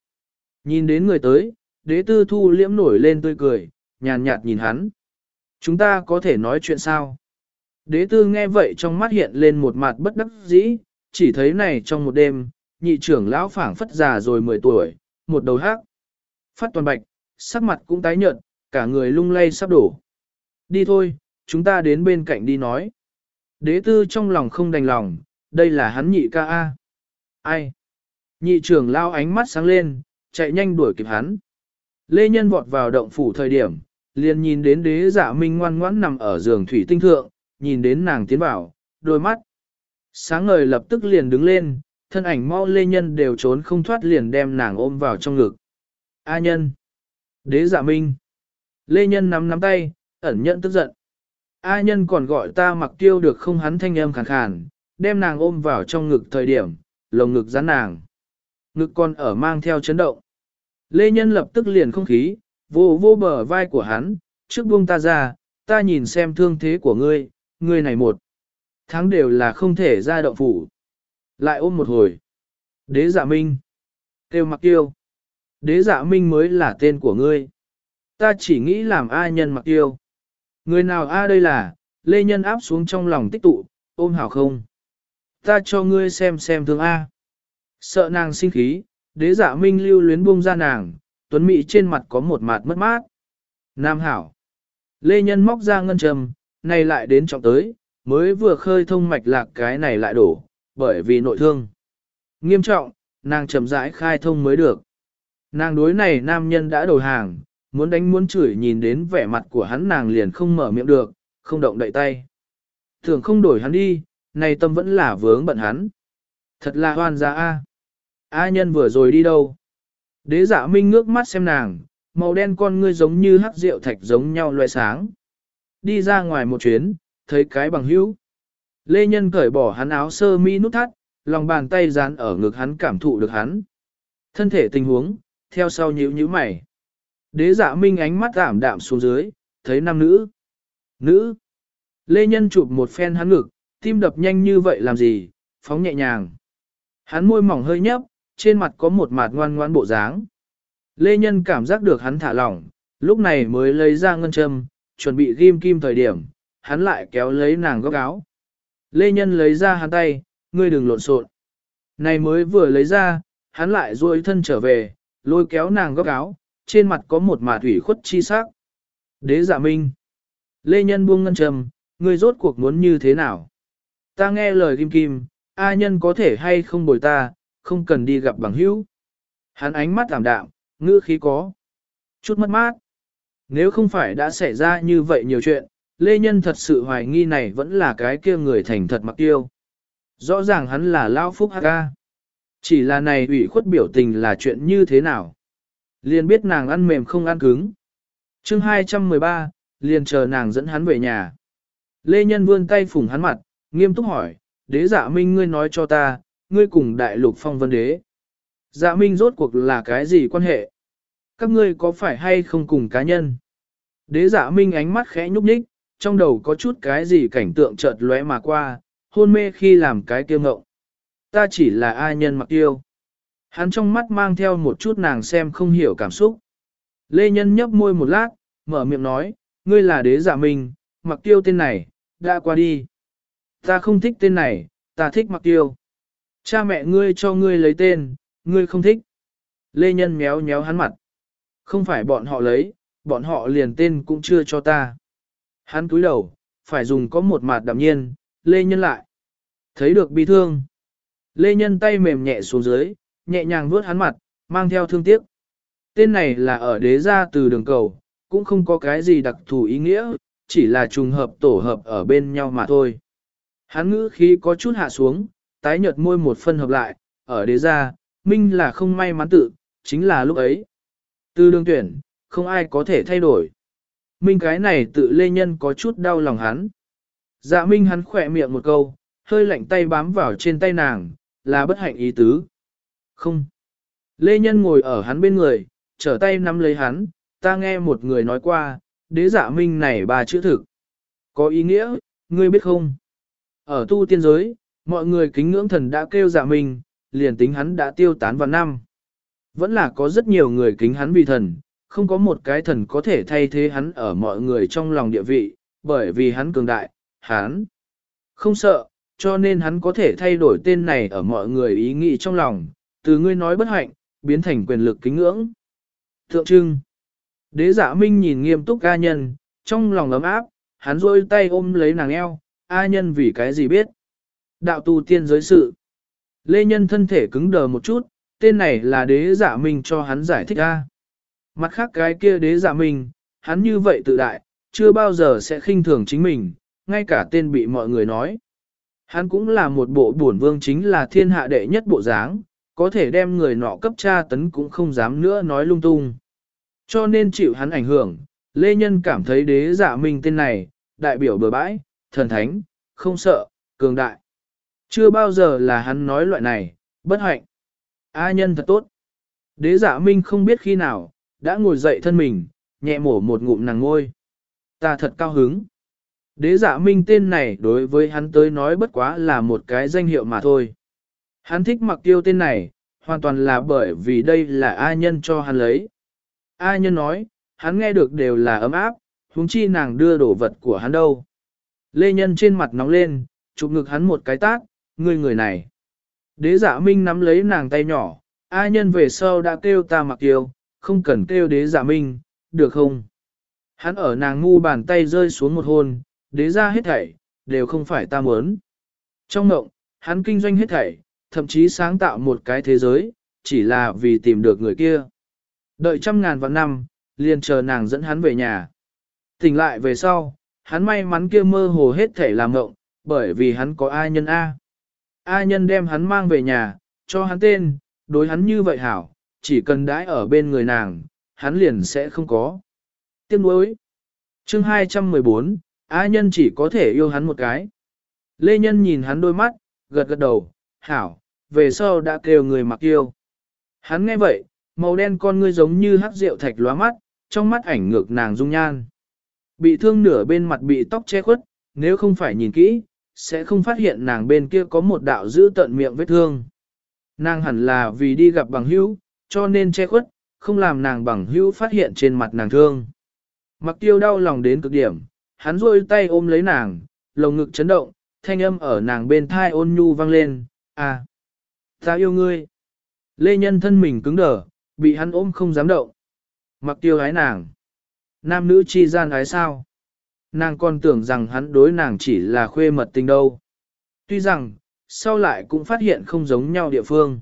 Nhìn đến người tới, đế tư thu liễm nổi lên tươi cười, nhàn nhạt nhìn hắn. Chúng ta có thể nói chuyện sao? Đế tư nghe vậy trong mắt hiện lên một mặt bất đắc dĩ, chỉ thấy này trong một đêm, nhị trưởng lão phảng phất già rồi 10 tuổi, một đầu hắc. Phát toàn bạch, sắc mặt cũng tái nhợt, cả người lung lay sắp đổ. Đi thôi, chúng ta đến bên cạnh đi nói. Đế tư trong lòng không đành lòng, đây là hắn nhị ca A. Ai? Nhị trưởng lao ánh mắt sáng lên, chạy nhanh đuổi kịp hắn. Lê Nhân vọt vào động phủ thời điểm, liền nhìn đến đế dạ minh ngoan ngoãn nằm ở giường thủy tinh thượng, nhìn đến nàng tiến vào, đôi mắt. Sáng ngời lập tức liền đứng lên, thân ảnh mau Lê Nhân đều trốn không thoát liền đem nàng ôm vào trong ngực. A nhân. Đế dạ minh. Lê Nhân nắm nắm tay, ẩn nhận tức giận. A nhân còn gọi ta mặc tiêu được không hắn thanh âm khàn khàn, đem nàng ôm vào trong ngực thời điểm, lồng ngực rắn nàng. Ngực còn ở mang theo chấn động. Lê Nhân lập tức liền không khí, vô vô bờ vai của hắn, trước buông ta ra, ta nhìn xem thương thế của ngươi, ngươi này một. Tháng đều là không thể ra động phủ. Lại ôm một hồi. Đế giả minh. tiêu mặc tiêu. Đế dạ minh mới là tên của ngươi. Ta chỉ nghĩ làm ai nhân mặc yêu. Người nào a đây là, lê nhân áp xuống trong lòng tích tụ, ôm hảo không. Ta cho ngươi xem xem thương A. Sợ nàng sinh khí, đế dạ minh lưu luyến buông ra nàng, tuấn mỹ trên mặt có một mặt mất mát. Nam hảo. Lê nhân móc ra ngân trầm, này lại đến trọng tới, mới vừa khơi thông mạch lạc cái này lại đổ, bởi vì nội thương. Nghiêm trọng, nàng chậm rãi khai thông mới được. Nàng đối này nam nhân đã đầu hàng, muốn đánh muốn chửi nhìn đến vẻ mặt của hắn nàng liền không mở miệng được, không động đậy tay. Thường không đổi hắn đi, này tâm vẫn là vướng bận hắn. Thật là hoan gia A. A nhân vừa rồi đi đâu? Đế giả minh ngước mắt xem nàng, màu đen con ngươi giống như hắc rượu thạch giống nhau loại sáng. Đi ra ngoài một chuyến, thấy cái bằng hữu. Lê Nhân cởi bỏ hắn áo sơ mi nút thắt, lòng bàn tay dán ở ngực hắn cảm thụ được hắn. Thân thể tình huống, theo sau nhíu nhíu mày. Đế dạ minh ánh mắt ảm đạm xuống dưới, thấy nam nữ. Nữ. Lê Nhân chụp một phen hắn ngực, tim đập nhanh như vậy làm gì, phóng nhẹ nhàng. Hắn môi mỏng hơi nhấp, trên mặt có một mặt ngoan ngoan bộ dáng. Lê Nhân cảm giác được hắn thả lỏng, lúc này mới lấy ra ngân châm, chuẩn bị ghim kim thời điểm, hắn lại kéo lấy nàng góc áo. Lê Nhân lấy ra hắn tay, ngươi đừng lộn xộn. Này mới vừa lấy ra, hắn lại duỗi thân trở về, lôi kéo nàng góc áo, trên mặt có một mạt ủy khuất chi sắc. Đế giả minh. Lê Nhân buông ngân trầm, ngươi rốt cuộc muốn như thế nào? Ta nghe lời kim kim, A nhân có thể hay không bồi ta, không cần đi gặp bằng hữu. Hắn ánh mắt giảm đạm, ngữ khí có. Chút mất mát. Nếu không phải đã xảy ra như vậy nhiều chuyện, Lê Nhân thật sự hoài nghi này vẫn là cái kia người thành thật mặc tiêu. Rõ ràng hắn là Lao Phúc Haka. Chỉ là này ủy khuất biểu tình là chuyện như thế nào? Liền biết nàng ăn mềm không ăn cứng. chương 213, liền chờ nàng dẫn hắn về nhà. Lê Nhân vươn tay phủng hắn mặt, nghiêm túc hỏi, đế dạ minh ngươi nói cho ta, ngươi cùng đại lục phong vân đế. Dạ minh rốt cuộc là cái gì quan hệ? Các ngươi có phải hay không cùng cá nhân? Đế dạ minh ánh mắt khẽ nhúc nhích, trong đầu có chút cái gì cảnh tượng chợt lóe mà qua, hôn mê khi làm cái kiêu ngộng. Ta chỉ là ai nhân mặc tiêu. Hắn trong mắt mang theo một chút nàng xem không hiểu cảm xúc. Lê Nhân nhấp môi một lát, mở miệng nói, ngươi là đế giả mình mặc tiêu tên này, đã qua đi. Ta không thích tên này, ta thích mặc tiêu. Cha mẹ ngươi cho ngươi lấy tên, ngươi không thích. Lê Nhân méo méo hắn mặt. Không phải bọn họ lấy, bọn họ liền tên cũng chưa cho ta. Hắn cúi đầu, phải dùng có một mặt đạm nhiên, Lê Nhân lại. Thấy được bi thương. Lê Nhân tay mềm nhẹ xuống dưới, nhẹ nhàng vuốt hắn mặt, mang theo thương tiếc. Tên này là ở đế gia từ đường cầu, cũng không có cái gì đặc thù ý nghĩa, chỉ là trùng hợp tổ hợp ở bên nhau mà thôi. Hắn ngữ khí có chút hạ xuống, tái nhợt môi một phân hợp lại, ở đế gia, minh là không may mắn tự, chính là lúc ấy. Từ đường tuyển, không ai có thể thay đổi. Minh cái này tự lê nhân có chút đau lòng hắn. Dạ minh hắn khỏe miệng một câu, hơi lạnh tay bám vào trên tay nàng, là bất hạnh ý tứ. Không. Lê nhân ngồi ở hắn bên người, trở tay nắm lấy hắn, ta nghe một người nói qua, đế giả minh này ba chữ thực. Có ý nghĩa, ngươi biết không? Ở tu tiên giới, mọi người kính ngưỡng thần đã kêu giả minh, liền tính hắn đã tiêu tán vào năm. Vẫn là có rất nhiều người kính hắn vì thần, không có một cái thần có thể thay thế hắn ở mọi người trong lòng địa vị, bởi vì hắn cường đại, hắn không sợ, cho nên hắn có thể thay đổi tên này ở mọi người ý nghĩ trong lòng, từ ngươi nói bất hạnh, biến thành quyền lực kính ngưỡng. Thượng trưng, đế giả minh nhìn nghiêm túc ca nhân, trong lòng ấm áp, hắn rôi tay ôm lấy nàng eo, A nhân vì cái gì biết. Đạo tu tiên giới sự. Lê nhân thân thể cứng đờ một chút, tên này là đế giả minh cho hắn giải thích A. Mặt khác cái kia đế giả minh, hắn như vậy tự đại, chưa bao giờ sẽ khinh thường chính mình, ngay cả tên bị mọi người nói. Hắn cũng là một bộ bổn vương chính là thiên hạ đệ nhất bộ dáng, có thể đem người nọ cấp tra tấn cũng không dám nữa nói lung tung. Cho nên chịu hắn ảnh hưởng, Lê Nhân cảm thấy đế giả minh tên này, đại biểu bừa bãi, thần thánh, không sợ, cường đại. Chưa bao giờ là hắn nói loại này, bất hạnh. A nhân thật tốt. Đế giả minh không biết khi nào, đã ngồi dậy thân mình, nhẹ mổ một ngụm nàng ngôi. Ta thật cao hứng. Đế giả minh tên này đối với hắn tới nói bất quá là một cái danh hiệu mà thôi. Hắn thích mặc tiêu tên này, hoàn toàn là bởi vì đây là A nhân cho hắn lấy. A nhân nói, hắn nghe được đều là ấm áp, huống chi nàng đưa đồ vật của hắn đâu. Lê nhân trên mặt nóng lên, chụp ngực hắn một cái tát, người người này. Đế giả minh nắm lấy nàng tay nhỏ, A nhân về sau đã kêu ta mặc tiêu, không cần kêu đế giả minh, được không? Hắn ở nàng ngu bàn tay rơi xuống một hôn, đế ra hết thảy, đều không phải ta muốn. Trong mộng, hắn kinh doanh hết thảy, thậm chí sáng tạo một cái thế giới, chỉ là vì tìm được người kia. Đợi trăm ngàn vạn năm, liền chờ nàng dẫn hắn về nhà. Tỉnh lại về sau, hắn may mắn kia mơ hồ hết thảy làm ngộng, bởi vì hắn có ai nhân A. A nhân đem hắn mang về nhà, cho hắn tên, đối hắn như vậy hảo, chỉ cần đãi ở bên người nàng, hắn liền sẽ không có. Tiếc nuối. Chương 214, A nhân chỉ có thể yêu hắn một cái. Lê Nhân nhìn hắn đôi mắt, gật gật đầu, hảo, về sau đã kêu người mặc yêu. Hắn nghe vậy, màu đen con ngươi giống như hắc rượu thạch lóa mắt, trong mắt ảnh ngược nàng dung nhan. Bị thương nửa bên mặt bị tóc che khuất, nếu không phải nhìn kỹ, sẽ không phát hiện nàng bên kia có một đạo giữ tận miệng vết thương. Nàng hẳn là vì đi gặp bằng hữu, cho nên che khuất, không làm nàng bằng hữu phát hiện trên mặt nàng thương. Mặc tiêu đau lòng đến cực điểm, hắn rôi tay ôm lấy nàng, lồng ngực chấn động, thanh âm ở nàng bên thai ôn nhu vang lên, à, ta yêu ngươi. Lê nhân thân mình cứng đờ, bị hắn ôm không dám động. Mặc tiêu ái nàng. Nam nữ chi gian ái sao? Nàng còn tưởng rằng hắn đối nàng chỉ là khuê mật tình đâu. Tuy rằng, sau lại cũng phát hiện không giống nhau địa phương.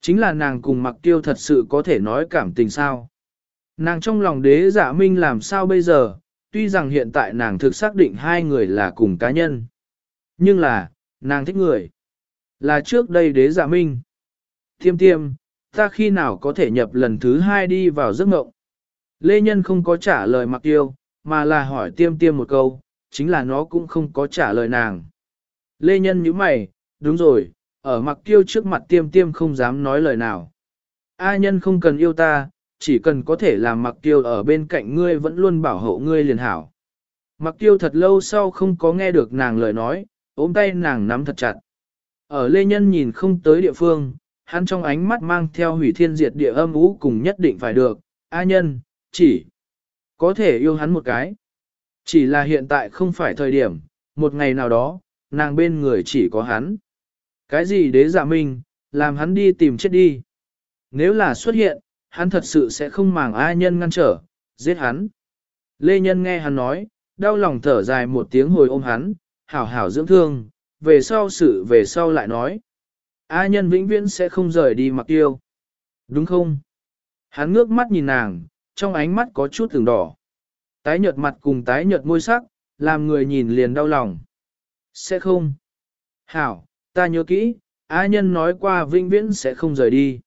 Chính là nàng cùng mặc tiêu thật sự có thể nói cảm tình sao. Nàng trong lòng đế giả minh làm sao bây giờ, tuy rằng hiện tại nàng thực xác định hai người là cùng cá nhân. Nhưng là, nàng thích người. Là trước đây đế giả minh. Tiêm tiêm, ta khi nào có thể nhập lần thứ hai đi vào giấc mộng? Lê Nhân không có trả lời mặc tiêu, mà là hỏi tiêm tiêm một câu, chính là nó cũng không có trả lời nàng. Lê Nhân nhíu mày, đúng rồi, ở mặc tiêu trước mặt tiêm tiêm không dám nói lời nào. A nhân không cần yêu ta, chỉ cần có thể làm mặc tiêu ở bên cạnh ngươi vẫn luôn bảo hộ ngươi liền hảo. Mặc tiêu thật lâu sau không có nghe được nàng lời nói, ôm tay nàng nắm thật chặt. Ở Lê Nhân nhìn không tới địa phương, hắn trong ánh mắt mang theo hủy thiên diệt địa âm ú cùng nhất định phải được, A nhân, chỉ có thể yêu hắn một cái. Chỉ là hiện tại không phải thời điểm, một ngày nào đó, nàng bên người chỉ có hắn. Cái gì đế giả minh, làm hắn đi tìm chết đi. Nếu là xuất hiện, hắn thật sự sẽ không màng ai nhân ngăn trở, giết hắn. Lê Nhân nghe hắn nói, đau lòng thở dài một tiếng hồi ôm hắn, hảo hảo dưỡng thương, về sau sự về sau lại nói. A nhân vĩnh viễn sẽ không rời đi mặc tiêu. Đúng không? Hắn ngước mắt nhìn nàng, trong ánh mắt có chút từng đỏ. Tái nhợt mặt cùng tái nhợt môi sắc, làm người nhìn liền đau lòng. Sẽ không. Hảo, ta nhớ kỹ, A nhân nói qua vĩnh viễn sẽ không rời đi.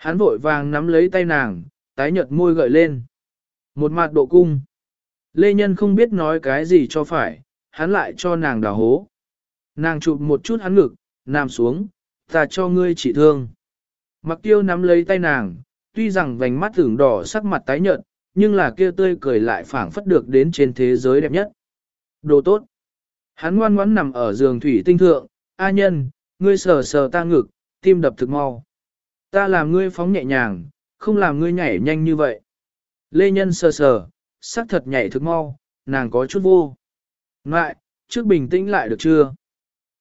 Hắn vội vàng nắm lấy tay nàng, tái nhợt môi gợi lên. Một mặt độ cung. Lê Nhân không biết nói cái gì cho phải, hắn lại cho nàng đào hố. Nàng chụp một chút hắn ngực, nằm xuống, ta cho ngươi trị thương. Mặc tiêu nắm lấy tay nàng, tuy rằng vành mắt tưởng đỏ sắc mặt tái nhợt, nhưng là kia tươi cười lại phảng phất được đến trên thế giới đẹp nhất. Đồ tốt. Hắn ngoan ngoãn nằm ở giường thủy tinh thượng, A nhân, ngươi sờ sờ ta ngực, tim đập thực mau. Ta làm ngươi phóng nhẹ nhàng, không làm ngươi nhảy nhanh như vậy. Lê Nhân sờ sờ, sắc thật nhảy thực mau, nàng có chút vô. Ngại, trước bình tĩnh lại được chưa?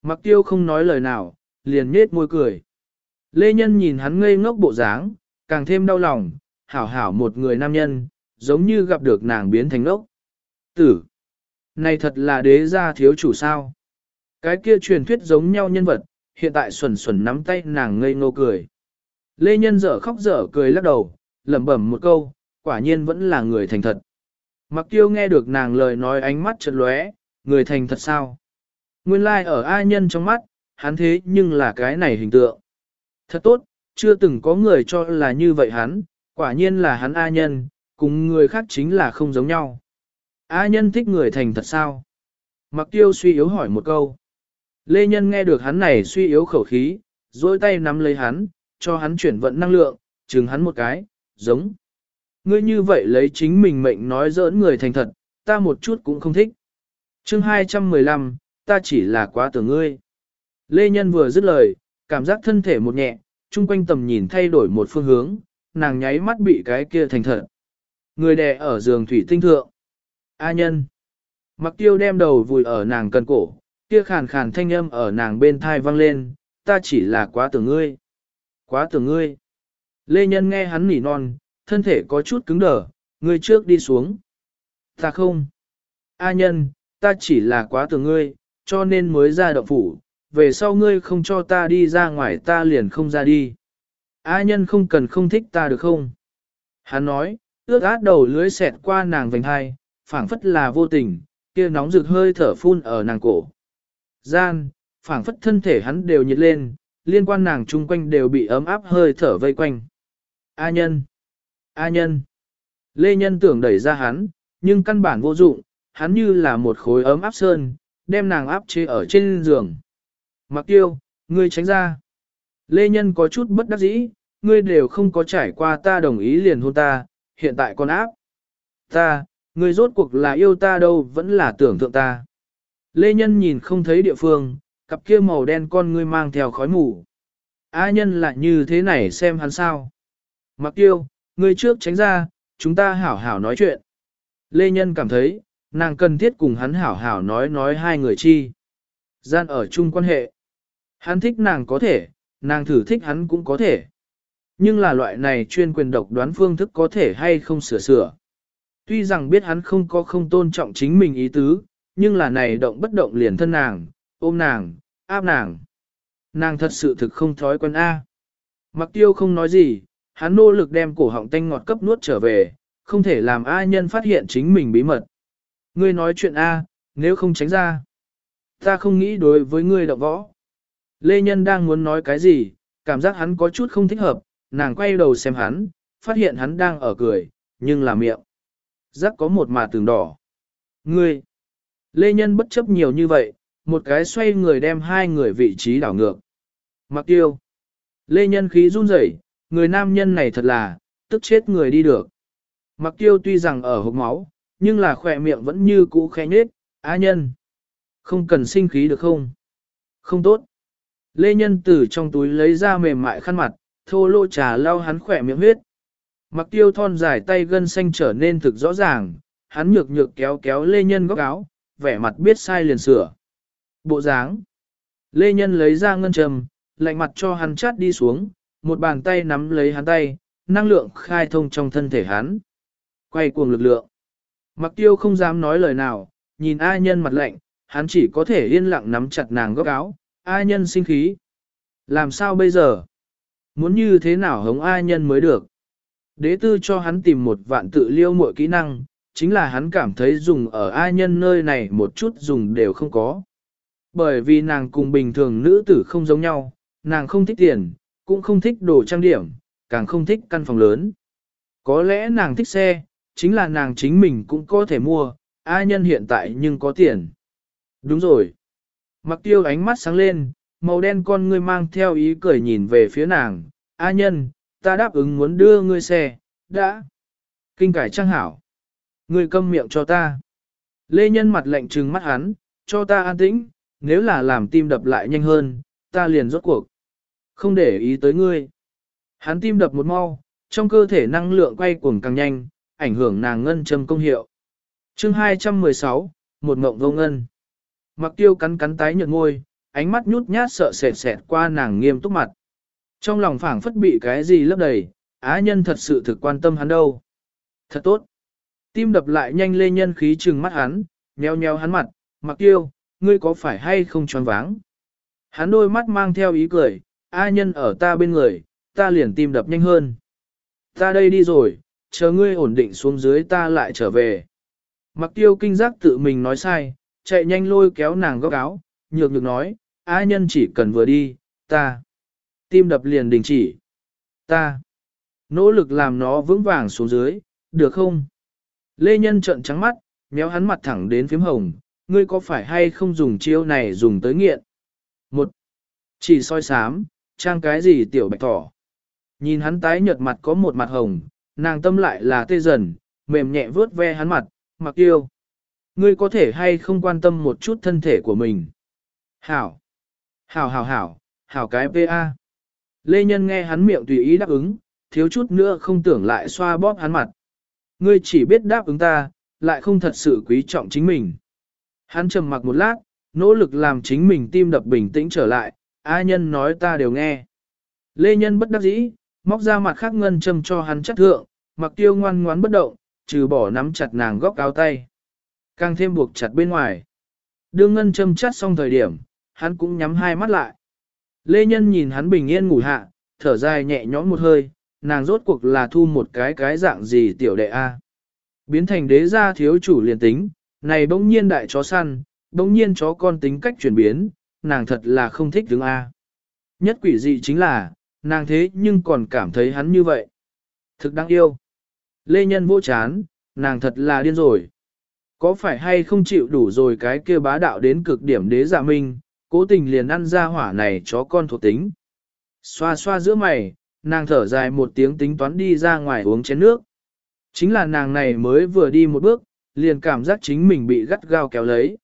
Mặc tiêu không nói lời nào, liền nhết môi cười. Lê Nhân nhìn hắn ngây ngốc bộ dáng, càng thêm đau lòng, hảo hảo một người nam nhân, giống như gặp được nàng biến thành ngốc. Tử! Này thật là đế gia thiếu chủ sao? Cái kia truyền thuyết giống nhau nhân vật, hiện tại xuẩn xuẩn nắm tay nàng ngây ngô cười. Lê Nhân dở khóc dở cười lắc đầu, lẩm bẩm một câu, quả nhiên vẫn là người thành thật. Mặc tiêu nghe được nàng lời nói ánh mắt chợt lóe, người thành thật sao? Nguyên lai like ở ai nhân trong mắt, hắn thế nhưng là cái này hình tượng. Thật tốt, chưa từng có người cho là như vậy hắn, quả nhiên là hắn A nhân, cùng người khác chính là không giống nhau. A nhân thích người thành thật sao? Mặc tiêu suy yếu hỏi một câu. Lê Nhân nghe được hắn này suy yếu khẩu khí, dôi tay nắm lấy hắn, cho hắn chuyển vận năng lượng, chừng hắn một cái, giống. Ngươi như vậy lấy chính mình mệnh nói giỡn người thành thật, ta một chút cũng không thích. chương 215, ta chỉ là quá tưởng ngươi. Lê Nhân vừa dứt lời, cảm giác thân thể một nhẹ, chung quanh tầm nhìn thay đổi một phương hướng, nàng nháy mắt bị cái kia thành thật. Người đè ở giường thủy tinh thượng. A nhân. Mặc tiêu đem đầu vùi ở nàng cần cổ, kia khàn khàn thanh âm ở nàng bên thai vang lên, ta chỉ là quá tưởng ngươi. Quá tưởng ngươi. Lê Nhân nghe hắn nỉ non, thân thể có chút cứng đờ, ngươi trước đi xuống. Ta không. A nhân, ta chỉ là quá tưởng ngươi, cho nên mới ra động phủ, về sau ngươi không cho ta đi ra ngoài ta liền không ra đi. A nhân không cần không thích ta được không? Hắn nói, ước át đầu lưới xẹt qua nàng vành hai, phảng phất là vô tình, kia nóng rực hơi thở phun ở nàng cổ. Gian, phảng phất thân thể hắn đều nhiệt lên, liên quan nàng chung quanh đều bị ấm áp hơi thở vây quanh. A nhân! A nhân! Lê Nhân tưởng đẩy ra hắn, nhưng căn bản vô dụng, hắn như là một khối ấm áp sơn, đem nàng áp chế ở trên giường. Mặc tiêu, ngươi tránh ra. Lê Nhân có chút bất đắc dĩ, ngươi đều không có trải qua ta đồng ý liền hôn ta, hiện tại còn áp. Ta, ngươi rốt cuộc là yêu ta đâu vẫn là tưởng tượng ta. Lê Nhân nhìn không thấy địa phương, cặp kia màu đen con ngươi mang theo khói mù. A nhân lại như thế này xem hắn sao. Mặc tiêu, ngươi trước tránh ra, chúng ta hảo hảo nói chuyện. Lê Nhân cảm thấy, nàng cần thiết cùng hắn hảo hảo nói nói hai người chi. Gian ở chung quan hệ. Hắn thích nàng có thể, nàng thử thích hắn cũng có thể. Nhưng là loại này chuyên quyền độc đoán phương thức có thể hay không sửa sửa. Tuy rằng biết hắn không có không tôn trọng chính mình ý tứ, nhưng là này động bất động liền thân nàng, ôm nàng, áp nàng. Nàng thật sự thực không thói quen A. Mặc tiêu không nói gì, hắn nỗ lực đem cổ họng tanh ngọt cấp nuốt trở về, không thể làm A nhân phát hiện chính mình bí mật. Ngươi nói chuyện A, nếu không tránh ra. Ta không nghĩ đối với ngươi động võ. Lê Nhân đang muốn nói cái gì, Cảm giác hắn có chút không thích hợp, nàng quay đầu xem hắn, phát hiện hắn đang ở cười, nhưng là miệng. Giác có một mà tường đỏ. Ngươi! Lê Nhân bất chấp nhiều như vậy, một cái xoay người đem hai người vị trí đảo ngược. Mặc tiêu! Lê Nhân khí run rẩy, người nam nhân này thật là, tức chết người đi được. Mặc tiêu tuy rằng ở hộp máu, nhưng là khỏe miệng vẫn như cũ khẽ nhết, á nhân. Không cần sinh khí được không? Không tốt. Lê Nhân từ trong túi lấy ra mềm mại khăn mặt, thô lô trà lau hắn khỏe miệng huyết. Mặc tiêu thon dài tay gân xanh trở nên thực rõ ràng, hắn nhược nhược kéo kéo Lê Nhân góc áo, vẻ mặt biết sai liền sửa. Bộ dáng. Lê Nhân lấy ra ngân trầm, lạnh mặt cho hắn chát đi xuống, một bàn tay nắm lấy hắn tay, năng lượng khai thông trong thân thể hắn. Quay cuồng lực lượng. Mặc tiêu không dám nói lời nào, nhìn A nhân mặt lạnh, hắn chỉ có thể yên lặng nắm chặt nàng góc áo, A nhân sinh khí. Làm sao bây giờ? Muốn như thế nào hống A nhân mới được? Đế tư cho hắn tìm một vạn tự liêu mọi kỹ năng, chính là hắn cảm thấy dùng ở A nhân nơi này một chút dùng đều không có. Bởi vì nàng cùng bình thường nữ tử không giống nhau, nàng không thích tiền, cũng không thích đồ trang điểm, càng không thích căn phòng lớn. Có lẽ nàng thích xe, chính là nàng chính mình cũng có thể mua, A nhân hiện tại nhưng có tiền. Đúng rồi. Mặc tiêu ánh mắt sáng lên, màu đen con ngươi mang theo ý cười nhìn về phía nàng. A nhân, ta đáp ứng muốn đưa ngươi xe, đã. Kinh cải trang hảo. Ngươi câm miệng cho ta. Lê nhân mặt lạnh trừng mắt hắn, cho ta an tĩnh, nếu là làm tim đập lại nhanh hơn, ta liền rốt cuộc. Không để ý tới ngươi. Hắn tim đập một mau, trong cơ thể năng lượng quay cuồng càng nhanh, ảnh hưởng nàng ngân châm công hiệu. chương 216, một mộng vô ngân. Mặc tiêu cắn cắn tái nhợt ngôi, ánh mắt nhút nhát sợ sệt sệt qua nàng nghiêm túc mặt. Trong lòng phảng phất bị cái gì lấp đầy, á nhân thật sự thực quan tâm hắn đâu. Thật tốt. Tim đập lại nhanh lê nhân khí trừng mắt hắn, nheo nheo hắn mặt, mặc tiêu, ngươi có phải hay không tròn váng? Hắn đôi mắt mang theo ý cười, A nhân ở ta bên người, ta liền tim đập nhanh hơn. Ta đây đi rồi, chờ ngươi ổn định xuống dưới ta lại trở về. Mặc tiêu kinh giác tự mình nói sai, chạy nhanh lôi kéo nàng góc áo, nhược nhược nói, A nhân chỉ cần vừa đi, ta. Tim đập liền đình chỉ. Ta. Nỗ lực làm nó vững vàng xuống dưới, được không? Lê Nhân trợn trắng mắt, méo hắn mặt thẳng đến phím hồng, ngươi có phải hay không dùng chiêu này dùng tới nghiện? Một. Chỉ soi sám, trang cái gì tiểu bạch thỏ. Nhìn hắn tái nhợt mặt có một mặt hồng, nàng tâm lại là tê dần, mềm nhẹ vướt ve hắn mặt, mặc yêu. Ngươi có thể hay không quan tâm một chút thân thể của mình. Hảo. Hảo hảo hảo, hảo cái PA. Lê Nhân nghe hắn miệng tùy ý đáp ứng, thiếu chút nữa không tưởng lại xoa bóp hắn mặt. Ngươi chỉ biết đáp ứng ta, lại không thật sự quý trọng chính mình. Hắn trầm mặc một lát, nỗ lực làm chính mình tim đập bình tĩnh trở lại, A nhân nói ta đều nghe. Lê Nhân bất đắc dĩ, móc ra mặt khác ngân châm cho hắn chất thượng, mặc tiêu ngoan ngoán bất động, trừ bỏ nắm chặt nàng góc áo tay. Càng thêm buộc chặt bên ngoài. Đưa ngân châm chắt xong thời điểm, hắn cũng nhắm hai mắt lại. Lê Nhân nhìn hắn bình yên ngủ hạ, thở dài nhẹ nhõm một hơi, nàng rốt cuộc là thu một cái cái dạng gì tiểu đệ A. Biến thành đế gia thiếu chủ liền tính, này bỗng nhiên đại chó săn, bỗng nhiên chó con tính cách chuyển biến, nàng thật là không thích đứng A. Nhất quỷ dị chính là, nàng thế nhưng còn cảm thấy hắn như vậy. Thực đáng yêu. Lê Nhân vô chán, nàng thật là điên rồi. Có phải hay không chịu đủ rồi cái kia bá đạo đến cực điểm đế giả minh, cố tình liền ăn ra hỏa này chó con thuộc tính. Xoa xoa giữa mày, nàng thở dài một tiếng tính toán đi ra ngoài uống chén nước. Chính là nàng này mới vừa đi một bước, liền cảm giác chính mình bị gắt gao kéo lấy.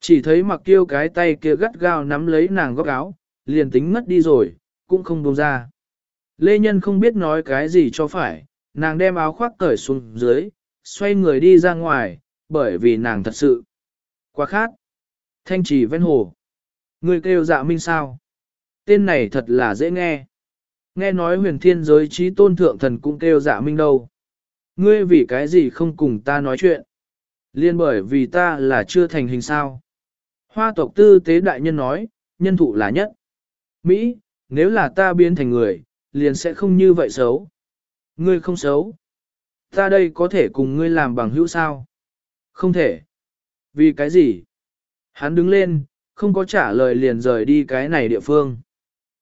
Chỉ thấy mặc kêu cái tay kia gắt gao nắm lấy nàng góc áo, liền tính ngất đi rồi, cũng không buông ra. Lê Nhân không biết nói cái gì cho phải, nàng đem áo khoác cởi xuống dưới, xoay người đi ra ngoài, bởi vì nàng thật sự quá khát. Thanh trì ven hồ. Người kêu dạ minh sao? Tên này thật là dễ nghe. Nghe nói huyền thiên giới trí tôn thượng thần cũng kêu dạ minh đâu. Ngươi vì cái gì không cùng ta nói chuyện? Liên bởi vì ta là chưa thành hình sao. Hoa tộc tư tế đại nhân nói, nhân thụ là nhất. Mỹ, nếu là ta biến thành người, liền sẽ không như vậy xấu. Ngươi không xấu. Ta đây có thể cùng ngươi làm bằng hữu sao? Không thể. Vì cái gì? Hắn đứng lên, không có trả lời liền rời đi cái này địa phương.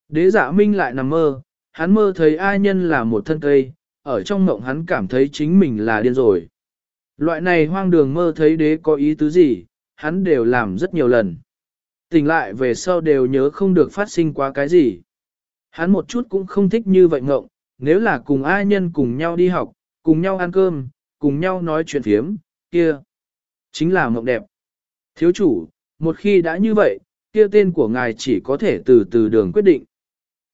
Đế giả minh lại nằm mơ, hắn mơ thấy ai nhân là một thân cây, ở trong mộng hắn cảm thấy chính mình là điên rồi. Loại này hoang đường mơ thấy đế có ý tứ gì, hắn đều làm rất nhiều lần. Tỉnh lại về sau đều nhớ không được phát sinh quá cái gì. Hắn một chút cũng không thích như vậy ngộng, nếu là cùng ai nhân cùng nhau đi học, cùng nhau ăn cơm, cùng nhau nói chuyện phiếm, kia. Chính là mộng đẹp. Thiếu chủ, một khi đã như vậy, kia tên của ngài chỉ có thể từ từ đường quyết định.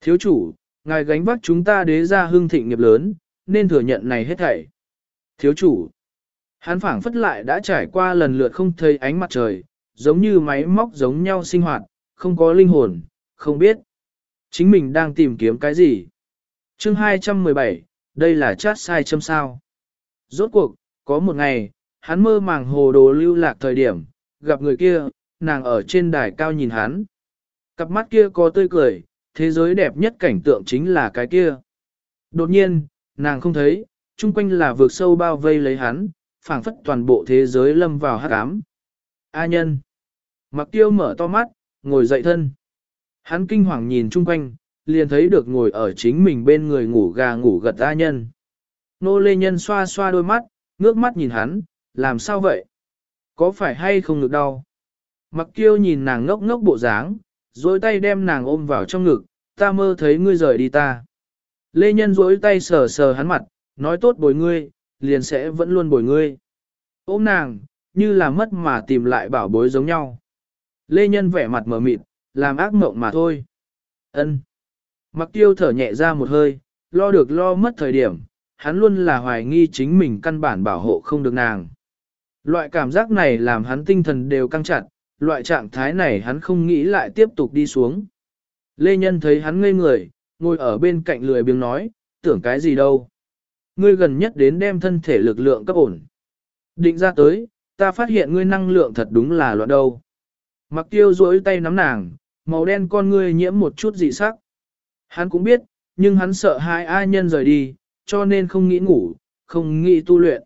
Thiếu chủ, ngài gánh vác chúng ta đế ra hưng thịnh nghiệp lớn, nên thừa nhận này hết thảy. Thiếu chủ, hắn phảng phất lại đã trải qua lần lượt không thấy ánh mặt trời, giống như máy móc giống nhau sinh hoạt, không có linh hồn, không biết. Chính mình đang tìm kiếm cái gì? Chương 217, đây là chat sai châm sao. Rốt cuộc, có một ngày, hắn mơ màng hồ đồ lưu lạc thời điểm, gặp người kia, nàng ở trên đài cao nhìn hắn. Cặp mắt kia có tươi cười, thế giới đẹp nhất cảnh tượng chính là cái kia. Đột nhiên, nàng không thấy, chung quanh là vượt sâu bao vây lấy hắn, phảng phất toàn bộ thế giới lâm vào hắc ám. A nhân. Mặc tiêu mở to mắt, ngồi dậy thân. Hắn kinh hoàng nhìn chung quanh, liền thấy được ngồi ở chính mình bên người ngủ gà ngủ gật A nhân. Nô lê nhân xoa xoa đôi mắt, ngước mắt nhìn hắn, làm sao vậy? Có phải hay không được đau? Mặc kiêu nhìn nàng ngốc ngốc bộ dáng, dối tay đem nàng ôm vào trong ngực, ta mơ thấy ngươi rời đi ta. Lê Nhân dối tay sờ sờ hắn mặt, nói tốt bồi ngươi, liền sẽ vẫn luôn bồi ngươi. Ôm nàng, như là mất mà tìm lại bảo bối giống nhau. Lê Nhân vẻ mặt mờ mịt, làm ác mộng mà thôi. Ân. Mặc tiêu thở nhẹ ra một hơi, lo được lo mất thời điểm, hắn luôn là hoài nghi chính mình căn bản bảo hộ không được nàng. Loại cảm giác này làm hắn tinh thần đều căng chặt, loại trạng thái này hắn không nghĩ lại tiếp tục đi xuống. Lê Nhân thấy hắn ngây người, ngồi ở bên cạnh lười biếng nói, tưởng cái gì đâu. Ngươi gần nhất đến đem thân thể lực lượng cấp ổn. Định ra tới, ta phát hiện ngươi năng lượng thật đúng là loạn đâu. Mặc tiêu duỗi tay nắm nàng, màu đen con ngươi nhiễm một chút dị sắc. Hắn cũng biết, nhưng hắn sợ hai ai nhân rời đi, cho nên không nghĩ ngủ, không nghĩ tu luyện.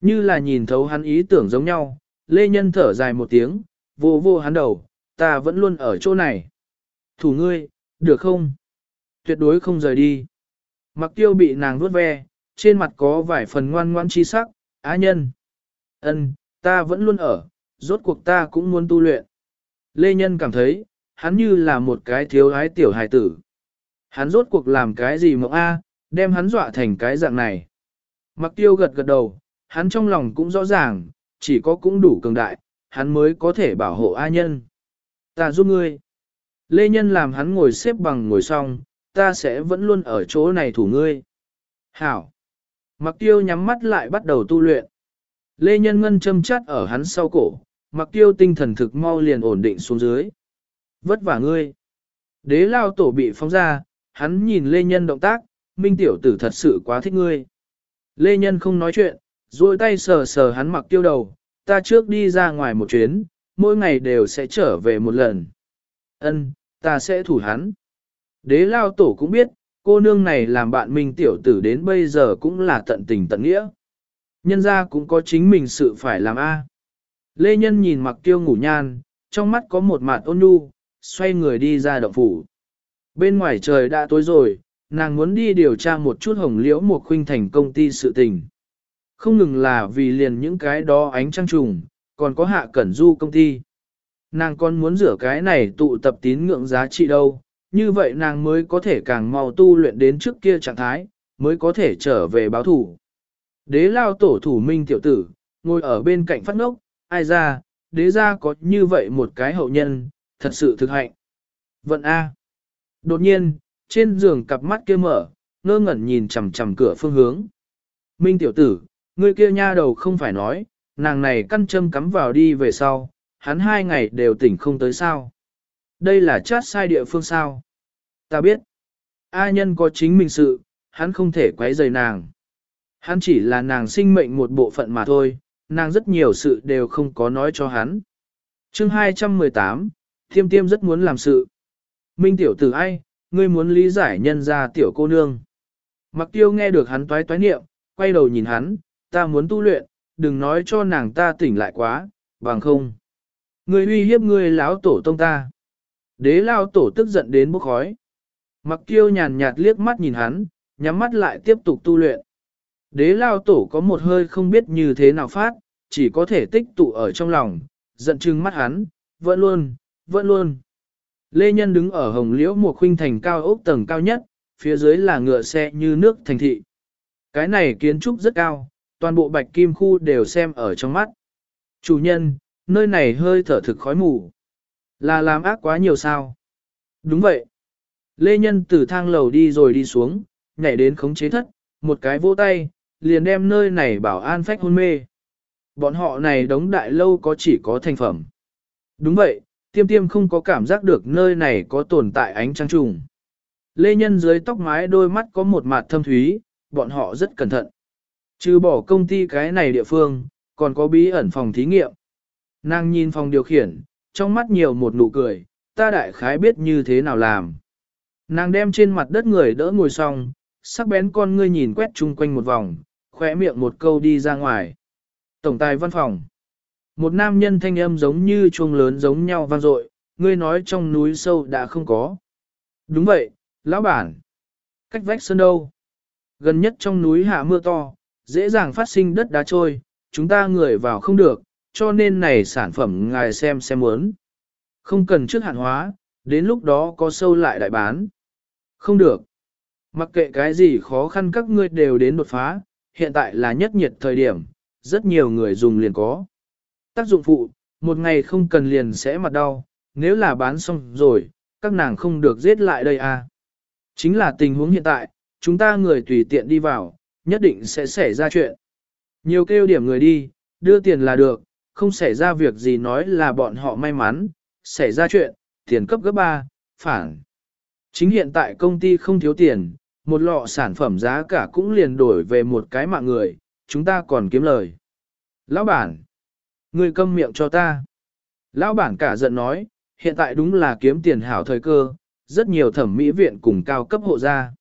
Như là nhìn thấu hắn ý tưởng giống nhau, Lê Nhân thở dài một tiếng, vô vô hắn đầu, ta vẫn luôn ở chỗ này. Thủ ngươi, được không? Tuyệt đối không rời đi. Mặc tiêu bị nàng vuốt ve, trên mặt có vài phần ngoan ngoan chi sắc, á nhân. ân, ta vẫn luôn ở, rốt cuộc ta cũng muốn tu luyện. Lê Nhân cảm thấy, hắn như là một cái thiếu ái tiểu hài tử. Hắn rốt cuộc làm cái gì mộng A, đem hắn dọa thành cái dạng này. Mặc tiêu gật gật đầu, hắn trong lòng cũng rõ ràng, chỉ có cũng đủ cường đại, hắn mới có thể bảo hộ A nhân. Ta giúp ngươi. Lê Nhân làm hắn ngồi xếp bằng ngồi xong, ta sẽ vẫn luôn ở chỗ này thủ ngươi. Hảo. Mặc tiêu nhắm mắt lại bắt đầu tu luyện. Lê Nhân ngân châm chắt ở hắn sau cổ, mặc tiêu tinh thần thực mau liền ổn định xuống dưới. Vất vả ngươi. Đế lao tổ bị phóng ra, hắn nhìn Lê Nhân động tác, minh tiểu tử thật sự quá thích ngươi. Lê Nhân không nói chuyện, duỗi tay sờ sờ hắn mặc tiêu đầu, ta trước đi ra ngoài một chuyến, mỗi ngày đều sẽ trở về một lần. Ân, ta sẽ thủ hắn. Đế lao tổ cũng biết, cô nương này làm bạn mình tiểu tử đến bây giờ cũng là tận tình tận nghĩa. Nhân ra cũng có chính mình sự phải làm a. Lê Nhân nhìn mặc tiêu ngủ nhan, trong mắt có một mặt ôn nhu, xoay người đi ra động phủ. Bên ngoài trời đã tối rồi, nàng muốn đi điều tra một chút hồng liễu một khuynh thành công ty sự tình. Không ngừng là vì liền những cái đó ánh trăng trùng, còn có hạ cẩn du công ty. Nàng còn muốn rửa cái này tụ tập tín ngưỡng giá trị đâu, như vậy nàng mới có thể càng mau tu luyện đến trước kia trạng thái, mới có thể trở về báo thủ. Đế lao tổ thủ minh tiểu tử, ngồi ở bên cạnh phát ngốc, ai ra, đế ra có như vậy một cái hậu nhân, thật sự thực hạnh. Vận A. Đột nhiên, trên giường cặp mắt kia mở, ngơ ngẩn nhìn chằm chằm cửa phương hướng. Minh tiểu tử, ngươi kia nha đầu không phải nói, nàng này căn châm cắm vào đi về sau, hắn hai ngày đều tỉnh không tới sao. Đây là chát sai địa phương sao. Ta biết, A nhân có chính mình sự, hắn không thể quấy rầy nàng. Hắn chỉ là nàng sinh mệnh một bộ phận mà thôi, nàng rất nhiều sự đều không có nói cho hắn. chương 218, Tiêm Tiêm rất muốn làm sự. Minh tiểu tử ai, ngươi muốn lý giải nhân ra tiểu cô nương. Mặc tiêu nghe được hắn toái toái niệm, quay đầu nhìn hắn, ta muốn tu luyện, đừng nói cho nàng ta tỉnh lại quá, bằng không. Ngươi uy hiếp ngươi lão tổ tông ta. Đế lao tổ tức giận đến bốc khói. Mặc kiêu nhàn nhạt liếc mắt nhìn hắn, nhắm mắt lại tiếp tục tu luyện. Đế lao tổ có một hơi không biết như thế nào phát, chỉ có thể tích tụ ở trong lòng, giận chừng mắt hắn, vẫn luôn, vẫn luôn. Lê Nhân đứng ở hồng liễu một khuynh thành cao ốc tầng cao nhất, phía dưới là ngựa xe như nước thành thị. Cái này kiến trúc rất cao, toàn bộ bạch kim khu đều xem ở trong mắt. Chủ nhân, nơi này hơi thở thực khói mù. Là làm ác quá nhiều sao? Đúng vậy. Lê Nhân từ thang lầu đi rồi đi xuống, nhảy đến khống chế thất, một cái vỗ tay, liền đem nơi này bảo an phách hôn mê. Bọn họ này đóng đại lâu có chỉ có thành phẩm. Đúng vậy, tiêm tiêm không có cảm giác được nơi này có tồn tại ánh trăng trùng. Lê Nhân dưới tóc mái đôi mắt có một mặt thâm thúy, bọn họ rất cẩn thận. Trừ bỏ công ty cái này địa phương, còn có bí ẩn phòng thí nghiệm. Nàng nhìn phòng điều khiển, trong mắt nhiều một nụ cười, ta đại khái biết như thế nào làm. Nàng đem trên mặt đất người đỡ ngồi xong, sắc bén con ngươi nhìn quét chung quanh một vòng, khỏe miệng một câu đi ra ngoài. Tổng tài văn phòng. Một nam nhân thanh âm giống như chuông lớn giống nhau vang dội, ngươi nói trong núi sâu đã không có. Đúng vậy, lão bản. Cách vách sơn đâu? Gần nhất trong núi hạ mưa to, dễ dàng phát sinh đất đá trôi, chúng ta người vào không được, cho nên này sản phẩm ngài xem xem muốn. Không cần trước hạn hóa, đến lúc đó có sâu lại đại bán. Không được. Mặc kệ cái gì khó khăn các ngươi đều đến đột phá, hiện tại là nhất nhiệt thời điểm, rất nhiều người dùng liền có. Tác dụng phụ, một ngày không cần liền sẽ mặt đau, nếu là bán xong rồi, các nàng không được giết lại đây à. Chính là tình huống hiện tại, chúng ta người tùy tiện đi vào, nhất định sẽ xảy ra chuyện. Nhiều kêu điểm người đi, đưa tiền là được, không xảy ra việc gì nói là bọn họ may mắn, xảy ra chuyện, tiền cấp gấp 3, phản. Chính hiện tại công ty không thiếu tiền, một lọ sản phẩm giá cả cũng liền đổi về một cái mạng người, chúng ta còn kiếm lời. Lão bản, người câm miệng cho ta. Lão bản cả giận nói, hiện tại đúng là kiếm tiền hảo thời cơ, rất nhiều thẩm mỹ viện cùng cao cấp hộ gia.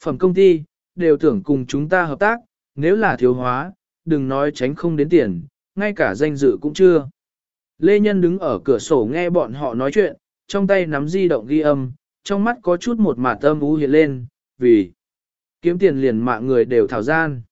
Phẩm công ty, đều tưởng cùng chúng ta hợp tác, nếu là thiếu hóa, đừng nói tránh không đến tiền, ngay cả danh dự cũng chưa. Lê Nhân đứng ở cửa sổ nghe bọn họ nói chuyện, trong tay nắm di động ghi âm, trong mắt có chút một mạt âm ú hiện lên, vì kiếm tiền liền mạng người đều thảo gian.